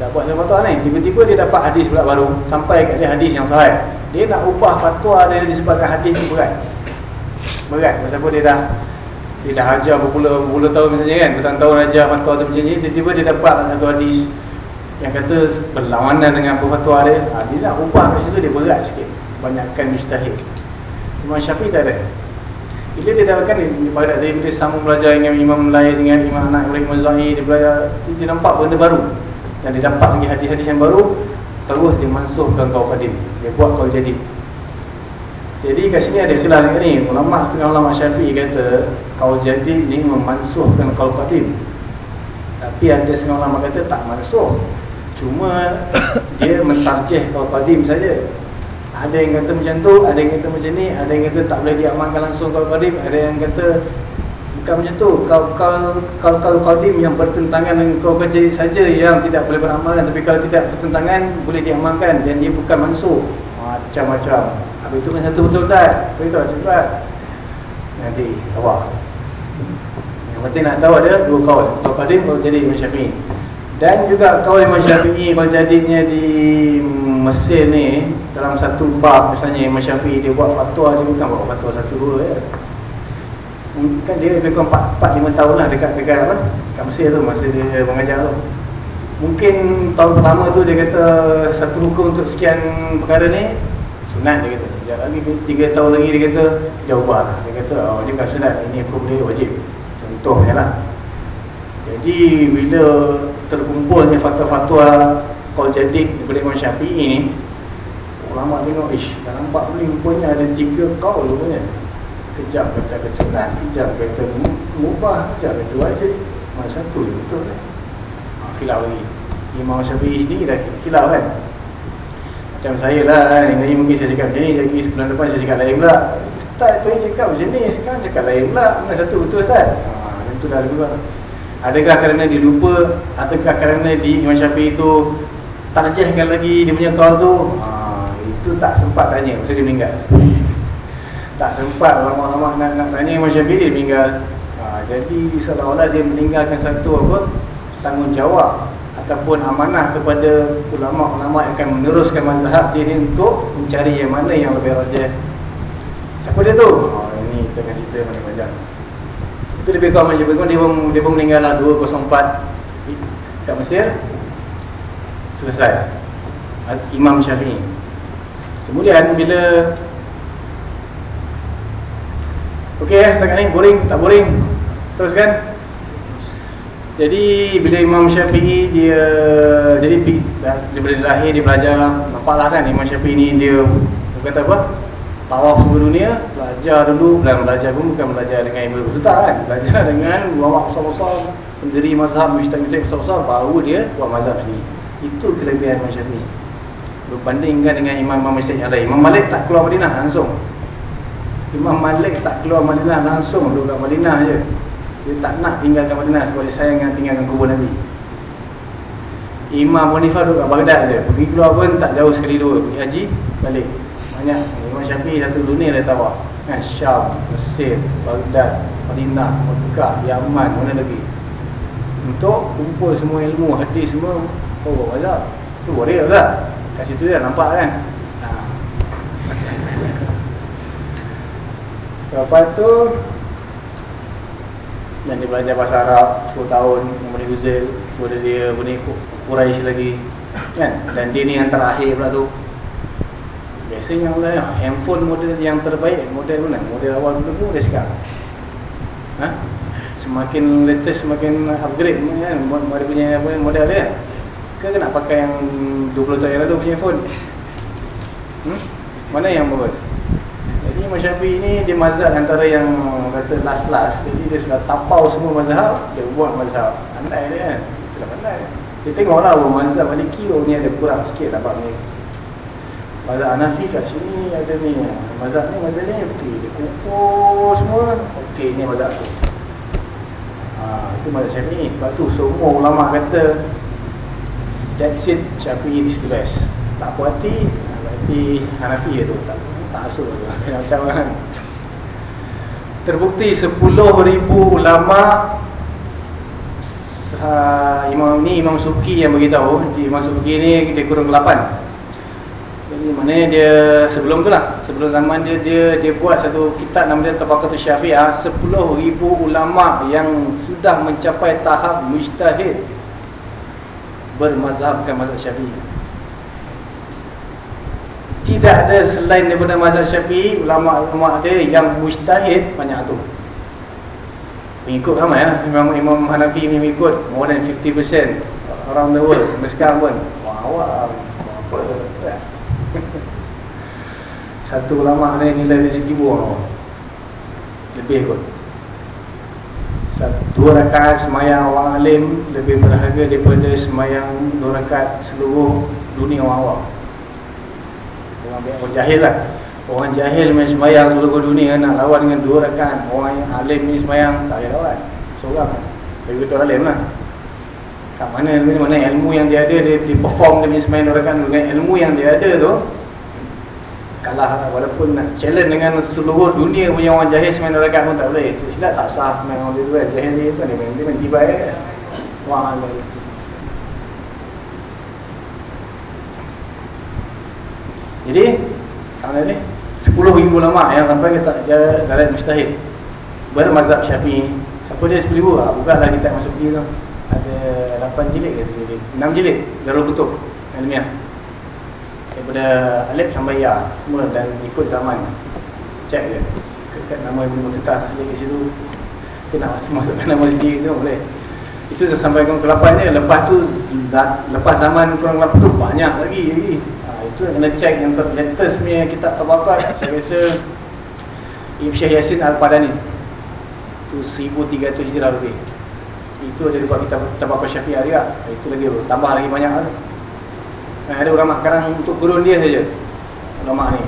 Dah buat satu fatwa ni Tiba-tiba dia dapat hadis pula baru Sampai kat dia hadis yang sahih. Dia nak ubah fatwa dia disebabkan hadis ni berat. Berat Sebab dia dah dia dah ajar berpuluh-puluh tahun misalnya kan Bertahun-tahun ajar fatwa tu macam ni Tiba-tiba dia dapat satu hadis yang kata berlawanan dengan fatwa dia. Ha, dia nak ubah kat situ dia berat sikit. Banyakkan mustahil. Imam Syafi'i tak ada. Bila dia dapatkan dia, dia, dia sambung belajar dengan Imam Lain dengan Imam Anak Ibrahim Mazai dia belajar dia nampak benda baru dan dia dapat lagi hadis-hadis yang baru terus dia mansuhkan kau qadim dia. Buat kau jadi. Jadi kat sini ada khilaf ni. Ulama setengah ulama Syafi'i kata kau jadi ni memansuhkan kau qadim tapi ada setengah ulama kata tak mansuh. Cuma <coughs> dia mentarjih kalau qadim saja. Ada yang kata macam tu, ada yang kata macam ni, ada yang kata tak boleh diamalkan langsung kalau qadim, ada yang kata Bukan macam tu. Kau kau kau kau qadim yang bertentangan dengan kau kerja saja yang tidak boleh beramalkan. Tapi kalau tidak bertentangan boleh diamalkan dan dia bukan mansuh. Macam-macam. Habis itu kan satu betul tak? Betul tak cepat? Nanti awak. Yang penting nak tahu ada dua kaul. Kau qadim kalau jadi Imam Syafi'i. Dan juga kaul Imam Syafi'i kalau jadinya di Mesir ni dalam satu bab misalnya Imam Syafi'i dia buat fatwa dia bukan buat fatwa satu dua ya kan dia lebih kurang 4, 4 5 tahun lah dekat dekat apa? Kat Mesir tu masa dia mengajar tu. Mungkin tahun pertama tu dia kata satu hukum untuk sekian perkara ni sunat dia kata. Sekejap lagi 3 tahun lagi dia kata dia ubah lah. Dia kata oh dia bukan sunat ini hukum dia wajib. Contohnya lah. Jadi bila terkumpulnya fatwa-fatwa kau jadi daripada Imam Syafi'i ni ulama tengok ish dah nampak ni rupanya ada 3 kau rupanya Kejap kata kesunat, kejap kata mubah, kejap kata wajib. Mana satu je betul kan? Ha, kilau lagi. Imam Syafi'i sendiri dah kilau kan? Macam saya lah kan, ini mungkin saya cakap macam ni, jadi sebulan depan saya cakap lain pula. Ustaz tu cakap macam ni, sekarang cakap lain pula. Mana satu betul Ustaz? Ha, itu dah juga. Adakah kerana dia lupa, ataukah kerana di Imam Syafi'i itu tarjahkan lagi dia punya kaul tu? Ha, itu tak sempat tanya, maksudnya dia meninggal tak sempat lama-lama nak, nak tanya Imam Syafi'i dia meninggal. Ha, jadi seolah-olah dia meninggalkan satu apa tanggungjawab ataupun amanah kepada ulama-ulama yang akan meneruskan mazhab dia ni untuk mencari yang mana yang lebih rajah. Siapa dia tu? Oh, ini kita akan cerita panjang-panjang itu lebih kurang macam dia pun, dia pun meninggal lah 204 kat Mesir selesai. Imam Syafi'i. Kemudian bila Okey eh, setakat ni boring tak boring. Teruskan. Jadi bila Imam Syafi'i dia jadi daripada lahir dia belajar nampaklah kan Imam Syafi'i ni dia kata apa? Tawaf seluruh dunia, belajar dulu, dan belajar pun bukan belajar dengan ilmu betul kan? Belajar <laughs> dengan ulama besar-besar, pendiri mazhab mujtahid besar-besar baru dia buat mazhab sendiri. Itu kelebihan Imam Syafi'i. Berbandingkan dengan imam-imam Mesir yang lain. Imam Malik tak keluar Madinah langsung. Imam Malik tak keluar Madinah langsung duduk kat Madinah je. Dia tak nak tinggalkan Madinah sebab dia sayang dengan tinggalkan kubur Nabi. Imam Hanifah duduk kat Baghdad je. Pergi keluar pun tak jauh sekali dua. Pergi haji balik. Banyak. Imam Syafi'i satu dunia dia tahu. Kan Syam, Mesir, Baghdad, Madinah, Mekah, Yaman mana lagi. Untuk kumpul semua ilmu hadis semua oh buat mazhab tu boleh tak kat situ dia nampak kan? Ha. Lepas tu Dan dia belajar bahasa Arab 10 tahun Kemudian Huzil Kemudian dia benih Quraisy lagi kan? Dan dia ni yang terakhir pula tu Biasanya lah Handphone model yang terbaik Model mana? Model awal dulu pun dia sekarang ha? Semakin latest Semakin upgrade kan? Model punya model dia Ke nak pakai yang 20 tahun yang lalu punya phone hmm? Mana yang bagus? Imam Syafi'i ni dia mazhab antara yang kata last-last Jadi dia sudah tapau semua mazhab Dia buat mazhab. Andai dia kan Itulah pandai Dia. Tengoklah bahawa mazhab Maliki oh, ni ada kurang sikit bab ni. Mazhab Hanafi kat sini ada ni. Mazhab ni mazhab ni okey. Dia kumpul semua Okey ni mazhab tu. Ha, Itu mazhab Syafi'i Sebab tu semua ulama kata That's it Syafi'i is the best. Tak puas hati Berarti Hanafi tu. Tak tak asuh <laughs> macam kan terbukti 10,000 ulama imam ni imam suki yang beritahu. Imam suki ni dia kurang 8 jadi mana dia sebelum tu lah sebelum zaman dia dia dia buat satu kitab nama dia Tabaqatul Syafi'ah 10,000 ulama yang sudah mencapai tahap mujtahid bermazhabkan mazhab Syafi'i tidak ada selain daripada mazhab syafi'i ulama-ulama dia yang mustahid banyak tu. Mengikut ramai lah. Imam, Imam Hanafi ni mengikut more than 50% around the world sekarang pun. Wah apa ya. <laughs> satu ulama ni nilai dia seribu orang lebih kot. Dua rakaat semayang orang alim lebih berharga daripada semayang dua rakaat seluruh dunia orang awam orang biar orang jahil lah Orang jahil main sembahyang seluruh dunia nak lawan dengan dua rekan. Orang yang alim main sembahyang tak boleh lawan. Seorang. Bagi betul alim lah. Kat mana mana ilmu yang dia ada dia, dia perform dia punya sembahyang dua rekan dengan ilmu yang dia ada tu kalah walaupun nak challenge dengan seluruh dunia punya orang jahil sembahyang dua rekan pun tak boleh. Silap tak sah main orang dia tu kan. Jahil dia tu main dia main tiba eh. Wah, Jadi Kerana ni? 10 ribu lama yang sampai kita dalam mustahil. Bermazhab syafi'i. Siapa dia 10 ribu? Ha, bukanlah kita masuk ni tu. Ada 8 jilid ke 7 jilid? 6 jilid. Darul Kutub Ilmiah Daripada Alif sampai Ya Semua dan ikut zaman. Cek je. Kat nama Ibu Mututah Sekali ke situ. Kita nak masukkan nama sendiri tu boleh itu dah sampai ke 8 je. Lepas tu Lepas zaman kurang 8 tu Banyak lagi lagi. Itu kena check yang latest punya kitab tabakat saya rasa Ibn Syah Yassin Al-Padani itu 1300 hijrah lebih. Itu ada buat kitab tabakat syafi'ah juga itu lagi tambah lagi banyak lah ada ulama sekarang untuk kurun dia saja. Ulama ni.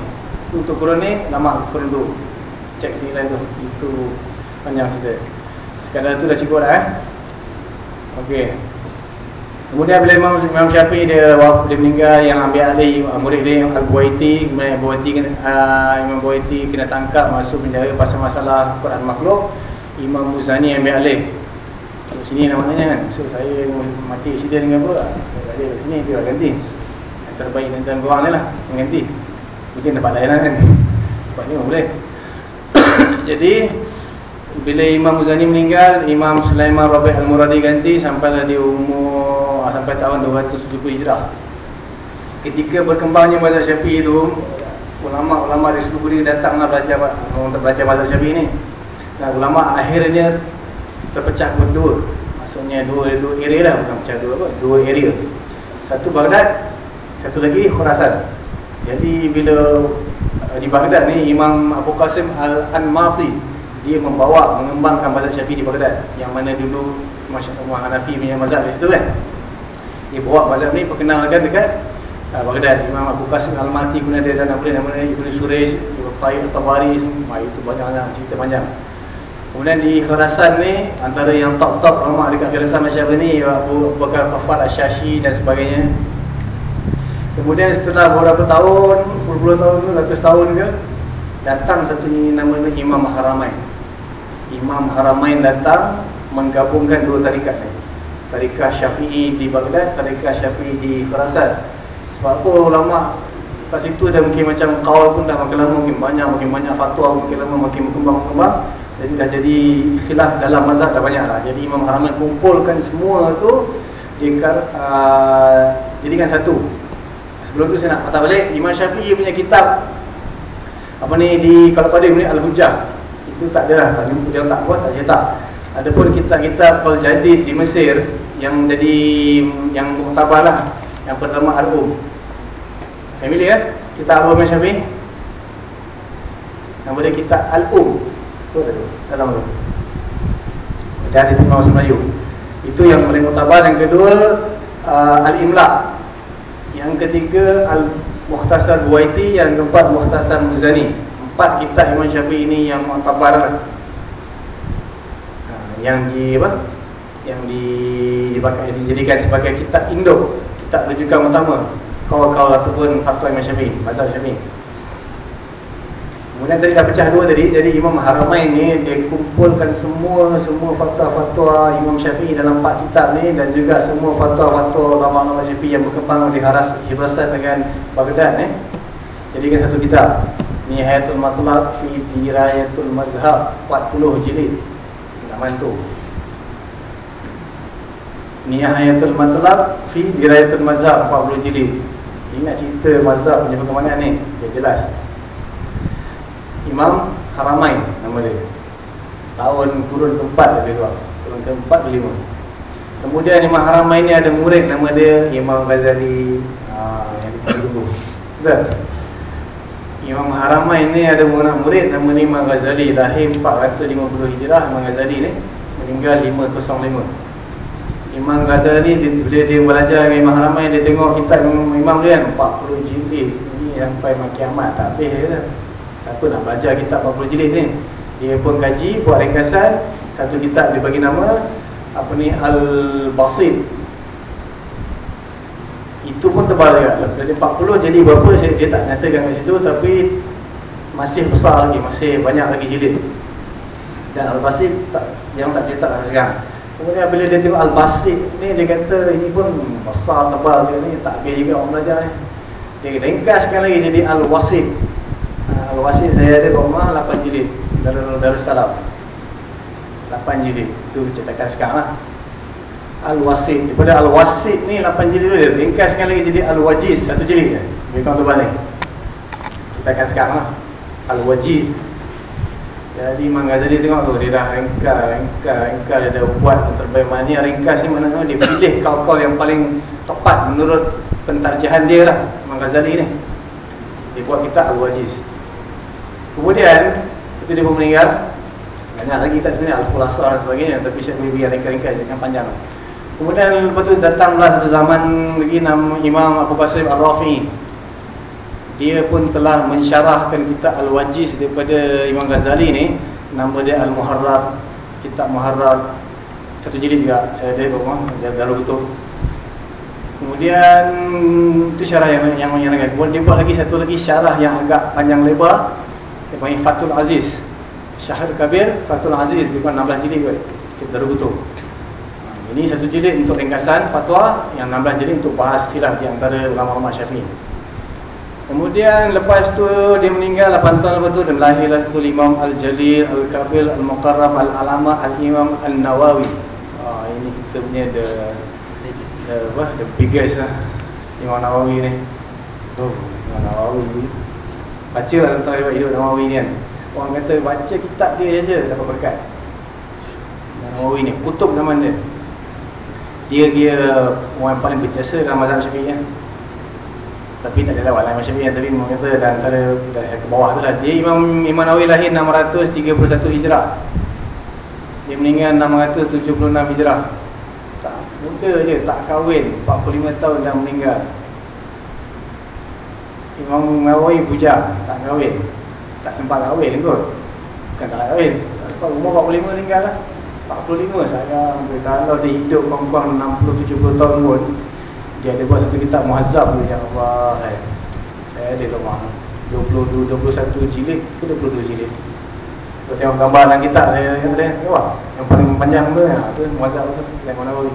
Untuk kurun ni lama kurun tu check sini lain tu. Itu panjang cerita. Sekadar tu dah cukup dah eh ok Kemudian bila Imam, Imam Syafi'i dia, dia meninggal yang ambil alih murid dia Al-Buaiti Kemudian Al-Buaiti uh, Imam Buaiti kena tangkap masuk penjara pasal masalah Quran makhluk. Imam Muzani ambil alih. So, Sini namanya kan. So saya mati sida dengan apa ada sini dia ganti. Yang terbaik dan tuan korang ni lah Mengganti Mungkin dapat layanan kan. Sebab ni boleh. <coughs> Jadi bila Imam Muzani meninggal, Imam Sulaiman Rabi Al-Muradi ganti sampailah di umur ah, sampai tahun 270 Hijrah. Ketika berkembangnya mazhab Syafi'i itu, ulama-ulama di seluruh dunia datanglah belajar untuk belajar mazhab Syafi'i ini. Dan ulama akhirnya terpecah berdua. Maksudnya dua dua area lah, bukan pecah dua apa? Dua area. Satu Baghdad, satu lagi Khurasan. Jadi bila ah, di Baghdad ni Imam Abu Qasim Al-Anmafi dia membawa mengembangkan mazhab Syafi'i di Baghdad. Yang mana dulu masyarakat Hanafi punya mazhab di situ kan. Dia bawa mazhab ni perkenalkan dekat uh, Baghdad. Imam Abu Qasim Al-Mati pun ada dan apa nama dia Ibnu Suraj Ibnu Tayyib Tabari semua itu banyaklah cerita panjang. Kemudian di Khurasan ni antara yang top-top ulama dekat Khurasan macam ni Abu Bakar Khaffar Asy-Syashi dan sebagainya. Kemudian setelah beberapa tahun puluh-puluh tahun tu ratus tahun ke datang satu nama Imam Haramain Imam Haramain datang menggabungkan dua tarikat ni. Tarikat Syafi'i di Baghdad, tarikat Syafi'i di Khurasan. Sebab apa ulama kat situ dah mungkin macam kaul pun dah makin lama makin banyak, makin banyak fatwa makin lama makin berkembang-kembang. Jadi dah jadi khilaf dalam mazhab dah banyak lah. Jadi Imam Haramain kumpulkan semua tu dia uh, jadikan satu. Sebelum tu saya nak patah balik Imam Syafi'i punya kitab apa ni di kalau pada ni Al-Hujjah itu tak ada lah tak jumpa dia tak buat tak. Cetak adapun kitab-kitab Qal Jadid di Mesir yang jadi yang muktabar lah yang pertama Al-Um. Family kan kitab Al-Um yang Syafi? Nama dia kitab Al-Um. Tu ada tu dalam tu Timur Melayu. Itu yang paling muktabar yang kedua uh, Al-Imla. Yang ketiga Al-Mukhtasar Buaiti yang keempat Mukhtasar Muzani empat kitab Imam Syafi'i ini yang mu'tabar lah. Ha, yang di apa? Yang di dipakai dijadikan sebagai kitab induk, kitab rujukan utama kawal-kawal ataupun fatwa Imam Syafi'i, mazhab Syafi'i. Kemudian tadi dah pecah dua tadi, jadi Imam Haramain ni dia kumpulkan semua semua fatwa-fatwa Imam Syafi'i dalam empat kitab ni dan juga semua fatwa-fatwa ulama-ulama Syafi'i yang berkembang di Haras Hibrasan dengan Baghdad ni. Jadikan satu kitab. Nihayatul Matlab fi Dirayatul Mazhab 40 jilid. Zaman tu. Nihayatul Matlab fi Dirayatul Mazhab 40 jilid. Ingat cerita mazhab punya perkembangan ni? Dia jelas. Imam Haramain nama dia. Tahun kurun keempat lebih kurang Kurun keempat ke lima. Kemudian Imam Haramain ni ada murid nama dia Imam Ghazali. Aa, ah, Yang kita tunggu Betul? Imam Haramain ni ada orang murid nama ni Imam Ghazali lahir 450 Hijrah. Imam Ghazali ni meninggal 505 Imam Ghazali bila dia belajar dengan Imam Haramain dia tengok kitab Imam, dia kan 40 jilid. Ni sampai makin amat tak habis dia Siapa nak belajar kitab 40 jilid ni? Dia pun kaji, buat ringkasan. Satu kitab dia bagi nama Apa ni, Al-Basit Itu pun tebal juga Jadi 40 jadi berapa, dia tak nyatakan kat situ Tapi masih besar lagi, masih banyak lagi jilid. Dan Al-Basit yang tak cetak lah sekarang. Kemudian bila dia tengok Al-Basit ni Dia kata ini pun besar tebal dia ni Tak habis juga orang belajar ni. Dia ringkaskan lagi jadi Al-Wasit. Ha, Al-Wasit saya ada rumah 8 jilid. Darul Darussalam 8 jilid. Itu cetakan sekarang lah Al-Wasit Daripada Al-Wasit ni 8 jilid dia. Ringkaskan lagi jadi Al-Wajiz. Satu jilid je. Tebal ni? Cetakan sekarang lah. Al-Wajiz. Jadi Imam Ghazali tengok tu Dia dah ringkas, ringkas, ringkas. Dia dah buat yang terbaik Mana. Ringkas ni mana Dia pilih kau-kau yang paling tepat Menurut pentarjahan dia lah. Imam Ghazali ni. Dia buat kitab Al-Wajiz. Kemudian Itu dia pun meninggal. Banyak lagi kitab sebenarnya Al-Qulasah dan sebagainya. Tapi saya boleh biar ringkas-ringkas Jangan panjang Kemudian lepas tu datanglah satu zaman lagi Nama Imam Abu Basir Al-Rafi'i dia pun telah mensyarahkan kitab Al-Wajiz daripada Imam Ghazali ni. Nama dia Al-Muharrar kitab Muharrar. Satu jilid juga saya ada rumah dia dah betul. Kemudian itu syarah yang yang yang lagi dia buat lagi satu lagi syarah yang agak panjang lebar. Dia panggil Fatul Aziz. Syahr Kabir Fatul Aziz. Bukan 16 jilid kot. Kita dah betul ini satu jilid untuk ringkasan fatwa yang 16 jilid untuk bahas khilaf di antara ulama-ulama Syafi'i Kemudian lepas tu dia meninggal 8 tahun lepas tu dan lahirlah satu Imam Al-Jalil Al-Kabil Al-Muqarrab Al-Alama Al-Imam Al-Nawawi. Ah ini kita punya the the apa the biggest lah Imam Nawawi ni. Tu Imam Nawawi. Baca lah tentang riwayat hidup Nawawi ni kan. Orang kata baca kitab dia je dapat berkat. Nawawi ni kutub zaman dia. Dia dia orang paling berjasa dalam mazhab Syafi'i kan tapi tak ada lawat lah Imam Syafi'i tapi memang kata dan antara ke bawah tu lah. Dia Imam Imam Nawawi lahir 631 Hijrah. Dia meninggal 676 Hijrah. Tak muda je tak kahwin 45 tahun dah meninggal. Imam Nawawi bujang tak kahwin. Tak sempat kahwin kot. Bukan tak kahwin. Sebab umur 45 meninggal lah 45 sayang kalau dia hidup kurang-kurang 60-70 tahun pun. Dia ada buat satu kitab muazzab yang Allah eh. saya ada rumah. 22 21 jilid ke 22 jilid. Kau tengok gambar dalam kitab saya kata dia tengok yang paling panjang tu ya tu muazzab tu yang mana boleh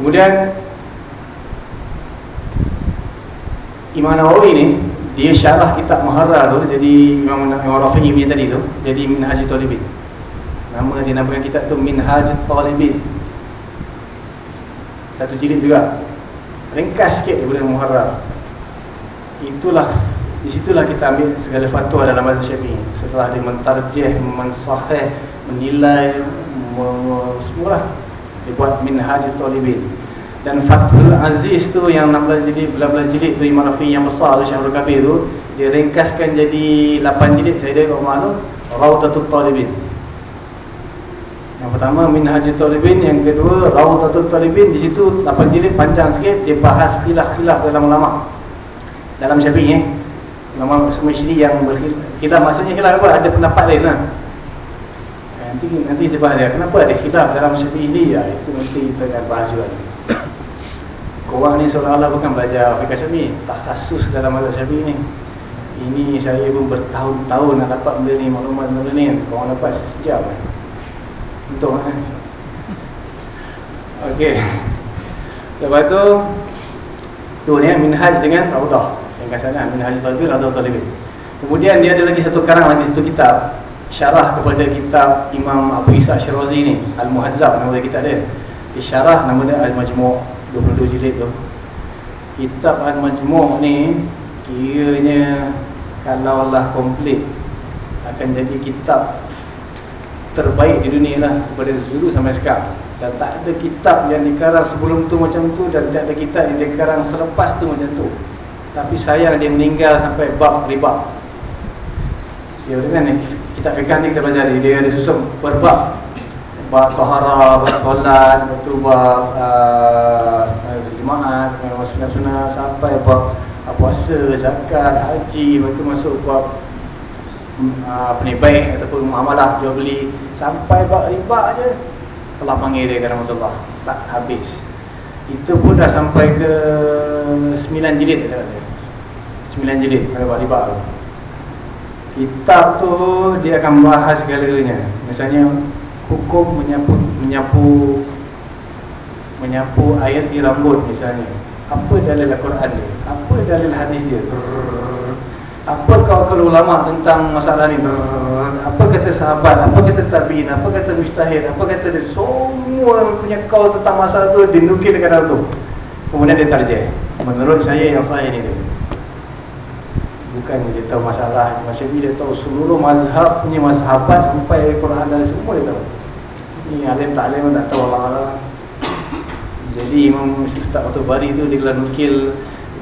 kemudian Imam Nawawi ni dia syarah kitab Muharrar tu jadi Imam Imam Rafi'i tadi tu jadi Minhaj Talibin nama dia namakan kitab tu Minhaj Talibin. Satu jilid juga. Ringkas sikit daripada Muharram. Itulah di situlah kita ambil segala fatwa dalam mazhab Syafi'i. Setelah dia mentarjih mensahih menilai semualah dia buat minhaj talibin. Dan Fathul Aziz tu yang 16 jilid 12 jilid tu Imam Rafi yang besar tu Syahrul Kabir tu dia ringkaskan jadi 8 jilid. Saya ada kat rumah tu Raudatul Talibin yang pertama Minhajul Talibin. Yang kedua Rawatatul Talibin. Di situ 8 jilid panjang sikit. Dia bahas khilaf-khilaf dalam ulama. Dalam syafi'i eh. Ulama syiri yang berkhilaf. Maksudnya khilaf apa? Ada pendapat lain lah. Nanti nanti saya bahas dia Kenapa ada khilaf dalam syafi'i ni? Ya, Itu nanti kita akan bahas juga. <coughs> Korang ni seolah-olah bukan belajar Afrika Syafi'i. Tak khusus dalam mazhab syafi'i ni. Ini saya pun bertahun-tahun nak dapat benda ni Maklumat-maklumat ni. Korang dapat sejam kan untuk kan Okey. Lepas tu Tu ni Minhaj dengan Raudah Yang kasarnya Minhaj Talibin Raudah Talibin Kemudian dia ada lagi satu karang lagi satu kitab Syarah kepada kitab Imam Abu Isa Syirazi ni Al-Muhazzab nama dia kitab dia. Dia syarah nama dia Al-Majmu' 22 jilid tu. Kitab Al-Majmu' ni Kiranya Kalau Allah komplit Akan jadi kitab terbaik di dunia lah kepada dulu sampai sekarang. Dan tak ada kitab yang dikarang sebelum tu macam tu dan tak ada kitab yang dikarang selepas tu macam tu. Tapi sayang dia meninggal sampai bab riba. Dia dengan ni? Kitab fikah ni kita belajar dia ada susun berbab bab. Tahara, bab solat, bab bab uh, jemaat, sunat-sunat sampai bab puasa, zakat, haji, lepas tu masuk bab apa ni baik ataupun muamalah jual beli. Sampai bab riba aja telah panggil dia kerana Allah tak habis. Itu pun dah sampai ke 9 jilid saya kata 9 jilid kalau bab riba tu. Kitab tu dia akan bahas segalanya. Misalnya hukum menyapu menyapu menyapu air di rambut misalnya. Apa dalil Al-Quran dia? Apa dalil hadis dia apa kau kalau ulama tentang masalah ni? Apa kata sahabat? Apa kata tabi'in? Apa kata mustahil? Apa kata dia? Semua punya kau tentang masalah tu dinukil dekat dalam tu. Kemudian dia tarjih. Menurut saya yang saya ni dia. Bukan dia tahu masalah. Macam ni dia tahu seluruh mazhab punya mazhabat sampai Quran dan semua dia tahu. Ni alim tak alim tak tahu. Allah-Allah jadi Imam Ustaz Atul Bari tu dia telah nukil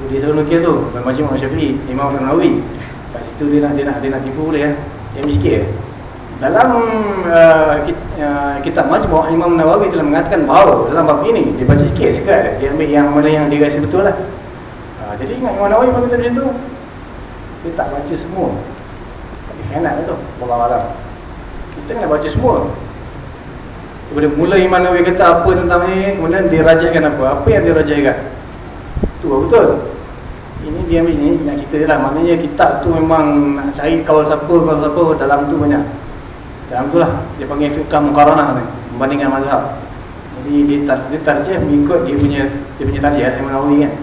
dia selalu nukil tu. Macam Imam Syafi'i Imam Nawawi kat situ dia nak dia nak dia nak tipu boleh ya dia miskin ya dalam uh, uh, kitab Majmu' Imam Nawawi telah mengatakan bahawa dalam bab ini dia baca sikit sekat dia ambil yang mana yang dia rasa betul lah. Uh, jadi ingat Imam Nawawi pun kata macam tu. Dia tak baca semua. Dia enak lah tu Allah kita kena baca semua. Kemudian mula Imam Nawawi kata apa tentang ni Kemudian dia rajahkan apa Apa yang dia Itu betul. Ini dia ambil ni Nak cerita je lah. Maknanya kitab tu memang Nak cari kawal siapa Kawal siapa Dalam tu banyak. Dalam tu lah Dia panggil fiqah mukaranah ni Membandingkan mazhab. Jadi dia, tar, dia tarjah mengikut dia punya Dia punya tarjah Imam Nawawi kan.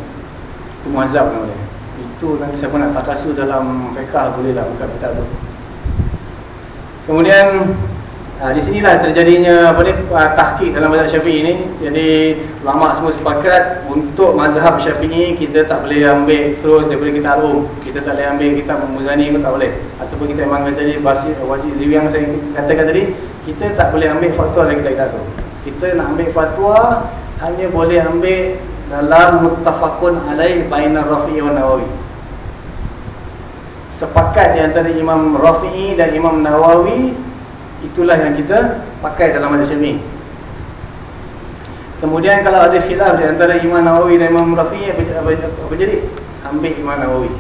Itu mazhab namanya Itu nanti siapa nak takasu dalam fiqah Boleh lah buka kitab tu. Kemudian Ha, di sinilah terjadinya apa ni uh, tahqiq dalam mazhab Syafi'i ini. Jadi ulama semua sepakat untuk mazhab Syafi'i kita tak boleh ambil terus daripada kita arum. Kita tak boleh ambil kita Muzani pun tak boleh. Ataupun kita memang jadi wajib wajib yang saya katakan tadi, kita tak boleh ambil fatwa dari kita tu. Kita nak ambil fatwa hanya boleh ambil dalam muttafaqun alaih bainar Rafi'i wa Nawawi. Sepakat di antara Imam Rafi'i dan Imam Nawawi Itulah yang kita pakai dalam hadis ini. Kemudian kalau ada khilaf di antara Imam Nawawi dan Imam Rafi'i apa, apa, apa, jadi? Ambil Imam Nawawi.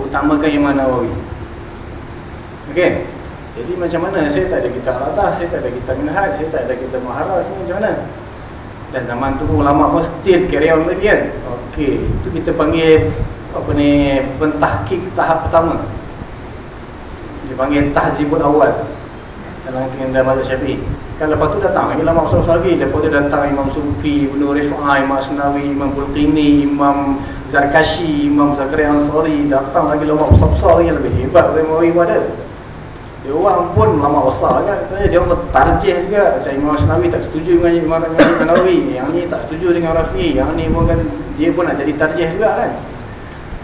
Utamakan Imam Nawawi. Okey. Jadi macam mana? Saya tak ada kitab atas, saya tak ada kitab minhaj, saya tak ada kitab muharrar semua macam mana? Dan zaman tu ulama pun still carry on lagi kan? Okey, itu kita panggil apa ni pentahqiq tahap pertama dipanggil tahzibul awal dalam dalam mazhab Syafi'i. Kan lepas tu datang lagi lama usul lagi. Lepas tu datang Imam Sufi, Ibnu Rifai, Imam Asnawi, Imam Bulqini, Imam Zarkashi, Imam Zakaria Ansari, datang lagi lama besar-besar lagi lebih hebat dari Imam Ibu ada. Dia orang pun lama besar kan. Dia orang tarjih juga. Macam Imam Asnawi tak setuju dengan Imam Nawawi. Yang ni tak setuju dengan Rafi. Yang ni pun kan dia pun nak jadi tarjih juga kan.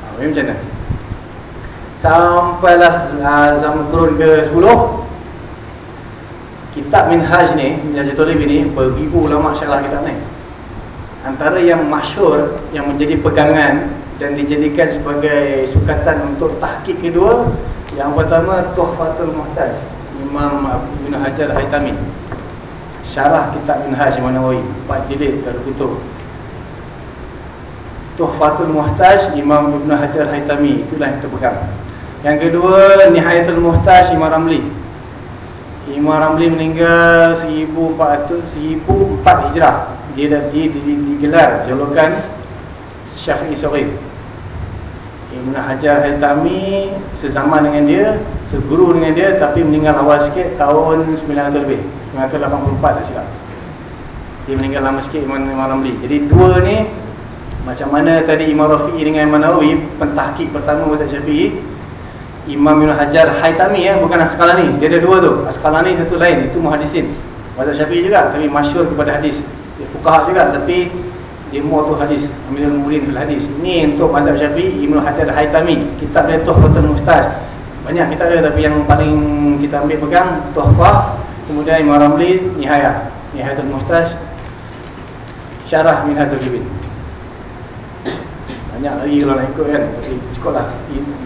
Ha, macam mana? Sampailah uh, zaman turun ke 10 Kitab Minhaj ni Minhaj Tulib ni Beribu ulama syarah kitab ni. Antara yang masyur Yang menjadi pegangan Dan dijadikan sebagai sukatan untuk tahkik kedua Yang pertama Tuhfatul Muhtaj Imam Ibn Hajar Haitami Syarah kitab Minhaj Imam Nawawi 4 jilid tertutup Tuhfatul Muhtaj Imam Ibn Hajar Haitami Itulah yang terpegang yang kedua Nihayatul Muhtaj Imam Ramli. Imam Ramli meninggal 1400 1004 Hijrah. Dia dah di, di, di, digelar julukan Syafi'i Suri Ibn Hajar Al-Tami Sezaman dengan dia Seguru dengan dia Tapi meninggal awal sikit Tahun 900 lebih. 984 tak silap Dia meninggal lama sikit Imam, Imam Ramli. Jadi dua ni Macam mana tadi Imam Rafi'i dengan Imam Nawawi Pentahkik pertama Ustaz Syafi'i Imam Ibn Hajar Haitami ya, bukan Asqalani. Dia ada dua tu. Asqalani satu lain, itu muhadisin. Mazhab Syafi'i juga, tapi masyhur kepada hadis. Dia fuqaha juga, tapi dia mau tu hadis. Amirul Mukminin fil hadis. Ini untuk mazhab Syafi'i Ibn Hajar Haitami. Kitab dia Tuhfatul Mustaj. Banyak kita ada tapi yang paling kita ambil pegang Tuhfah, kemudian Imam Ramli Nihayah. Nihayatul Mustaj. Syarah Minhatul Jibin banyak lagi kalau nak ikut kan. Tapi cukup lah.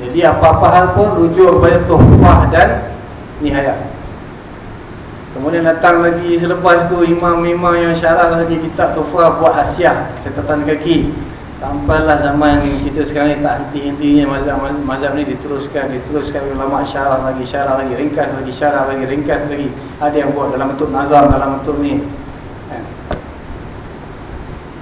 Jadi apa-apa hal pun rujuk kepada tuhfah dan nihayat kemudian datang lagi selepas tu imam-imam yang syarah lagi kitab tuhfah buat asyah catatan kaki. Sampailah zaman kita sekarang ni tak henti-hentinya. Mazhab-mazhab ni diteruskan, diteruskan ulama syarah lagi, syarah lagi, ringkas lagi, syarah lagi, ringkas lagi. Ada yang buat dalam bentuk nazam, dalam bentuk ni.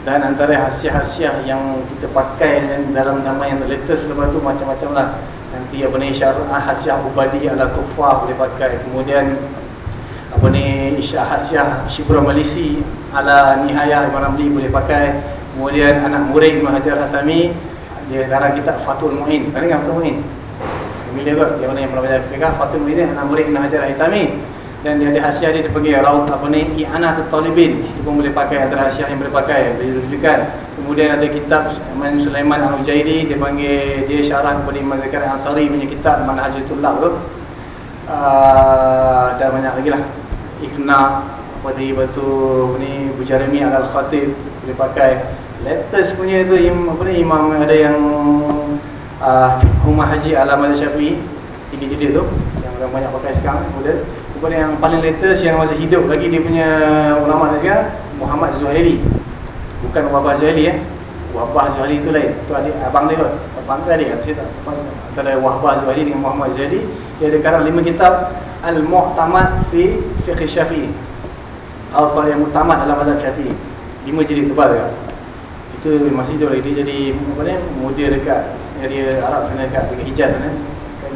Dan antara hasiah-hasiah yang kita pakai dalam nama yang latest lepas tu macam-macam lah. Nanti apa ni syarah hasiah ubadi ala kufah boleh pakai. Kemudian apa ni hasiah syibra malisi ala nihayah Imam Ramli boleh pakai. Kemudian anak murid Hajar Hatami Dia dalam kitab Fatul Mu'in Kan dengar Fatul Mu'in? Familiar kot Yang mana yang pernah baca fikah Fatul Mu'in anak murid Hajar Hatami Dan dia ada hasiah dia dipanggil Raut apa ni I'anah Talibin Itu pun boleh pakai Antara hasiah yang boleh pakai Boleh rujukan Kemudian ada kitab Iman Sulaiman Al-Ujairi Dia panggil Dia syarah kepada Imam Zakar Ansari punya kitab Manhajatullah tu uh, Dan banyak lagi lah. Ikhna pada batu ni Bujarami Al-Khatib boleh pakai. Latest punya tu apa ni imam ada yang uh, rumah haji alam al-syafi'i tinggi-tinggi tu yang orang banyak pakai sekarang kemudian kemudian yang paling latest yang masih hidup lagi dia punya ulama ni sekarang Muhammad Zuhairi bukan Wabah Zuhairi eh. Wabah Zuhairi tu lain. Tu adik abang dia kot. Abang dia adik? Saya tak pas antara Wabah Zuhairi dengan Muhammad Zuhairi dia ada karang lima kitab Al-Mu'tamad fi Fiqh Syafi'i. Al-Fal yang utamad dalam mazhab Syafi'i. Lima jilid tebal kan itu masih hidup lagi. Dia jadi apa ni mudir dekat area Arab sana dekat dekat Hijaz sana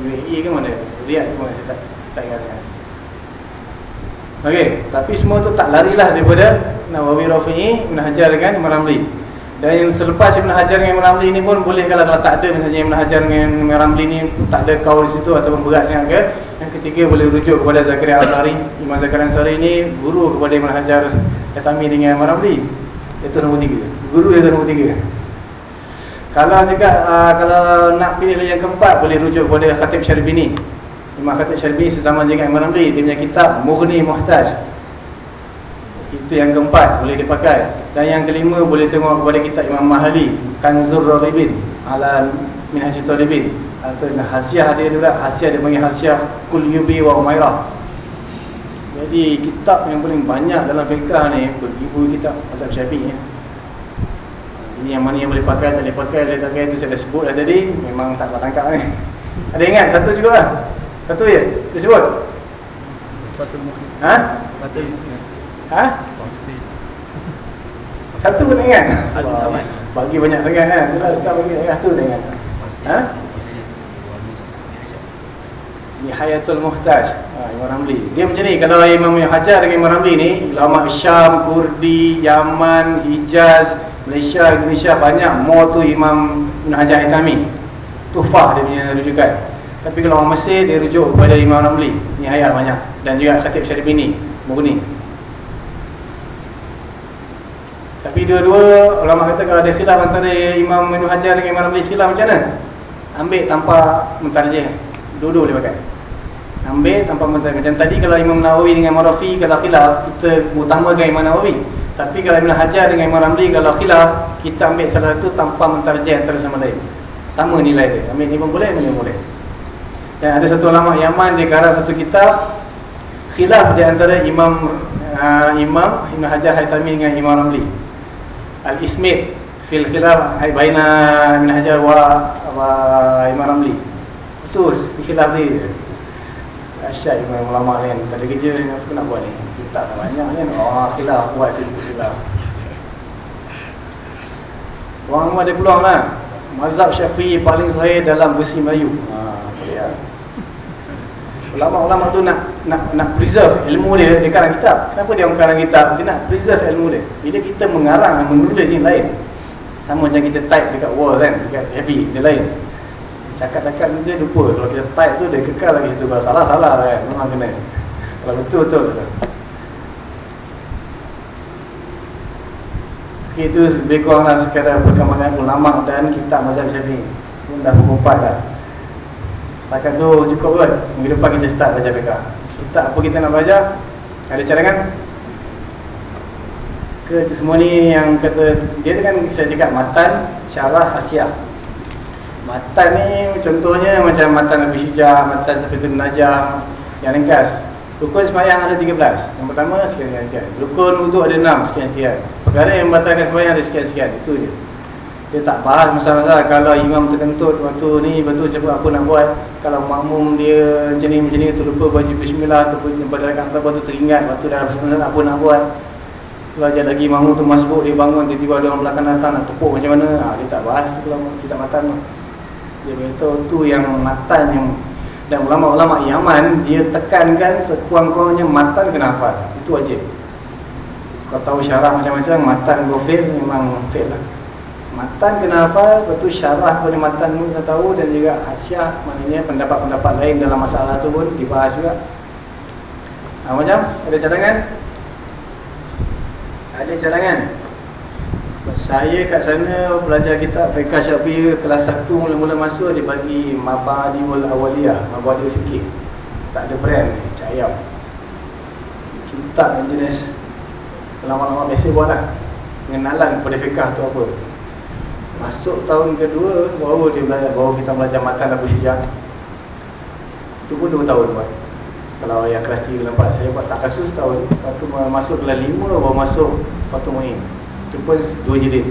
UAE ke mana Riyadh ke mana saya tak tak ingat kan Okey, tapi semua tu tak larilah daripada Nawawi Rafi'i, Ibn Hajar dengan Imam Ramli. Dan yang selepas Ibn Hajar dengan Imam Ramli ni pun boleh kalau, kalau tak ada misalnya Ibn Hajar dengan Imam Ramli ni tak ada kaul di situ ataupun berat sangat ke. Yang ketiga boleh rujuk kepada Zakaria Al-Sari. Imam Zakaria Al-Sari ni guru kepada Ibn Hajar Yatami dengan Imam Ramli. Itu nombor tiga Guru itu nombor tiga Kalau juga uh, Kalau nak pilih yang keempat Boleh rujuk kepada Khatib Syaribini Imam Khatib Syaribini Sesama dengan Imam Ramli Dia punya kitab Mughni Muhtaj. Itu yang keempat Boleh dipakai. Dan yang kelima Boleh tengok kepada kitab Imam Mahali Kanzur Raribin Ala Minhajit Raribin Atau hasiah dia juga. Hasiah dia panggil hasiah Kul Yubi wa Umairah jadi kitab yang paling banyak dalam fiqah ni beribu kitab mazhab Syafi'i ya. Ini yang mana yang boleh pakai tak boleh pakai, boleh pakai itu saya dah sebut dah tadi, memang tak dapat tangkap ni. <laughs> Ada ingat satu juga lah. Satu je disebut. Satu mukmin. Ha? Satu Ha? Pasti. Satu pun ingat. Bagi banyak sangat kan. Bila ustaz bagi satu dah ingat. Ha? Nihayatul Muhtaj ha, Imam Ramli Dia macam ni Kalau Imam Hajar dengan Imam Ramli ni Ulama Syam, Kurdi, Yaman, Hijaz Malaysia, Indonesia Banyak More tu Imam Ibn Hajar Hitami Tufah dia punya rujukan. Tapi kalau orang Mesir Dia rujuk kepada Imam Ramli. Nihayat banyak. Dan juga Khatib Syaribini Mughni Tapi dua-dua Ulama kata kalau ada khilaf Antara Imam Ibn Hajar dengan Imam Ramli Khilaf macam mana? Ambil tanpa mentarjih Dua-dua boleh pakai. Ambil tanpa mentarjih Macam tadi kalau Imam Nawawi dengan Imam Rafi Kalau khilaf Kita utamakan Imam Nawawi Tapi kalau Imam Hajar dengan Imam Ramli Kalau khilaf Kita ambil salah satu Tanpa mentarjih antara sama lain. Sama nilai dia. Ambil ni pun boleh ni pun boleh. Dan ada satu ulama Yaman Dia garang satu kitab Khilaf di antara Imam uh, Imam Ibn Hajar Haytami dengan Imam Ramli. Al-Ismid Fil khilaf Baina Ibn Hajar wa, wa Imam Ramli. Terus khilaf dia. Asyik dengan ulama ni Tak ada kerja Apa nak buat ni tak banyak ni Oh khilaf Buat dia khilaf Orang ada peluang lah Mazhab syafi'i paling sahih dalam besi Melayu. Ha. Ulama-ulama tu nak nak nak preserve ilmu dia Dia karang kitab. Kenapa dia mengarang kitab? Dia nak preserve ilmu dia. Bila kita mengarang Menulis ni lain. Sama macam kita type dekat wall kan Dekat heavy Dia lain. Cakap-cakap ni dia lupa. Kalau kita type tu dia kekal lagi. Situ Kalau salah-salah kan. Memang kena. Kalau betul-betul itu lebih kurang lah sekadar perkembangan ulama dan kitab mazhab syafi'i. Pun dah 4 dah. Setakat tu cukup kan minggu depan kita start baca fiqah. Start apa kita nak baca ada cadangan? Ke semua ni yang kata dia kan saya cakap matan syarah hasiah. Matan ni contohnya macam matan Nabi Syijah, matan Safiatul Najah yang ringkas. Rukun sembahyang ada 13. Yang pertama sekian-sekian. Rukun untuk ada 6 sekian-sekian. Perkara yang membatalkan sembahyang ada sekian-sekian. Itu je. dia tak bahas masalah kalau imam terkentut waktu ni betul cepat apa nak buat kalau makmum dia macam ni macam ni terlupa baju bismillah ataupun pada rakaat apa tu teringat waktu dah bismillah apa nak buat Belajar lagi makmum tu masbuk dia bangun tiba-tiba ada orang belakang datang nak tepuk macam mana ha, dia tak bahas tu kalau tidak matan tu dia beritahu tu yang matan yang dan ulama-ulama Yaman dia tekankan sekurang-kurangnya matan kena hafal itu wajib kau tahu syarah macam-macam matan gofil memang fail lah Matan kena hafal, betul syarah pada matan pun kena tahu dan juga hasiah maknanya pendapat-pendapat lain dalam masalah tu pun dibahas juga. Ha, macam? Ada cadangan? Ada cadangan? Saya kat sana belajar kitab Fiqah Syafi'i kelas 1 mula-mula masuk dia bagi Mabadiul Awaliyah, Mabadiul Fikir. Tak ada brand ni, cayam. Kitab jenis lama-lama biasa buat lah. Pengenalan kepada fiqah tu apa. Masuk tahun kedua baru dia belajar baru kita belajar makan Abu Syijah. Itu pun 2 tahun buat. Kalau yang kelas 3 kelas 4 saya buat tak kasus tahun. Lepas tu masuk kelas 5 baru masuk Fatu Muin. Itu pun 2 jilid.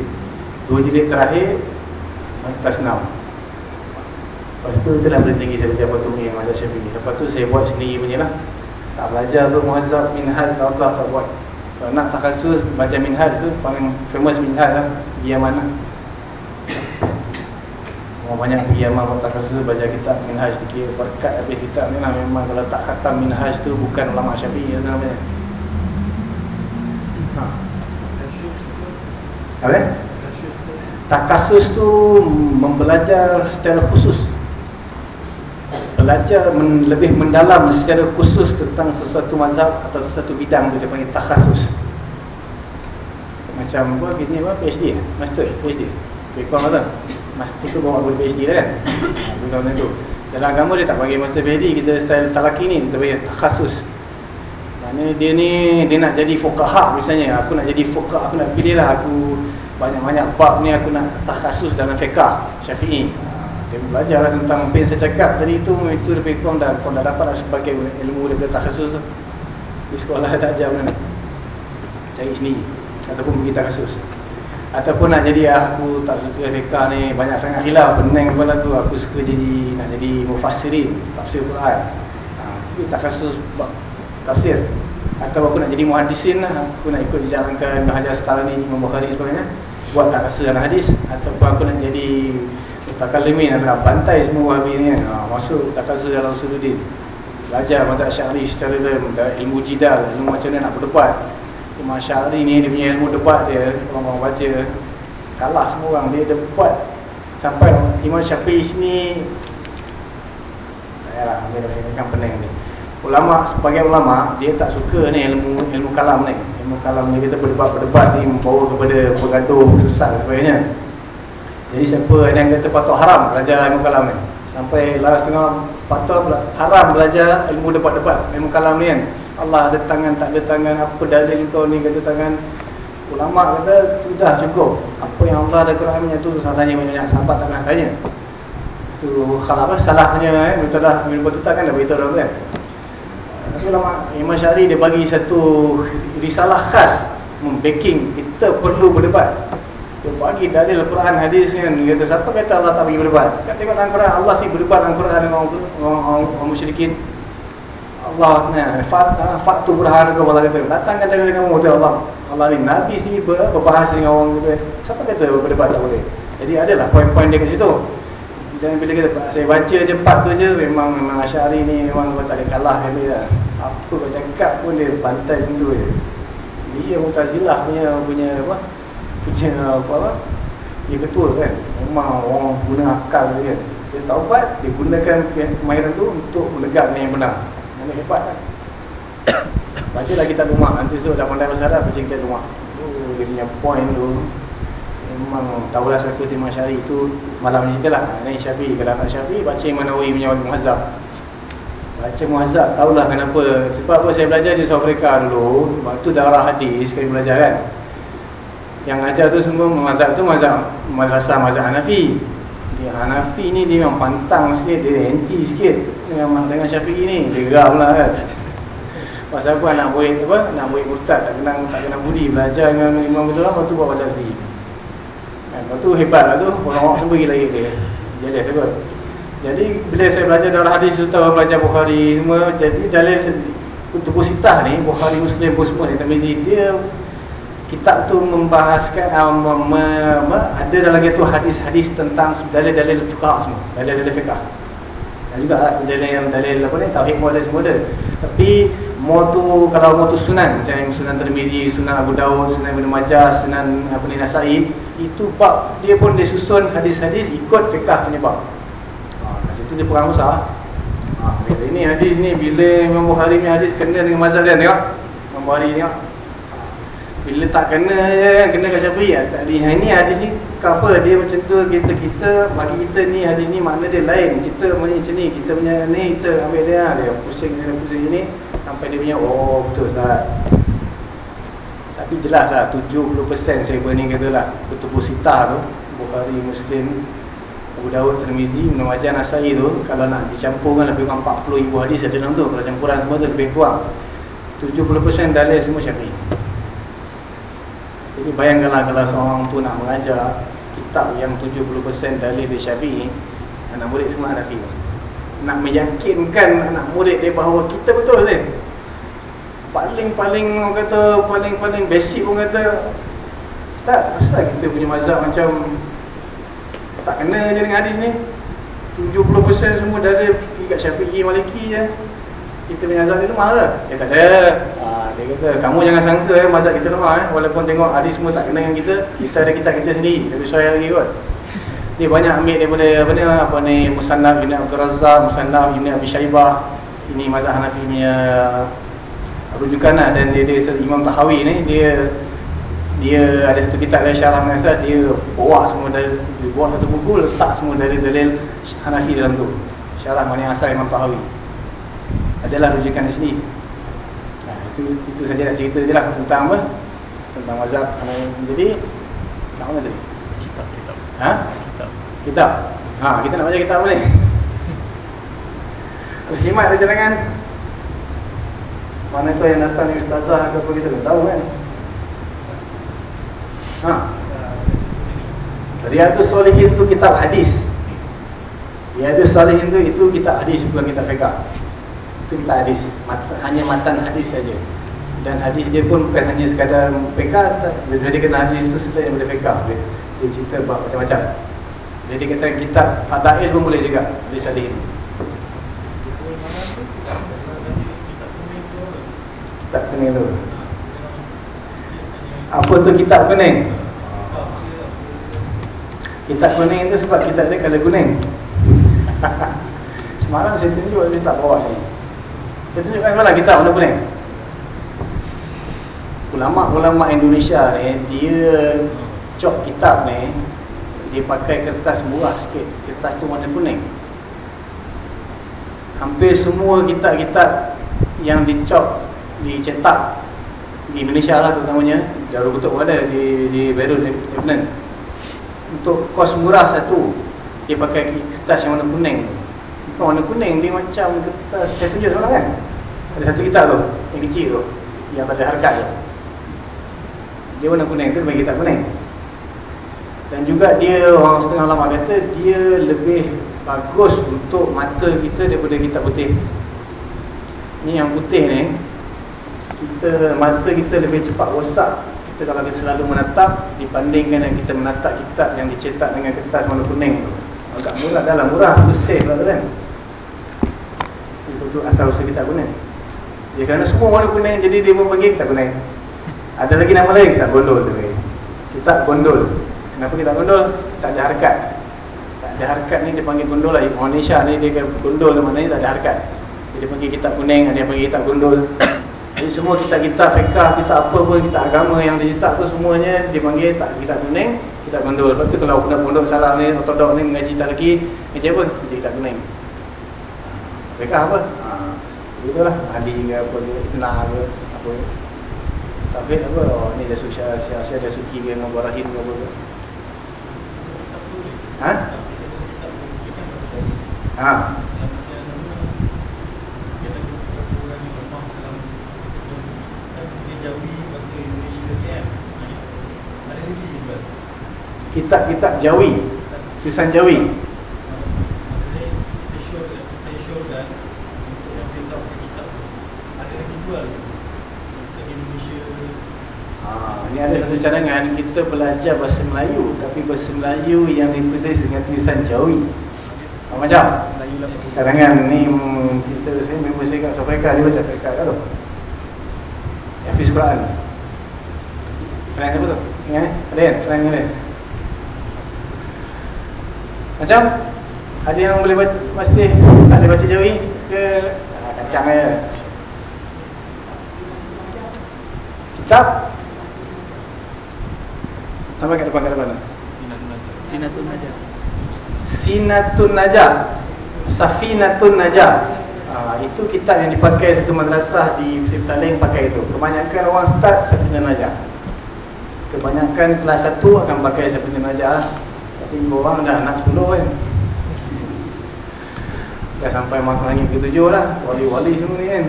2 jilid terakhir kelas 6. Lepas tu itulah boleh tinggi saya baca Fatu Muin Mazhab Syafi'i. Lepas tu saya buat sendiri punya lah. Tak belajar tu Muazzab Minhal Allah tak buat. Kalau nak tak kasus baca Minhal tu paling famous Minhal lah. Dia mana? Orang banyak pergi amal kota kasus baca kitab minhaj dikira berkat habis kitab ni lah memang kalau tak khatam minhaj tu bukan ulama syafi'i tu namanya ha. Apa? Takasus tu membelajar secara khusus. Belajar men lebih mendalam secara khusus tentang sesuatu mazhab atau sesuatu bidang tu dia panggil takasus macam apa? Ni apa PhD eh? master PhD Bekong kata Master tu bawa guru PhD dah kan? Guna macam tu. Dalam agama dia tak bagi master PhD Kita style talaki ni Kita bagi khasus Mana dia ni Dia nak jadi fokahak misalnya. Aku nak jadi fokah Aku nak pilih lah. Aku banyak-banyak bab ni Aku nak khasus dalam fiqah Syafi'i. Dia belajar lah tentang apa yang saya cakap tadi itu Itu lebih kurang dah Kau dah dapat lah sebagai ilmu daripada takhasus Di sekolah <laughs> tak ajar mana Cari sendiri. Ataupun pergi takhasus Ataupun nak jadi ah, aku tak suka reka ni. Banyak sangat hilang pening kepala tu. Aku suka jadi nak jadi mufassirin Tafsir Quran. Ha, Itu tak kasus tafsir. Atau aku nak jadi muhadisin lah Aku nak ikut dijalankan Hajar sekarang ni Imam Bukhari sebagainya Buat tak kasus dalam hadis Ataupun aku nak jadi Mutakalimin Aku nak bantai semua wahabi ni ha, Masuk tak kasus dalam Usuluddin Belajar mazhab syari secara dalam Ilmu jidal Ilmu macam mana nak berdebat. Imam Syahri ni dia punya ilmu debat dia Orang-orang baca Kalah semua orang. Dia debat Sampai Imam Syafi'i sini. Tak payahlah Ambil dah pening ni Ulama sebagai ulama Dia tak suka ni ilmu ilmu kalam ni. Ilmu kalam ni kita berdebat-berdebat ni Membawa kepada bergaduh Sesat sebagainya. Jadi siapa yang kata patut haram Belajar ilmu kalam ni? Sampai lah setengah patut haram belajar ilmu debat-debat Ilmu kalam ni kan? Allah ada tangan tak ada tangan apa dalil kau ni kata tangan. Ulama kata sudah cukup. Apa yang Allah ada Quran tu usah tanya banyak sahabat tak nak tanya. Tu apa salahnya eh. Betul dah minum betul kan dah beritahu dah kan Imam Syari dia bagi satu risalah khas. Membacking kita perlu berdebat. Dia bagi dalil Al-Quran hadis kan dia kata siapa kata Allah tak bagi berdebat? Kan tengok dalam Quran Allah sih berdebat dalam Quran dengan orang, orang, orang, musyrikin. Allah ni faktu berharga Allah kata datangkan dari dengan mudah Allah. Allah ni Nabi sini ber, berbahasa dengan orang kata siapa kata berdebat tak boleh? Jadi adalah poin-poin dia kat situ dan bila kita saya baca je part tu je memang memang Asyari ni memang tak boleh kalah dia apa kau cakap pun dia bantai macam tu je dia mutazilah punya punya apa? Punya apa apa? Dia betul kan? Memang orang guna akal dia kan? Dia taubat dia gunakan kemahiran tu untuk menegakkan yang benar. Mana hebat kan? <coughs> Baca lah kitab rumah. Nanti esok dah pandai dah Baca kitab rumah. Oh, Dia punya point tu Memang tahulah siapa Timah Syari tu Semalam ni lah Ini Syafi Kalau nak Syafi Baca Imam Nawawi punya Muazzab Baca Muazzab Tahulah kenapa. Sebab apa? Saya belajar di Africa dulu. Waktu darah hadis Kami belajar kan. Yang ajar tu semua Muazzab tu Muazzab Madrasah Muazzab Hanafi. Dia Hanafi ni dia memang pantang sikit Dia anti sikit Dengan, dengan Syafi'i ni. Dia lah kan. Pasal apa? Nak buat apa? Nak buat murtad Tak kenal tak kenal budi Belajar dengan Imam Betul Lepas tu buat pasal sendiri kan? Lepas tu hebat lah tu. Orang-orang semua lagi dia Jelas kot Jadi bila saya belajar dalam hadis Ustaz belajar Bukhari semua Jadi dalil Untuk Sitah ni Bukhari Muslim pun semua ni Tamizi Dia Kitab tu membahaskan um, me, me, Ada dalam tu hadis-hadis tentang Dalil-dalil fiqah semua Dalil-dalil fiqah dan juga dalil yang dalil apa ni tauhid ada semua tapi mau tu kalau mau tu sunan macam sunan Tirmizi sunan Abu Daud sunan Ibnu Majah sunan apa ni Nasai itu bab dia pun dia susun hadis-hadis ikut fiqah punya bab ha kat situ dia perang besar ha ini hadis ni bila Imam Bukhari ni hadis kena dengan mazhab dia tengok. Imam Bukhari tengok bila tak kena je kena kat Syafi'i ya? tak ada ini hadis ni apa dia macam tu kita kita bagi kita ni hadis ni makna dia lain. Kita punya macam ni kita punya ni kita ambil dia dia pusing dia pusing ni sampai dia punya oh betul tak tapi jelas lah 70% saya berani kata lah kutubus sitah tu Bukhari Muslim Abu Dawud Tirmizi Ibn Majah Nasai tu kalau nak dicampurkan lebih kurang 40 ribu hadis ada dalam tu. Kalau campuran semua tu lebih kurang 70% dalil semua Syafi'i jadi bayangkanlah kalau seorang tu nak mengajar kitab yang 70% dalil di Syafi'i, anak murid semua Hanafi. Nak meyakinkan anak murid dia bahawa kita betul ni. Paling-paling orang kata, paling-paling basic pun kata, Ustaz, Ustaz kita punya mazhab macam tak kena je dengan hadis ni. 70% semua dalil kat Syafi'i Maliki je. Kita punya mazhab ni lemah ke? Dia tak ada. Ha, dia kata, kamu jangan sangka eh, mazhab kita lemah eh. Walaupun tengok hadis semua tak kena dengan kita, kita ada kitab kita sendiri. Lebih saya lagi kot. Ni banyak ambil daripada apa ni, apa ni Musannaf Ibn Abdul Razak, Musannaf Ibn Abi Shaybah. Ini mazhab Hanafi punya rujukan lah. Dan dia, dia, Imam Tahawi ni, dia dia ada satu kitab dari Syarah Mengasah, dia bawa semua dari, dia bawa satu buku, letak semua dari dalil Hanafi dalam tu. Syarah Mengasah Asal Imam Tahawi. Adalah rujukan di sini itu, itu saja nak cerita je lah tentang apa? Tentang mazhab jadi nak mana tadi? Kitab kitab. Ha? Kitab. Kitab? Ha kita nak baca kitab boleh? Muslimat ada jalankan mana tu yang datang ni ustazah ke apa kita tak tahu kan? Ha. Riyadus Solihin tu kitab hadis. Riyadus Solihin tu itu kitab hadis bukan kitab fiqah kita hadis. Hanya matan hadis saja. Dan hadis dia pun bukan hanya sekadar bila dia kena hadis itu selain daripada pekah dia, dia cerita macam-macam. Jadi kata kitab Fadail pun boleh juga hadis hadis ini kitab kuning tu. Apa tu kitab kuning kitab kuning tu sebab kitab dia kalau kuning. <laughs> Semalam saya tunjuk dia tak bawah ni saya tunjukkan malah kitab warna kuning Ulama-ulama Indonesia ni Dia cop kitab ni Dia pakai kertas murah sikit. Kertas tu warna kuning. Hampir semua kitab-kitab Yang dicop Dicetak Di Indonesia lah terutamanya Darul Kutub ada di, di Beirut Lebanon. Untuk kos murah satu Dia pakai kertas yang warna kuning warna kuning, dia macam kertas Saya tunjuk seorang kan? Ada satu kitab tu, yang kecil tu Yang tak ada harkat tu. Dia warna kuning, tu bagi kitab kuning. Dan juga dia, orang setengah lama kata Dia lebih bagus untuk mata kita daripada kitab putih. Ni yang putih ni kita Mata kita lebih cepat rosak. Kita kalau kita selalu menatap Dibandingkan yang kita menatap kitab yang dicetak dengan kertas warna kuning. Agak murah dalam murah, tu safe lah tu kan itu asal usul kitab kuning ya, kerana semua warna kuning jadi dia pun panggil kitab kuning ada lagi nama lain kitab gondol tu kitab gondol. Kenapa kitab gondol? Tak ada harkat. Tak ada harkat ni dia panggil gondol lah. Indonesia ni dia gondol maknanya tak ada harkat. Dia panggil kitab kuning ada yang panggil kitab gondol. Jadi semua kitab-kitab fiqah kitab apa pun kitab agama yang dicetak tu semuanya dipanggil tak kitab kuning kitab gondol. Lepas tu kalau pun pondok salah ni otodok ni mengaji tak lagi ngaji apa? Jadi kitab kuning mereka apa? Ha, itulah ahli ke apa ke, itnah ke, apa ke. Tapi apa, oh, ni dah susah, sia-sia dah suki ke dengan Rahim ke apa ke. Ha? Ha? Kitab-kitab Jawi Tulisan Jawi Ha, ini ada satu cadangan kita belajar bahasa Melayu tapi bahasa Melayu yang ditulis dengan tulisan Jawi. Apa macam? Cadangan ni kita saya member saya kat South Africa dia baca Afrika kan tu. Hafiz Quran. Friend siapa tu? Ingat eh? Ada kan? Friend ni. Macam? Ada yang boleh baca, masih ada baca Jawi ke ah, kacang aja. Kitab Sampai kat depan kat depan. Sinatun Najah. Sinatun Najah. Safinatun Najah. Ha, itu kitab yang dipakai satu madrasah di Sri Taling pakai itu. Kebanyakan orang start Safinatun Najah. Kebanyakan kelas 1 akan pakai Safinatun Najah. Tapi orang dah nak 10 kan. Dah sampai makan langit ke-7 lah. Wali-wali semua ni kan.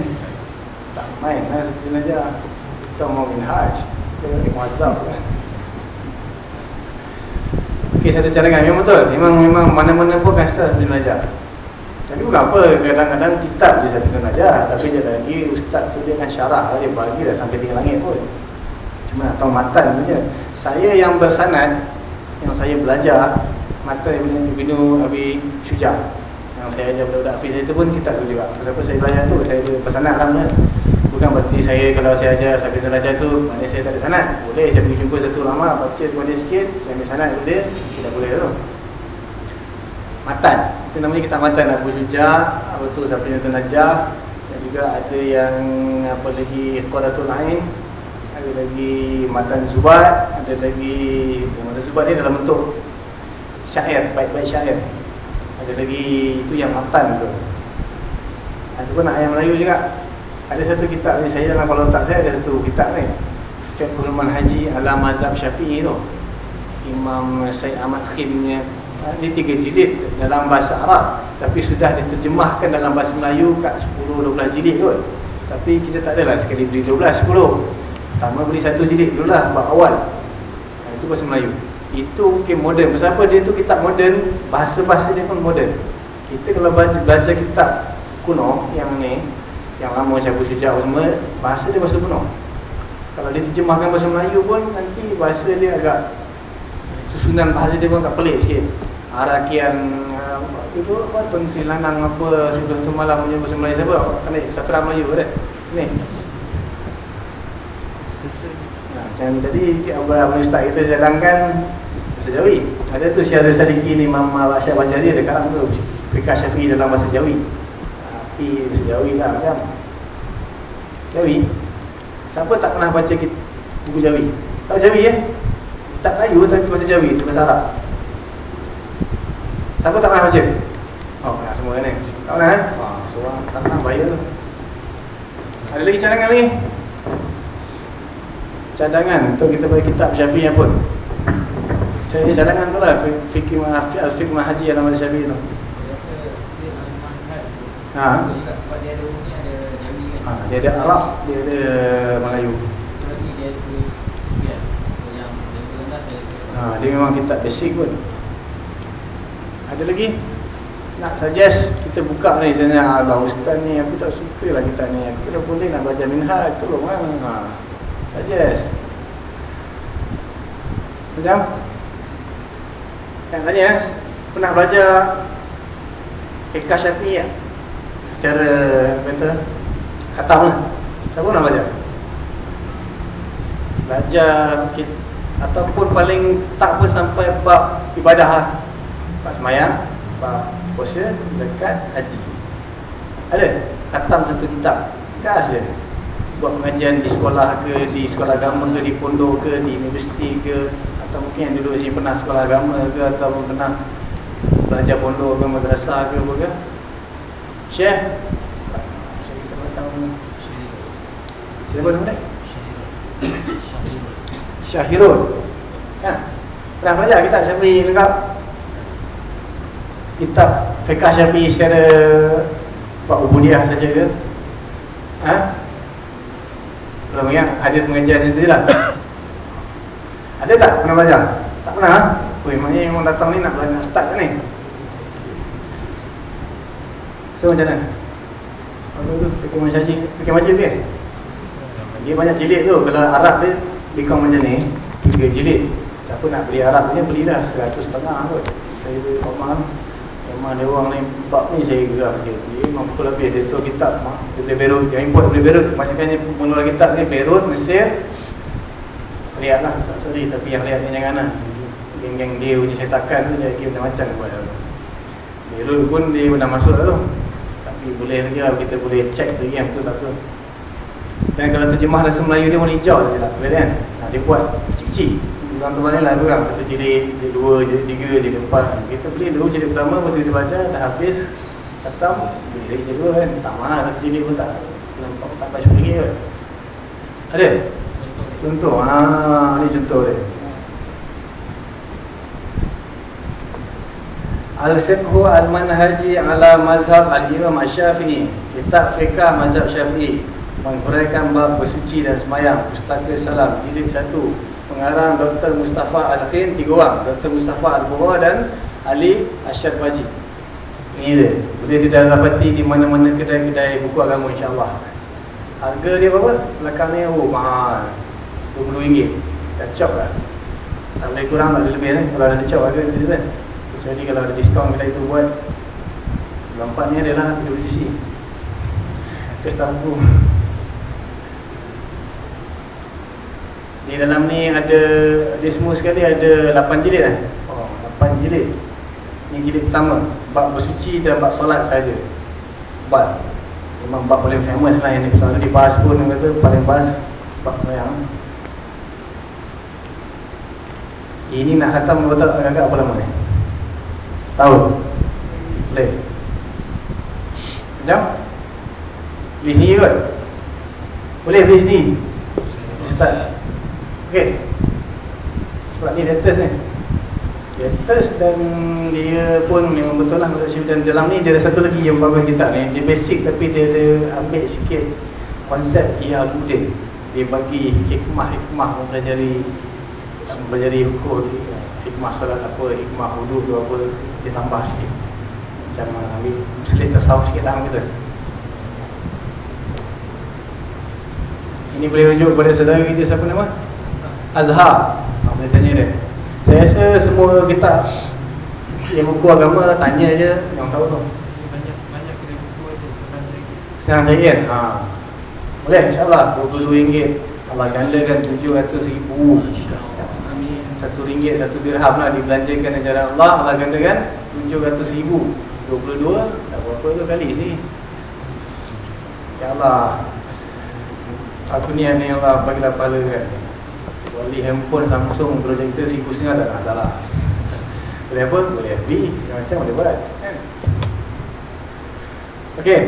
Tak main lah Safinatun Najah. Kita mau minhaj. Kita muazzab kan. Okey satu cadangan memang betul. Memang memang mana-mana pun start dia belajar. Bukan apa kadang-kadang kitab dia satu kan ajar tapi dia lagi ustaz tu dia kan syarah dia bagi dah sampai tiga langit pun. Cuma nak tahu matan saja. Saya yang bersanad yang saya belajar matan Ibn Ibnu Abi Syuja yang saya ajar budak-budak hafiz itu pun kitab tu juga. Sebab saya belajar tu saya bersanad lah Bukan berarti saya kalau saya ajar sampai derajat tu maknanya saya tak ada sanad. Boleh saya pergi jumpa satu ulama baca kepada dia sikit, saya ambil kepada dia, tidak boleh tu. Matan. Itu namanya kita matan Abu Syuja, apa tu tu Najah dan juga ada yang apa lagi Quratul Ain, ada lagi Matan Zubat, ada lagi Matan Zubat ni dalam bentuk syair, baik-baik syair. Ada lagi itu yang matan tu. Ada pun ayam Melayu juga ada satu kitab ni saya dalam kalau tak saya ada satu kitab ni. Fiqhul Manhaji ala Mazhab Syafi'i tu. Imam Said Ahmad Khin ha, ni tiga jilid dalam bahasa Arab. Tapi sudah diterjemahkan dalam bahasa Melayu kat 10-12 jilid kot. Tapi kita tak adalah sekali beli 12 10 pertama beli satu jilid dulu lah bab awal. Ha, itu bahasa Melayu. Itu mungkin moden. Sebab dia tu kitab moden bahasa-bahasa dia pun moden. Kita kalau belajar kitab kuno yang ni yang lama Abu Syujah semua bahasa dia bahasa penuh. Kalau dia terjemahkan bahasa Melayu pun nanti bahasa dia agak susunan bahasa dia pun agak pelik sikit. Harakian itu apa Tun Sri Lanang apa Tuan Malam punya bahasa Melayu siapa? Kan sastra Melayu kan ni. Macam tadi Abang Ustaz kita jalankan Bahasa Jawi. Ada tu Syahra Sadiki ni Mama Asyad Banjari Ada kalang tu Fikah Syafi'i dalam Bahasa Jawi Bahasa Jawi lah macam Jawi Siapa tak pernah baca buku Jawi? Tahu Jawi ya? Tak kayu tapi bahasa Jawi bahasa Arab Siapa tak pernah baca? Oh, pernah semua kan ni? Tak pernah? Wah, seorang tak pernah bayar tu Ada lagi cadangan ni? Cadangan untuk kita bagi kitab Syafi'i pun Saya ni cadangan tu lah Fikir Al-Fiqh Mahaji Alam Syafi'i tu Ha? Sebab dia ada Ha, dia ada Arab, dia ada Melayu. Ha, dia memang kitab basic pun. Ada lagi? Nak suggest kita buka ni sebenarnya Allah ustaz ni aku tak suka lah kita ni. Aku kalau boleh nak baca minhaj tolong lah. Ha. Suggest. Macam? Yang tanya pernah baca Eka Syafi'i ya? Secara kata Khatam lah. Siapa nak belajar? Belajar Ataupun paling tak pun sampai bab ibadah lah. Bab semayang Bab puasa, zakat, haji. Ada? Khatam satu kitab. Gas je Buat pengajian di sekolah ke Di sekolah agama ke Di pondok ke Di universiti ke Atau mungkin yang dulu sini pernah sekolah agama ke Atau pernah Belajar pondok ke Madrasah ke apa ke Syekh Siapa nama dia? Syahirul. Syahirul. Ya. Pernah belajar kita Syafi'i lengkap? Kitab Fiqah Syafi'i secara Pak Ubudiah saja ke? Ha? Belum ingat? Ada pengajian itu je lah <coughs> Ada tak pernah belajar? Tak pernah? Oi, maknanya yang datang ni nak nak start kan ni? So macam mana? Apa tu? Fikir haji, fikir macam dia. Dia banyak jilid tu. Kalau Arab dia Bikong macam ni Tiga jilid. Siapa nak beli Arab ni Belilah seratus setengah kot. Saya beli Omar Memang dia orang ni Bab ni saya geram dia. Dia memang betul habis. Dia tahu kitab. Dia boleh berut Yang import boleh berut Kebanyakannya menurut kitab ni Berut, Mesir. Lihat lah Tak sorry Tapi yang lihat ni jangan lah. Geng-geng dia punya cetakan tu Jadi macam-macam buat. Berut pun dia pernah masuk tu Tapi boleh lagi lah Kita boleh check tu yang betul tak betul? Dan kalau terjemah bahasa Melayu dia warna hijau je lah kan? Ha, dia buat kecil-kecil Orang tu mana lah. Orang Satu jilid, jilid dua, jilid tiga, jilid empat. Kita beli dulu jilid pertama Lepas kita baca dah habis Khatam Beli lagi jilid dua kan? Tak mahal satu jilid pun tak Nampak tak baca pergi kot. Ada? Contoh Haa ni contoh dia Al-Fiqhu Al-Manhaji Ala Mazhab Al-Imam Al-Syafi'i. Kitab Fiqah Mazhab Syafi'i. Menguraikan bab bersuci dan semayang. Pustaka Salam Jilid satu. Pengarang Dr. Mustafa Al-Khin Tiga orang. Dr. Mustafa Al-Bura dan Ali Asyad Wajib Ini dia. Boleh tidak dapati di mana-mana kedai-kedai buku agama insyaAllah. Harga dia berapa? Belakang ni oh mahal. RM20 Kacau lah. Tak boleh kurang tak boleh lebih ni. Kalau ada kacau harga dia kan Kecuali kalau ada diskaun kedai tu buat Lampat ni adalah PWC Kestan buku Di dalam ni ada Dia semua sekali ada 8 jilid kan oh, 8 jilid. Ini jilid pertama. Bab bersuci dan bab solat saja Bab. Memang bab paling famous lah yang selalu dibahas pun Yang kata paling bahas Bab yang Ini nak khatam berapa agak apa lama ni Tahu Boleh Macam Beli sendiri kot Boleh beli sendiri Start Okey. Sebab ni latest ni. Latest dan dia pun memang betul lah. Dan dalam ni dia ada satu lagi yang bagus kita ni. Dia basic tapi dia ada ambil sikit konsep ia. Dia bagi hikmah-hikmah mempelajari mempelajari hukum hikmah salat apa, hikmah wuduk tu apa dia tambah sikit. Macam ambil selit tasawuf sikit lah gitu. Ini boleh rujuk kepada saudara kita siapa nama? Azhar. Boleh tanya dia. Saya rasa semua kita Yang buku agama tanya je Yang tahu tu. Banyak banyak kena buku ada Serang Jahir Serang Jahir ha. Boleh insyaAllah. RM20 Allah gandakan RM700,000 Amin Satu ringgit, satu dirham lah dibelanjakan ajaran Allah. Allah gandakan RM700,000 22 Tak berapa tu kali sini. Ya Allah. Aku ni ni Allah bagilah pahala kan. Wali handphone Samsung projector seribu setengah tak nak salah Boleh apa? Boleh FB Macam-macam boleh buat kan? Okey.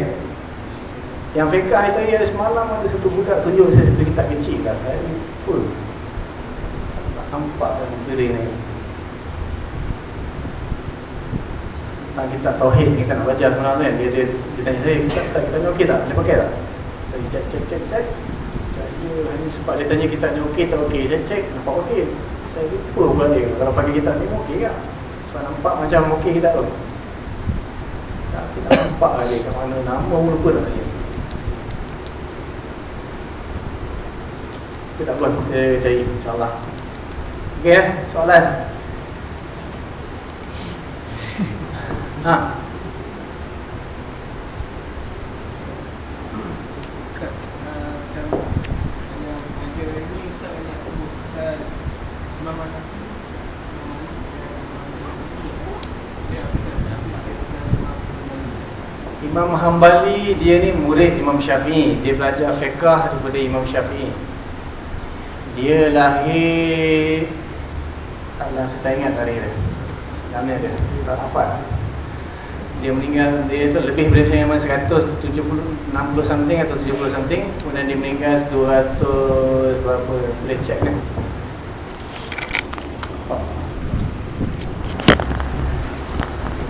Yang fiqah itu ada semalam Ada satu budak tunjuk saya satu kitab kecil kat saya. Full Tak nampak kan kiri ni. Tentang kitab Tauhid kan nak baca kan Dia, dia, dia tanya saya Kitab kita ni okey tak? Boleh pakai tak? Saya cek cek cek cek. Saya hanya sebab dia tanya kita ni okey tak okey. Saya cek nampak okey. Saya lupa pula dia. Kalau pakai kita ni okey tak? Sebab nampak macam okey kita tu. Tak nampak lah dia Kat mana. Nama pun lupa tak dia. Kita tak buat Kita cari insyaAllah Okey eh soalan. Ha. Imam Hanbali dia ni murid Imam Syafi'i. Dia belajar fiqah daripada Imam Syafi'i. Dia lahir Taklah saya tak ingat hari dia. Nama dia. Tak hafal Dia meninggal Dia tu lebih daripada Imam 170 60 something atau 70 something. Kemudian dia meninggal 200 Berapa. Boleh check kan?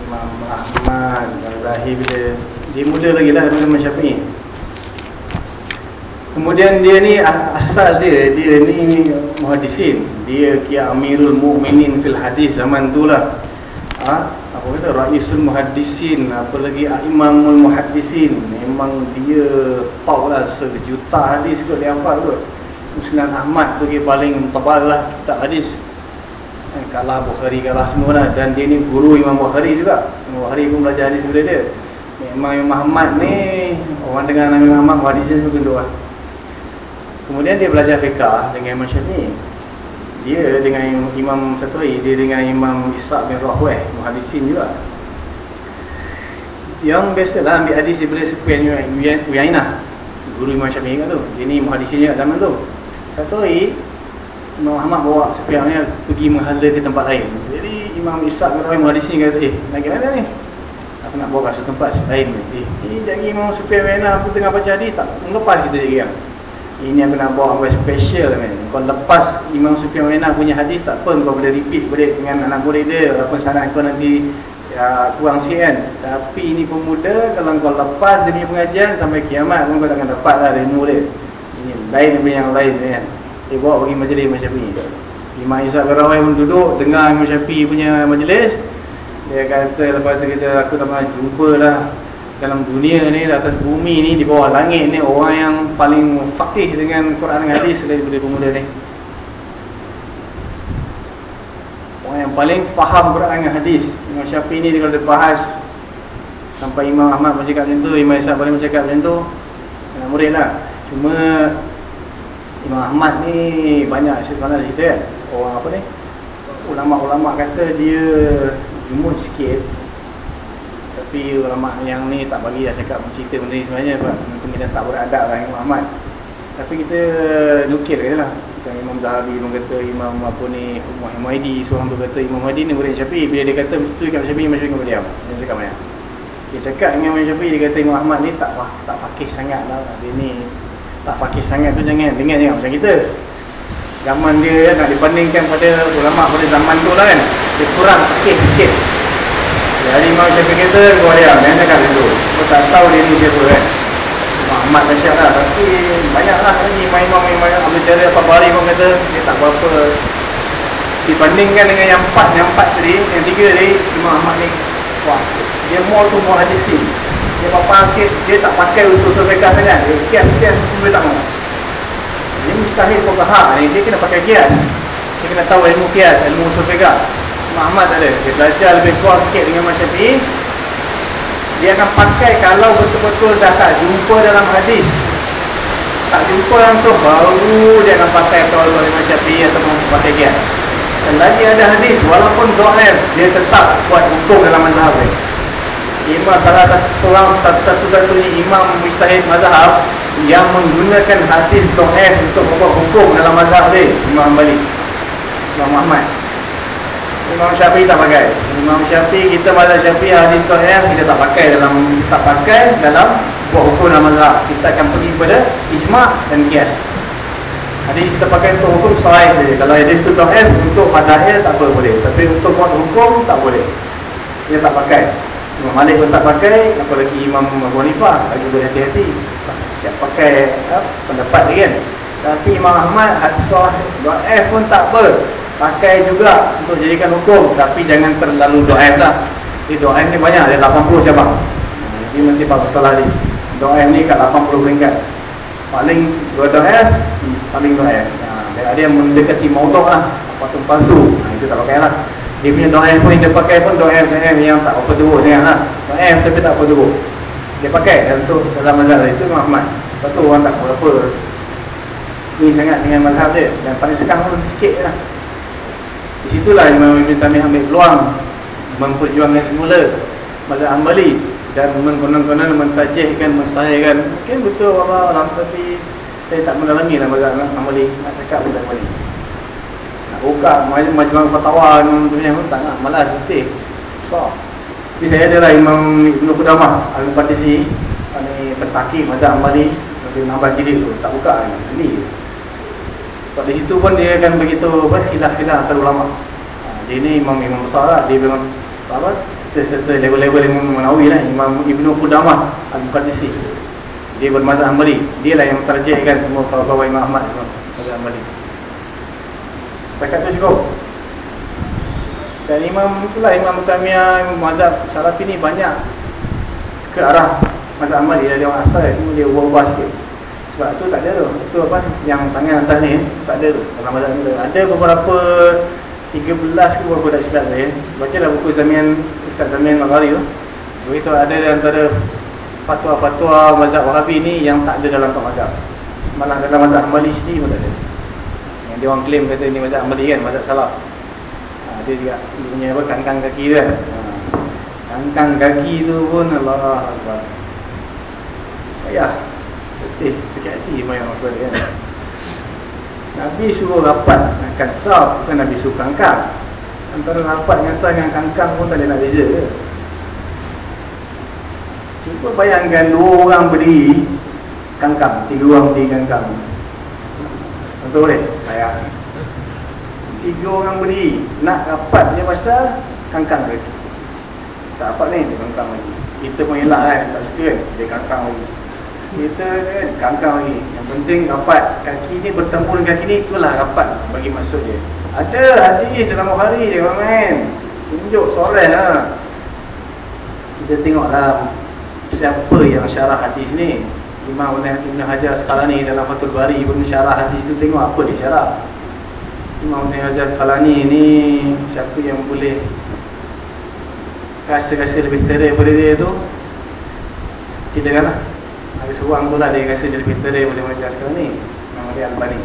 Imam Ahmad yang lahir bila dia muda lagi lah daripada Imam Syafi'i Kemudian dia ni asal dia dia ni muhaddisin. Dia kia Amirul Mukminin fil hadis zaman tu lah. Ha? Apa kata Raisul Muhaddisin, apa lagi Imamul Muhaddisin. Memang dia top lah sejuta hadis kot dia hafal kot. Musnad Ahmad tu dia paling tebal lah kitab hadis. Eh, kalah Bukhari kalah semua lah dan dia ni guru Imam Bukhari juga. Imam Bukhari pun belajar hadis daripada dia. Memang Imam Muhammad ni orang dengar nama Muhammad muhaddisin semua tunduk lah. Kemudian dia belajar fiqah dengan Imam Syafi'i. Dia dengan Imam satu lagi, dia dengan Imam Ishaq bin Rahweh, muhadisin juga. Yang biasalah ambil hadis daripada Sufyan Uyainah. Guru Imam Syafi'i kat tu. Dia ni muhadisin juga zaman tu. Satu lagi Imam Muhammad bawa Sufyan pergi menghala ke tempat lain. Jadi Imam Ishaq bin Rahweh muhadisin kata, "Eh, nak ke mana ni?" Aku nak bawa ke satu tempat lain. Eh, ni jadi Imam Sufyan Uyainah aku tengah baca hadis tak lepas kita kan. Ini aku nak bawa apa special kan. Kau lepas Imam Sufyan Wainah punya hadis tak apa kau boleh repeat boleh dengan anak murid dia apa sanad kau nanti ya, kurang sikit kan. Tapi ini pemuda kalau kau lepas punya pengajian sampai kiamat pun kau takkan dapat lah ilmu dia. Ini lain daripada yang lain kan. Dia bawa pergi majlis Imam Syafi'i. Imam Isa Garawai pun duduk dengar Imam Syafi'i punya majlis. Dia kata lepas tu kita aku tak pernah jumpa lah dalam dunia ni, di atas bumi ni, di bawah langit ni orang yang paling fakih dengan Quran dan hadis daripada pemuda ni. Orang yang paling faham Quran dan hadis. Imam Syafi'i ni kalau dia bahas sampai Imam Ahmad pun cakap macam tu, Imam Ishaq pun cakap macam tu. Anak murid lah. Cuma Imam Ahmad ni banyak cerita di situ kan. Orang apa ni? Ulama-ulama kata dia jumut sikit tapi ulama yang ni tak bagi lah cakap cerita benda ni sebenarnya sebab mungkin kita tak beradab lah Imam Ahmad. Tapi kita nukir je lah. Macam Imam Zahabi pun kata Imam apa ni Umar Muhaidi seorang tu kata Imam Muhaidi ni murid Syafi'i. Bila dia kata mesti kat Syafi'i Imam Syafi'i diam. Dia cakap banyak. Dia cakap dengan Imam Syafi'i dia kata Imam Ahmad ni tak tak fakih sangat lah. Dia ni tak fakih sangat tu jangan. Dengar jangan macam kita. Zaman dia nak dibandingkan pada ulama pada zaman tu lah kan. Dia kurang fakih sikit jadi Imam Syafi'i kata Kau diam Yang cakap itu Kau tak tahu dia ni siapa kan Muhammad Nasyad lah. Tapi banyak lah lagi Imam-imam Abu Jari apa Bari pun kata Dia tak berapa Dibandingkan dengan yang empat Yang empat tadi Yang tiga tadi Imam Ahmad ni Wah Dia more tu more hadisin Dia apa sikit Dia tak pakai usul-usul mereka sangat. Dia kias-kias Semua tak mahu Dia mustahil Pokaha ni Dia kena pakai kias. Dia kena tahu ilmu kias Ilmu usul mereka Muhammad ada. Dia belajar lebih kuat sikit dengan Imam Syafi'i. Dia akan pakai kalau betul-betul dah tak jumpa dalam hadis. Tak jumpa langsung Baru dia akan pakai kalau Imam Syafi'i Ataupun pakai kias Selagi ada hadis Walaupun do'er Dia tetap buat hukum dalam mazhab Imam salah satu seorang satu-satunya imam mustahid mazhab yang menggunakan hadis do'er untuk membuat hukum dalam mazhab Imam Balik Imam Muhammad Imam Syafi'i tak pakai. Imam Syafi'i kita mazhab Syafi'i hadis sahih kita tak pakai dalam tak pakai dalam buat hukum dalam mazhab. Kita akan pergi kepada ijma' dan qiyas. Hadis kita pakai untuk hukum sahih saja. Kalau hadis itu sahih untuk fadail tak apa boleh. Tapi untuk buat hukum tak boleh. Dia tak pakai. Imam Malik pun tak pakai, apalagi Imam Abu Hanifah lagi berhati-hati. Siap pakai ya, pendapat dia kan. Tapi Imam Ahmad hadis sahih pun tak apa. Pakai juga untuk jadikan hukum tapi jangan terlalu doaib lah. Jadi doaib ni banyak ada 80 siapa. Ini nanti pak sekolah hadis doaib ni kat 80 ringgit. Paling dua doaib paling doaib ya, ada yang mendekati maudok lah. Patut palsu. Nah, itu tak pakai lah. Dia punya doaib pun dia pakai pun doaib doaib yang tak apa teruk sangat lah. Doaib tapi tak apa teruk dia pakai untuk dalam mazhab itu Muhammad lepas tu orang tak apa-apa ni sangat dengan mazhab dia dan paling sekarang pun sikit lah di situlah Imam Ibn Tamih ambil peluang memperjuangkan semula mazhab Hanbali dan mengkonon-konon mentajihkan, mensahihkan. Mungkin betul Allah alam tapi saya tak mendalami lah mazhab Hanbali. Nak cakap pun tak boleh. Nak buka majlis fatwa punya pun tak nak malas betul. So, tapi saya adalah Imam Ibn Qudamah Al-Fatisi Ini mazhab Hanbali Dia nambah jilid tu, tak buka lagi Ini sebab di situ pun dia akan begitu apa khilaf-khilaf antara ulama. Ha, dia ni imam imam besar lah. Dia memang apa? Cerita-cerita level-level Imam Nawawi lah. Imam Ibnu Qudamah Al-Qadisi. Dia bermazhab Hanbali. Dia lah yang terjihkan semua kawan-kawan Imam Ahmad semua. Mazhab Hanbali. Setakat tu cukup. Dan Imam itulah Imam Mutamiyah, Imam Mazhab Salafi ni banyak ke arah Mazhab Hanbali. Dia orang asal semua dia ubah-ubah sikit. Sebab tu tak ada tu. Itu apa? Yang tangan atas ni tak ada tu. Dalam mazhab ni ada beberapa 13 ke berapa tak silap saya. Bacalah buku Zamian Ustaz Zamian Maghari tu. Begitu ada antara fatwa-fatwa mazhab Wahabi ni yang tak ada dalam empat mazhab. Malah dalam mazhab Hanbali sendiri pun tak ada. Yang dia orang claim kata ni mazhab Hanbali kan, mazhab salaf. Ha, dia juga dia punya apa kangkang kaki tu kan. Ha. Kangkang kaki tu pun Allah Akbar. Ayah, Betul, sakit hati mayang apa kan. <laughs> Nabi suruh rapat akan sah, bukan Nabi suruh kangkang. Antara rapat dengan sah dengan kangkang pun tak ada nak beza ke. Cuba bayangkan dua orang berdiri kangkang, tiga orang berdiri kangkang. Betul boleh? Bayang. Tiga orang berdiri, nak rapat dia pasal kangkang lagi. Tak rapat ni, dia kangkang lagi. Kita pun elak kan, tak suka kan, dia kangkang lagi kita kan kangkang lagi yang penting rapat kaki ni bertemu dengan kaki ni itulah rapat bagi maksud dia. Ada hadis dalam Bukhari dia main. Tunjuk sore ha. kita tengoklah siapa yang syarah hadis ni. Imam Ibn Hajar Sekalani dalam Fatul Bari pun syarah hadis tu tengok apa dia syarah. Imam Ibn Hajar Sekalani ni siapa yang boleh rasa-rasa lebih terik daripada dia tu? Silakanlah ada seorang tu lah dia rasa dia lebih terik boleh mengajar sekarang ni. Nama dia Al-Bani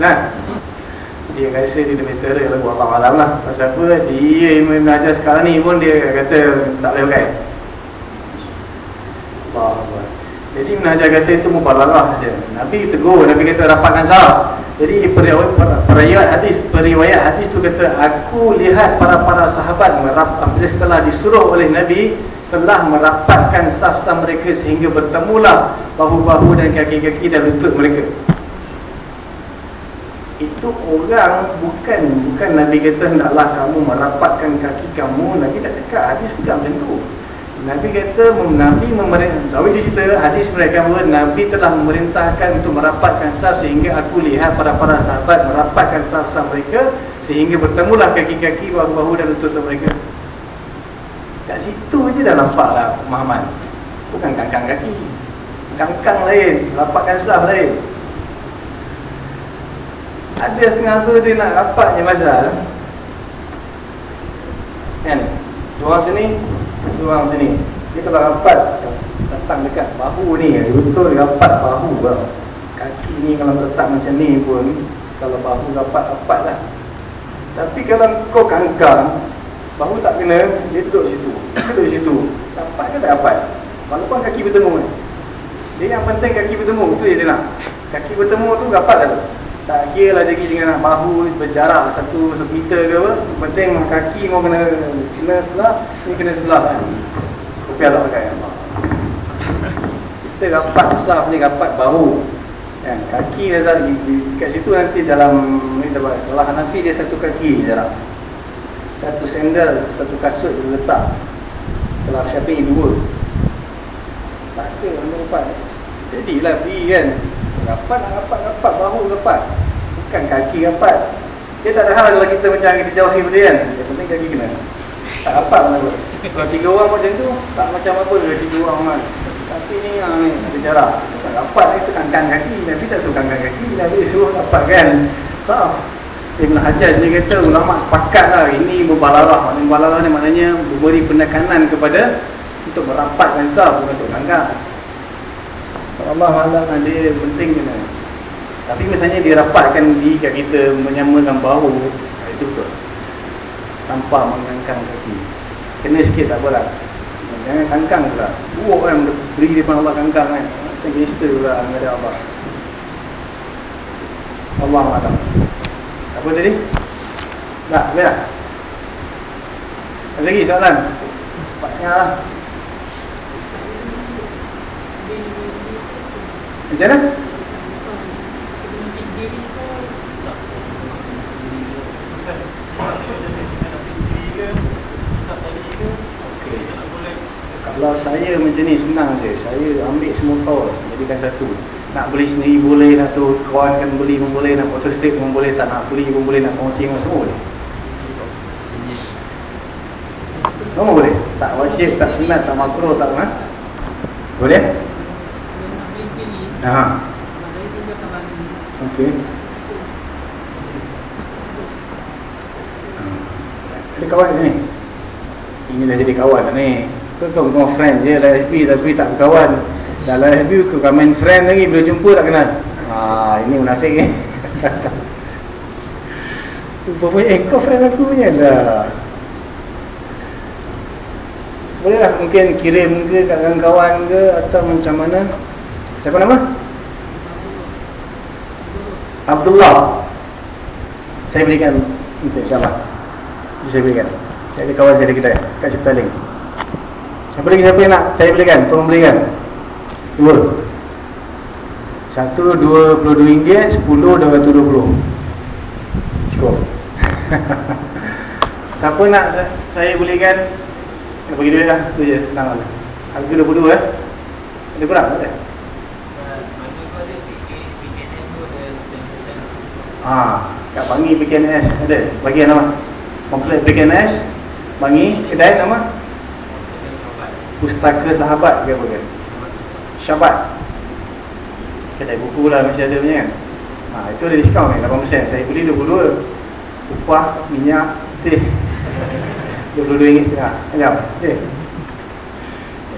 Nah Dia rasa dia lebih terik lah Allah Alam lah. Pasal apa? Dia mengajar sekarang ni pun dia kata tak boleh pakai. Allah Allah jadi menajar kata itu mubalarah saja. Nabi tegur, Nabi kata rapatkan salah. Jadi periwayat hadis, periwayat hadis tu kata aku lihat para-para sahabat apabila setelah disuruh oleh Nabi telah merapatkan saf-saf mereka sehingga bertemulah bahu-bahu dan kaki-kaki dan lutut mereka. Itu orang bukan bukan Nabi kata hendaklah kamu merapatkan kaki kamu, Nabi tak cakap hadis bukan macam tu. Nabi kata Nabi memerintah Nabi cerita hadis mereka bahawa Nabi telah memerintahkan untuk merapatkan saf sehingga aku lihat para para sahabat merapatkan saf-saf mereka sehingga bertemulah kaki-kaki bahu-bahu dan lutut mereka. Kat situ je dah nampaklah pemahaman. Bukan kangkang kaki. Kangkang lain, rapatkan saf lain. Ada setengah tu dia nak rapat je masal. Kan? Seorang sini Seorang sini Dia kalau rapat Datang dekat bahu ni Betul dia rapat bahu lah. Kaki ni kalau letak macam ni pun Kalau bahu rapat-rapat lah. Tapi kalau kau kangkang Bahu tak kena Dia duduk situ. <coughs> Duduk situ. Rapat ke tak rapat? Walaupun kaki bertemu kan Dia yang penting kaki bertemu je dia nak. Kaki bertemu tu rapat lah tu tak kira lah lagi dengan bahu berjarak satu satu meter ke apa penting kaki mau kena kena sebelah ni kena sebelah kan. Kopi lah pakai apa kita rapat saf ni rapat bahu. Kan kaki di, kat situ nanti dalam ni dalam Hanafi dia satu kaki jarak satu sandal satu kasut dia letak. Kalau Syafi'i dua. Tak ke mana rapat jadilah pergi kan. Rapat rapat rapat bahu rapat. Bukan kaki rapat. Dia tak ada hal kalau kita macam kita jauhi benda kan. Yang penting kaki kena. Tak rapat mana kalau tiga orang macam tu tak macam apa dia tiga orang mas tapi ni yang ni ada jarak. Tak rapat ni kangkang kaki. Nabi tak suruh kangkang kaki. Nabi suruh rapat kan. Sah. Ibn Hajar dia kata ulama sepakat lah ini berbalarah. Maknanya berbalarah ni maknanya memberi penekanan kepada untuk merapatkan sah bukan untuk kangkang Allah Alam dia penting kena Tapi misalnya dia rapatkan di kat kita Menyamakan bahu ah, Itu betul. Tanpa mengangkang kaki. Kena sikit tak apalah. Jangan kangkang pula. Buruk kan beri depan Allah kangkang kan Macam gangster pula Ada Allah. Allah Alam. Apa tadi? Tak, boleh tak? Ada lagi soalan? Empat setengah lah Macam mana? Kalau saya macam ni senang je. Saya ambil semua kawan. Jadikan satu. Nak beli sendiri boleh. Nak tu kawan kan beli pun boleh. Nak photo stick pun boleh. Tak nak beli pun boleh. Nak kongsi pun semua boleh. Semua boleh? Tak wajib, tak sunat, tak makro, tak apa? Boleh? Haa. Okey. Ada kawan ni. Ini dah jadi kawan dah ni. Kau kau kau friend je lah FB tapi tak berkawan. Dalam FB kau main friend lagi bila jumpa tak kenal. Ha ini munafik ni. <laughs> Rupanya eh kau friend aku punya lah. Boleh lah mungkin kirim ke kat kawan-kawan ke atau macam mana. Siapa nama? Abdullah. Saya berikan untuk insyaAllah. Saya berikan. Saya ada kawan saya ada kedai kat Ciptaling. Siapa lagi siapa yang nak saya belikan? Tolong belikan. Dua. Satu dua puluh dua ringgit, sepuluh dua ratus dua puluh. Cukup. <laughs> siapa nak saya belikan? Ya, bagi duit lah. Itu je. Senang lah. Harga dua puluh dua eh. Ada kurang tak? Ah, kat Bangi PKNS ada. Bagi nama. Komplek PKNS Bangi kedai nama? Pustaka Sahabat ke apa ke? Syabat. Kedai buku lah mesti ada punya. Kan ha, Itu ada diskaun ni 8% Saya beli 22 Upah, minyak, <laughs> putih 22 ringgit setengah. Kenapa? Eh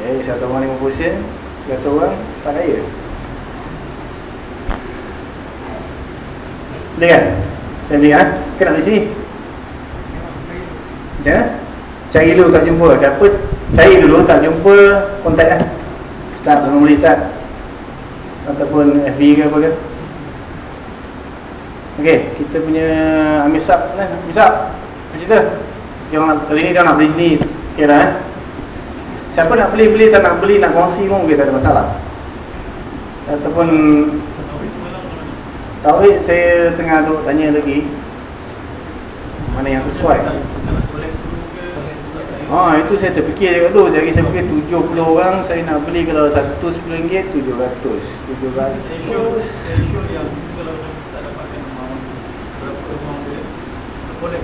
Eh, satu orang 50 sen Satu orang tak kaya Boleh kan? Saya beli kan? Kenapa di sini? Macam mana? Cari dulu tak jumpa Siapa cari dulu tak jumpa Kontak kan Tak tolong boleh start Ataupun FB ke apa ke Ok Kita punya Ambil sub kan? Ambil sub Cerita Kali ni dia nak beli sini Kira eh Siapa nak beli-beli tak nak beli Nak kongsi pun mungkin tak ada masalah Ataupun Tauhid saya tengah duk tanya lagi Mana yang sesuai Ha itu saya terfikir dekat tu. Jadi saya fikir 70 orang saya nak beli kalau satu RM10 700. 700. yang kalau tak dapatkan berapa amount dia boleh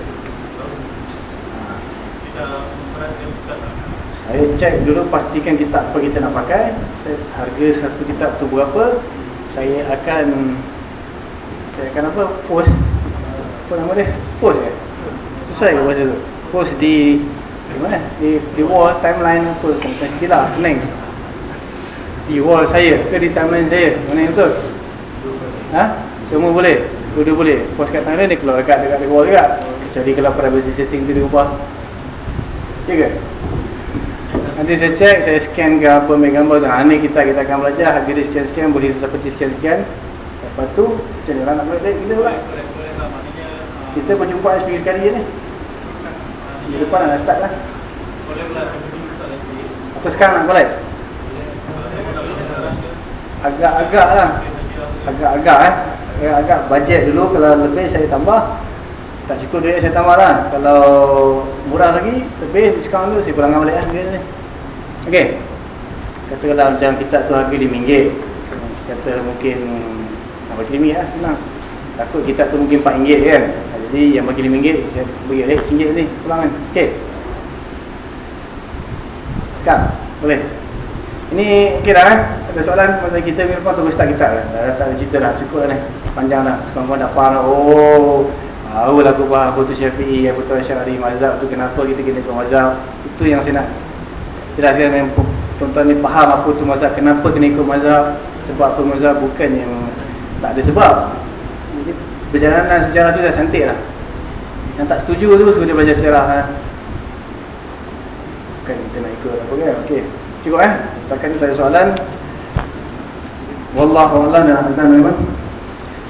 saya cek dulu pastikan kitab apa kita nak pakai saya, harga satu kitab tu berapa saya akan saya akan apa post apa nama dia post ya sesuai ke bahasa tu post di di mana? Di, di wall timeline apa? Macam istilah, pening. Di wall saya ke di timeline saya? Mana yang betul? Ha? Semua boleh? Dua-dua boleh? Post kat timeline dia keluar dekat, dekat di wall juga. Kecuali kalau privacy setting tu diubah. Ya ke? Nanti saya cek, saya scan ke apa gambar tu. Ha, ni kita kita akan belajar. Harga dia sekian-sekian, boleh dapat sekian-sekian. Lepas tu, macam mana nak boleh kita pula? Kita berjumpa sepuluh kali je ni. Di depan nak start lah. Atau sekarang nak collect Agak-agak lah. Agak-agak eh. Agak-agak budget dulu. Kalau lebih saya tambah. Tak cukup duit saya tambah lah. Kalau murah lagi Lebih diskaun tu Saya pulangkan balik lah Okay Katakanlah macam kita tu harga RM5 Kata mungkin Nak bagi RM5 lah Senang. Takut kita tu mungkin RM4 kan? Jadi yang bagi RM5 Dia bagi RM1 ni Pulang kan? Okay Sekarang Boleh? Ini okey dah kan Ada soalan Masa kita minggu depan Terus start kita kan Dah tak ada cerita dah Cukup dah ni. Panjang dah Sekarang-sekarang dah faham Oh Tahu lah aku faham Apa tu Syafi'i Apa tu Asyari Mazhab tu kenapa kita kena ikut mazhab. Itu yang saya nak Jelaskan yang Tuan-tuan ni faham apa tu mazhab Kenapa kena ikut mazhab. Sebab apa mazhab? Bukan yang Tak ada sebab. Perjalanan sejarah tu dah cantik lah. Yang tak setuju tu suruh dia belajar sejarah lah bukan kita nak ikut apa kan ok cukup eh. Takkan ni tak ada soalan Wallahualam dan Azan memang.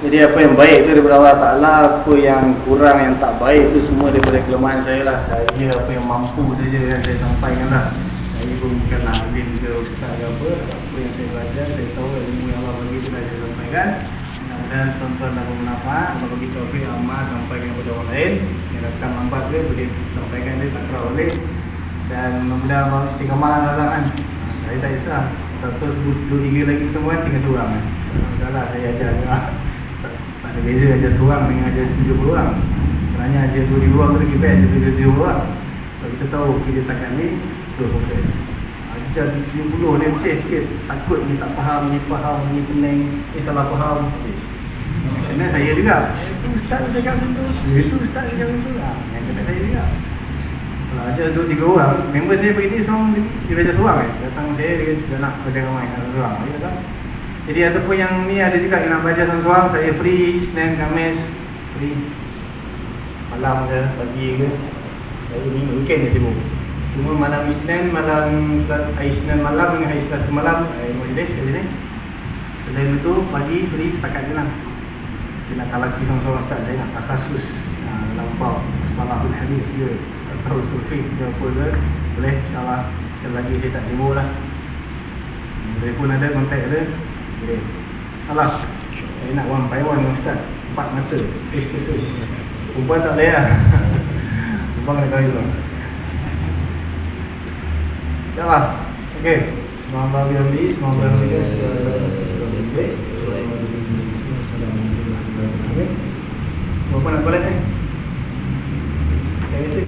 Jadi apa yang baik tu daripada Allah Ta'ala Apa yang kurang yang tak baik tu semua daripada kelemahan saya lah. Saya apa yang mampu saja yang saya sampaikan lah. Saya pun bukanlah alim ke ustaz ke apa. Apa yang saya belajar saya tahu ilmu yang Allah bagi tu dah saya sampaikan dan tuan-tuan dapat bermanfaat Allah bagi taufik amal sampaikan kepada orang lain yang datang lambat ke boleh sampaikan dia tak kerap balik. Dan mudah-mudahan abang istiqamah lah kan? Saya tak kisah. Terus dua tiga lagi pertemuan tinggal seorang kan? Salah saya ajar juga tak, tak ada beza ajar seorang dengan ajar tujuh puluh orang. Sebenarnya ajar dua ribu orang tu lagi best daripada tujuh puluh orang. So kita tahu kita takkan ni Betul proses Ajar tujuh puluh ni macam sikit. Takut ni tak faham, ni faham, ni pening. Ni salah faham Kena saya juga Itu ustaz cakap macam tu. Itu ustaz cakap macam tu. Ha, Yang kena saya juga kalau ajar dua tiga orang Member saya pergi ni seorang Dia belajar seorang kan Datang saya dia kata nak belajar ramai Nak seorang Dia kata Jadi ataupun yang ni ada juga Yang nak belajar seorang-seorang Saya free Senin, Khamis Free. Malam ke Pagi ke. Saya ni weekend je sibuk. Cuma malam Isnin Malam Hari Isnin malam Dengan hari Selasa malam Saya majlis kat sini Selain itu Pagi free Setakat je lah Saya nak talaki seorang-seorang Ustaz. Saya nak takhasus. Nah, lampau Semalahul hadis ke atau surfing ke apa ke boleh insyaAllah selagi saya tak sibuk lah. Telefon ada kontak ada boleh. Alah saya nak one by one ustaz. Empat mata face to face. Perempuan tak boleh lah. <laughs> Perempuan kena kahwin dulu insyaAllah ok Semoga Allah Semoga Allah bihamdi Semoga Allah Semoga Allah Okey. Berapa nak balik ni? Saya rasa